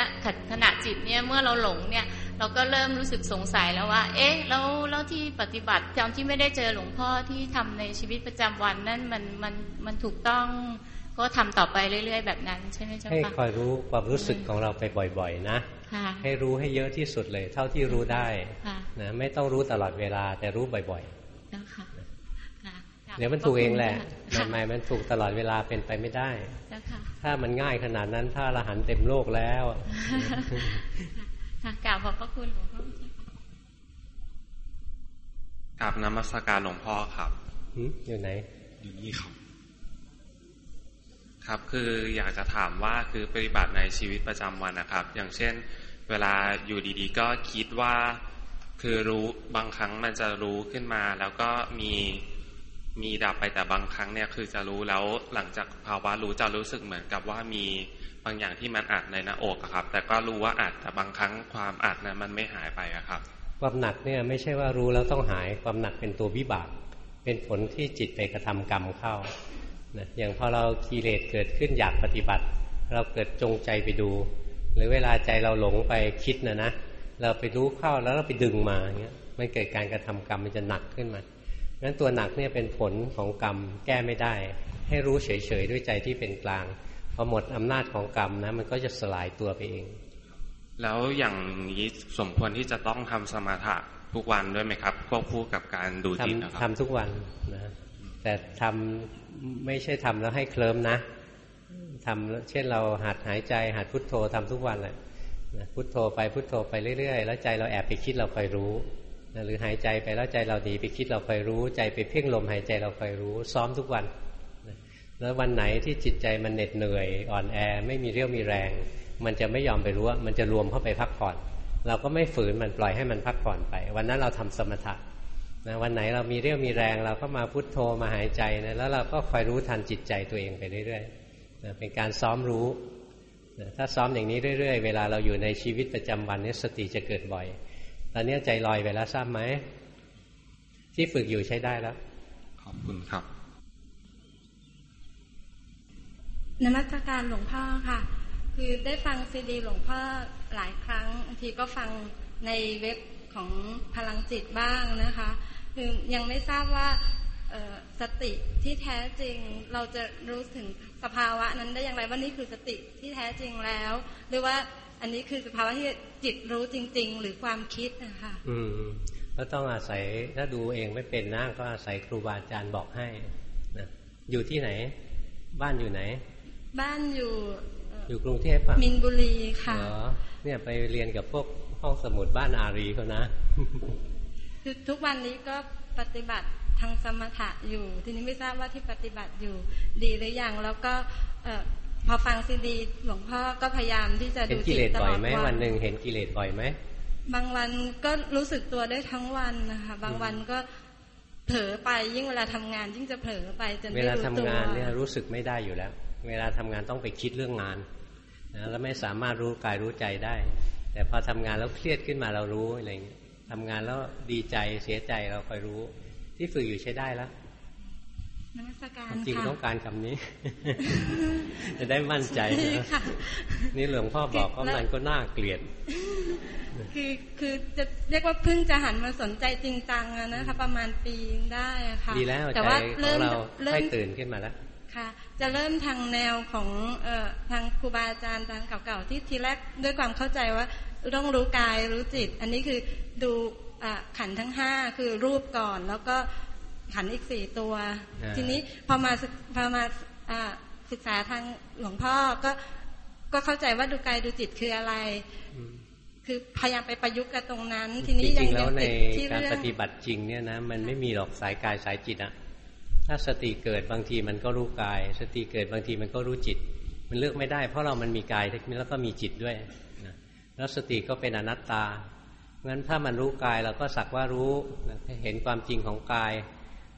ขณะจิตเนี่ยเมื่อเราหลงเนี่ย เราก็เริ่มรู้สึกสงสัยแล้วว่า เอ๊ะ แล้วแล้วที่ปฏิบัติตอนที่ไม่ได้เจอหลวงพ่อที่ทำในชีวิตประจำวันนั่นมันมันมันถูกต้อง ก็ทำต่อไปเรื่อย ๆ แบบนั้นใช่ไหมเจ้าคะให้คอยรู้ความรู้สึกของเราไปบ่อย ๆ นะให้รู้ให้เยอะที่สุดเลย เท่าที่รู้ได้นะไม่ต้องรู้ตลอดเวลาแต่รู้บ่อยๆเดี๋ยวมันถูกเองแหละใหม่ๆมันถูกตลอดเวลาเป็นไปไม่ได้ ถ้ามันง่ายขนาดนั้นถ้าละหันเต็มโลกแล้วกราบขอบพระคุณหลวงพ่อกราบนมัสการหลวงพ่อครับอยู่ไหน อยู่นี่ครับ ครับคืออยากจะถามว่าคือปฏิบัติในชีวิตประจำวันนะครับ อย่างเช่น เวลาอยู่ดีๆ ก็คิดว่า คือรู้บางครั้งมันจะรู้ขึ้นมา แล้วก็มีมีดับไปแต่บางครั้งเนี่ยคือจะรู้แล้วหลังจากภาวะรู้จะรู้สึกเหมือนกับว่ามีบางอย่างที่มันอัดในหน้าอกครับ แต่ก็รู้ว่าอัดแต่บางครั้งความอัดนั้นมันไม่หายไปครับ ความหนักเนี่ยไม่ใช่ว่ารู้แล้วต้องหายความหนักเป็นตัววิบาก เป็นผลที่จิตไปกระทำกรรมเข้า นะอย่างพอเรากิเลสเกิดขึ้นอยากปฏิบัติ เราเกิดจงใจไปดู หรือเวลาใจเราหลงไปคิดนะนะเราไปรู้เข้าแล้วเราไปดึงมาเงี้ยมันเกิดการกระทำกรรมมันจะหนักขึ้นมางั้นตัวหนักเนี่ยเป็นผลของกรรมแก้ไม่ได้ ให้รู้เฉยๆด้วยใจที่เป็นกลางพอหมดอำนาจของกรรมนะมันก็จะสลายตัวไปเอง แล้วอย่างนี้สมควรที่จะต้องทำสมาธิทุกวันด้วยไหมครับควบคู่กับการดูจิตนะครับทำทุกวันนะแต่ทำ ไม่ใช่ทำแล้วให้เคลิมนะทำเช่นเราหัดหายใจหัดพุทโธทำทุกวันแหละพุทโธไปพุทโธไปเรื่อยๆ แล้วใจเราแอบไปคิดเราคอยรู้หรือหายใจไปแล้วใจเราดีไปคิดเราคอยรู้ ใจไปเพ่งลมหายใจเราคอยรู้ ซ้อมทุกวัน แล้ววันไหนที่จิตใจมันเหน็ดเหนื่อย อ่อนแอไม่มีเรี่ยวมีแรง มันจะไม่ยอมไปรู้มันจะรวมเข้าไปพักผ่อน เราก็ไม่ฝืนมันปล่อยให้มันพักผ่อนไป วันนั้นเราทำสมถะ นะวันไหนเรามีเรี่ยวมีแรง เราก็มาพุทโธมาหายใจนะแล้วเราก็คอยรู้ทันจิตใจตัวเองไปเรื่อยๆนะเป็นการซ้อมรู้นะถ้าซ้อมอย่างนี้เรื่อยๆ เวลาเราอยู่ในชีวิตประจำวันนี้สติจะเกิดบ่อย ตอนนี้ใจลอยไปแล้วทราบไหม ที่ฝึกอยู่ใช้ได้แล้ว ขอบคุณครับนมัสการหลวงพ่อค่ะ คือได้ฟังซีดีหลวงพ่อหลายครั้งบางทีก็ฟังในเว็บของพลังจิตบ้างนะคะ คือยังไม่ทราบว่าสติที่แท้จริงเราจะรู้ถึงสภาวะนั้นได้อย่างไรว่านี่คือสติที่แท้จริงแล้ว หรือว่าอันนี้คือสภาวะที่จิตรู้จริง ๆ หรือความคิดนะคะอืมก็ต้องอาศัยถ้าดูเองไม่เป็นนะก็อาศัยครูบาอาจารย์บอกให้นะอยู่ที่ไหน บ้านอยู่ไหน บ้านอยู่อยู่กรุงเทพป่ะมินบุรีค่ะอ๋อเนี่ยไปเรียนกับพวกห้องสมุดบ้านอารีเขานะ คือทุกวันนี้ก็ปฏิบัติทางสมถะอยู่ ทีนี้ไม่ทราบว่าที่ปฏิบัติอยู่ดีหรือยังแล้วก็พอฟังซีดีหลวงพ่อก็พยายามที่จะดูจิตตลอดวันวันหนึ่งเห็นกิเลสบ่อยไหมบางวันก็รู้สึกตัวได้ทั้งวันนะคะบางวันก็เผลอไปยิ่งเวลาทำงาน ยิ่งจะเผลอไปจนเวลาทำงานเนี่ยรู้สึกไม่ได้อยู่แล้ว เวลาทำงานต้องไปคิดเรื่องงานนะแล้วไม่สามารถรู้กายรู้ใจได้ แต่พอทำงานแล้วเครียดขึ้นมาเรารู้อะไรเงี้ย ทำงานแล้วดีใจเสียใจเราคอยรู้ ที่ฝึกอยู่ใช้ได้แล้วจริงต้องการคำนี้ จะได้มั่นใจนี่หลวงพ่อบอกว่ามันก็น่าเกลียด คือคือจะเรียกว่าเพิ่งจะหันมาสนใจจริงจังนะคะประมาณปีได้ค่ะดีแล้วแต่ว่าเริ่มเริ่มตื่นขึ้นมาแล้วค่ะ จะเริ่มทางแนวของเอ่อทางครูบาอาจารย์ทางเก่าๆที่ทีแรกด้วยความเข้าใจว่า ต้องรู้กายรู้จิต อันนี้คือดูขันทั้งห้าคือรูปก่อน แล้วก็ขันอีกสี่ตัว ทีนี้พอมาพอมาศึกษาทางหลวงพ่อก็ก็เข้าใจว่าดูกายดูจิตคืออะไร คือพยายามไปประยุกต์กับตรงนั้น ทีนี้ยังยังติดที่เรื่องการปฏิบัติจริงเนี่ยนะมันไม่มีหรอกสายกายสายจิตอะถ้าสติเกิดบางทีมันก็รู้กาย สติเกิดบางทีมันก็รู้จิต มันเลือกไม่ได้เพราะเรามันมีกายแล้วก็มีจิตด้วยนะ แล้วสติก็เป็นอนัตตางั้นถ้ามันรู้กายเราก็สักว่ารู้เห็นความจริงของกาย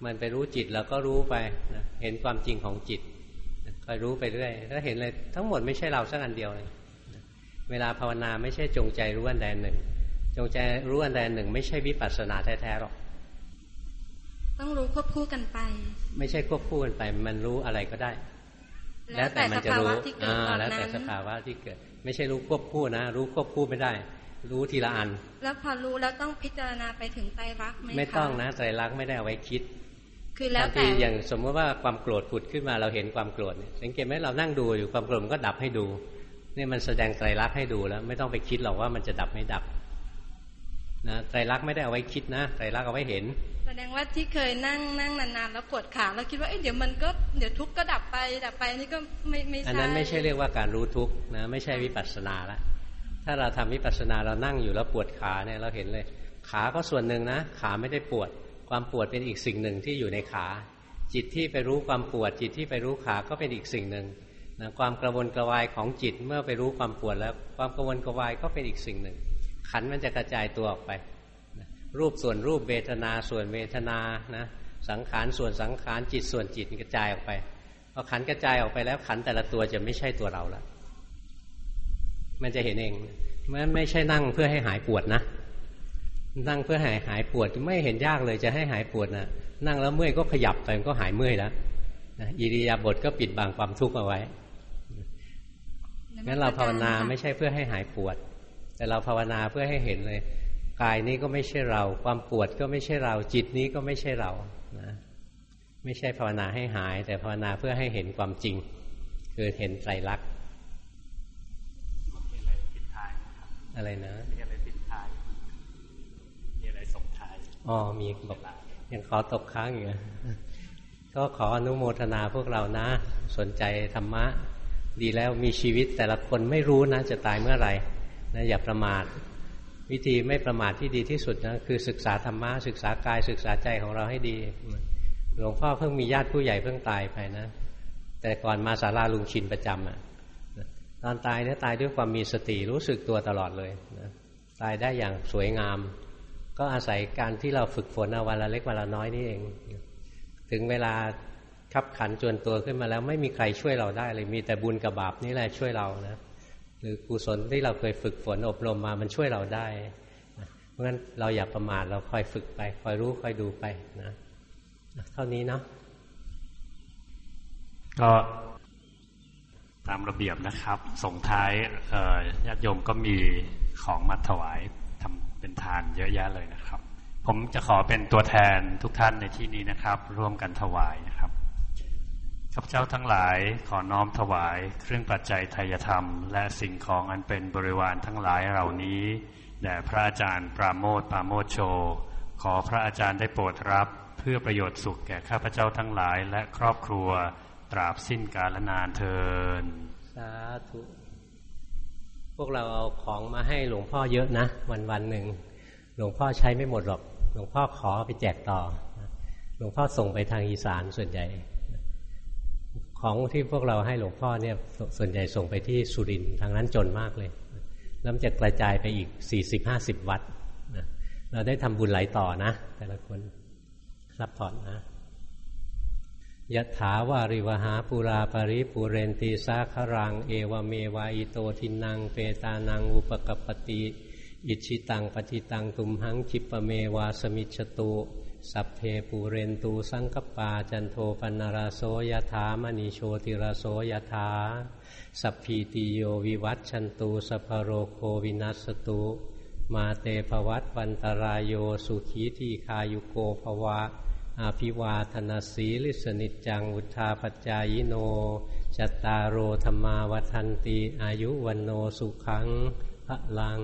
มันไปรู้จิตเราก็รู้ไปนะเห็นความจริงของจิตคอยรู้ไปเรื่อยถ้าเห็นเลยทั้งหมดไม่ใช่เราสักอันเดียวเลยเวลาภาวนาไม่ใช่จงใจรู้อันใดหนึ่ง จงใจรู้อันใดหนึ่ง ไม่ใช่วิปัสสนาแท้ๆหรอกต้องรู้ควบคู่กันไป ไม่ใช่ควบคู่กันไป มันรู้อะไรก็ได้ แล้วแต่มันจะรู้อ่าแล้วแต่สภาวะที่เกิด ไม่ใช่รู้ควบคู่นะ รู้ควบคู่ไม่ได้ รู้ทีละอัน แล้วพอรู้แล้วต้องพิจารณาไปถึงไตรลักษณ์ไหมไม่ต้องนะไตรลักษณ์ไม่ได้เอาไว้คิด คือแล้วแต่อย่างสมมติว่าความโกรธผุดขึ้นมาเราเห็นความโกรธสังเกตไหมเรานั่งดูอยู่ความโกรธมันก็ดับให้ดูนี่มันแสดงไตรลักษณ์ให้ดูแล้ว ไม่ต้องไปคิดหรอกว่ามันจะดับไม่ดับนะไตรลักษณ์ไม่ได้เอาไว้คิดนะไตรลักษณ์เอาไว้เห็นแส ดงว่าที่เคยนั่งนั่งนานๆแล้วปวดขาแล้วคิดว่าเอ้เดี๋ยวมันก็เดี๋ยวทุกข์ก็ดับไปดับไปนี่ก็ไม่ไม่ใช่อันนั้นไม่ใช่เรียกว่าการรู้ทุกข์นะไม่ใช่วิปัสสนาละถ้าเราทำวิปัสสนาเรานั่งอยู่แล้วปวดขาเนี่ยเราเห็นเลย ขาก็ส่วนหนึ่งนะ ขาไม่ได้ปวด ความปวดเป็นอีกสิ่งหนึ่งที่อยู่ในขา จิตที่ไปรู้ความปวด จิตที่ไปรู้ขาก็เป็นอีกสิ่งหนึ่งนะความกระวนกระวายของจิตเมื่อไปรู้ความปวดแล้ว ความกระวนกระวายก็เป็นอีกสิ่งหนึ่ง ขันมันจะกระจายตัวออกไป รูปส่วนรูปเวทนาส่วนเวทนานะสังขารส่วนสังขารจิตส่วนจิตกระจายออกไปพอขันกระจายออกไปแล้วขันแต่ละตัวจะไม่ใช่ตัวเราละมันจะเห็นเองมันไม่ใช่นั่งเพื่อให้หายปวดนะนั่งเพื่อหายหายปวดไม่เห็นยากเลยจะให้หายปวดนะนั่งแล้วเมื่อยก็ขยับไปมันก็หายเมื่อยแล้วอิริยาบถก็ปิดบังความทุกข์เอาไว้งั้นเราภาวนาไม่ใช่เพื่อให้หายปวด แต่เราภาวนาเพื่อให้เห็นเลย กายนี้ก็ไม่ใช่เรา ความปวดก็ไม่ใช่เรา จิตนี้ก็ไม่ใช่เรานะไม่ใช่ภาวนาให้หาย แต่ภาวนาเพื่อให้เห็นความจริง คือเห็นไตรลักษณ์อะไรนะมีอะไรติดท้ายมีอะไรส่งท้ายอ๋อมีบอกยังขอตกค้างอยู่ก็ขออนุโมทนาพวกเรานะ สนใจธรรมะ ดีแล้วมีชีวิตแต่ละคนไม่รู้นะ จะตายเมื่อไหร่นะอย่าประมาท วิธีไม่ประมาทที่ดีที่สุดนะคือศึกษาธรรมะศึกษากายศึกษาใจของเราให้ดี หลวงพ่อเพิ่งมีญาติผู้ใหญ่เพิ่งตายไปนะ แต่ก่อนมาศาลาลุงชินประจำอะตอนตายเนี่ยตายด้วยความมีสติรู้สึกตัวตลอดเลยนะตายได้อย่างสวยงาม ก็อาศัยการที่เราฝึกฝนเอาวันละเล็กวันละน้อยนี่เอง ถึงเวลาขับขันจวนตัวขึ้นมาแล้ว ไม่มีใครช่วยเราได้เลยมีแต่บุญกับบาปนี่แหละช่วยเรานะ หรือกุศลที่เราเคยฝึกฝนอบรมมามันช่วยเราได้เพราะฉะนั้นเราอย่าประมาทเราคอยฝึกไป คอยรู้คอยดูไปนะเท่านี้เนาะก็ตามระเบียบนะครับ ส่งท้ายญาติโยมก็มีของมาถวายทำเป็นทานเยอะแยะเลยนะครับ ผมจะขอเป็นตัวแทนทุกท่านในที่นี้นะครับ ร่วมกันถวายนะครับ ข้าพเจ้าทั้งหลายขอน้อมถวาย เครื่องปัจจัยไทยธรรม และสิ่งของอันเป็นบริวารทั้งหลายเหล่านี้แด่พระอาจารย์ปราโมทปราโมทโช ขอพระอาจารย์ได้โปรดรับ เพื่อประโยชน์สุขแก่ข้าพเจ้าทั้งหลายและครอบครัวตราบสิ้นกาลนานเทินสาธุพวกเราเอาของมาให้หลวงพ่อเยอะนะ วันวันหนึ่งหลวงพ่อใช้ไม่หมดหรอก หลวงพ่อขอไปแจกต่อ หลวงพ่อส่งไปทางอีสานส่วนใหญ่ ของที่พวกเราให้หลวงพ่อเนี่ยส่วนใหญ่ส่งไปที่สุรินทร์ทางนั้นจนมากเลยแล้วจะกระจายไปอีกสี่สิบห้าสิบวัดเราได้ทำบุญไหลต่อนะ แต่ละคนรับผ่อนนะยะถาวาริวหาปุราปริปุเรนตีสาครัง เอวเมวายโตทินังเปตานังอุปกปติ อิชิตังปฏิตัง ตุมหังจิปเมวาสมิชตุ สัพเพปูเรนตูสังกปาจันโทปนราโสยถามณีโชติราโสยถาสัพพีติโยวิวัตชันตูสัพโรโควินัสตุ มาเตภวัตวันตรายโยสุขีทีคายุโกภวะอาภิวาธนาสีลิสนิจัง อุทาปจายโนจตารโรธรรมาวันตีอายุวันโนสุขังพระลัง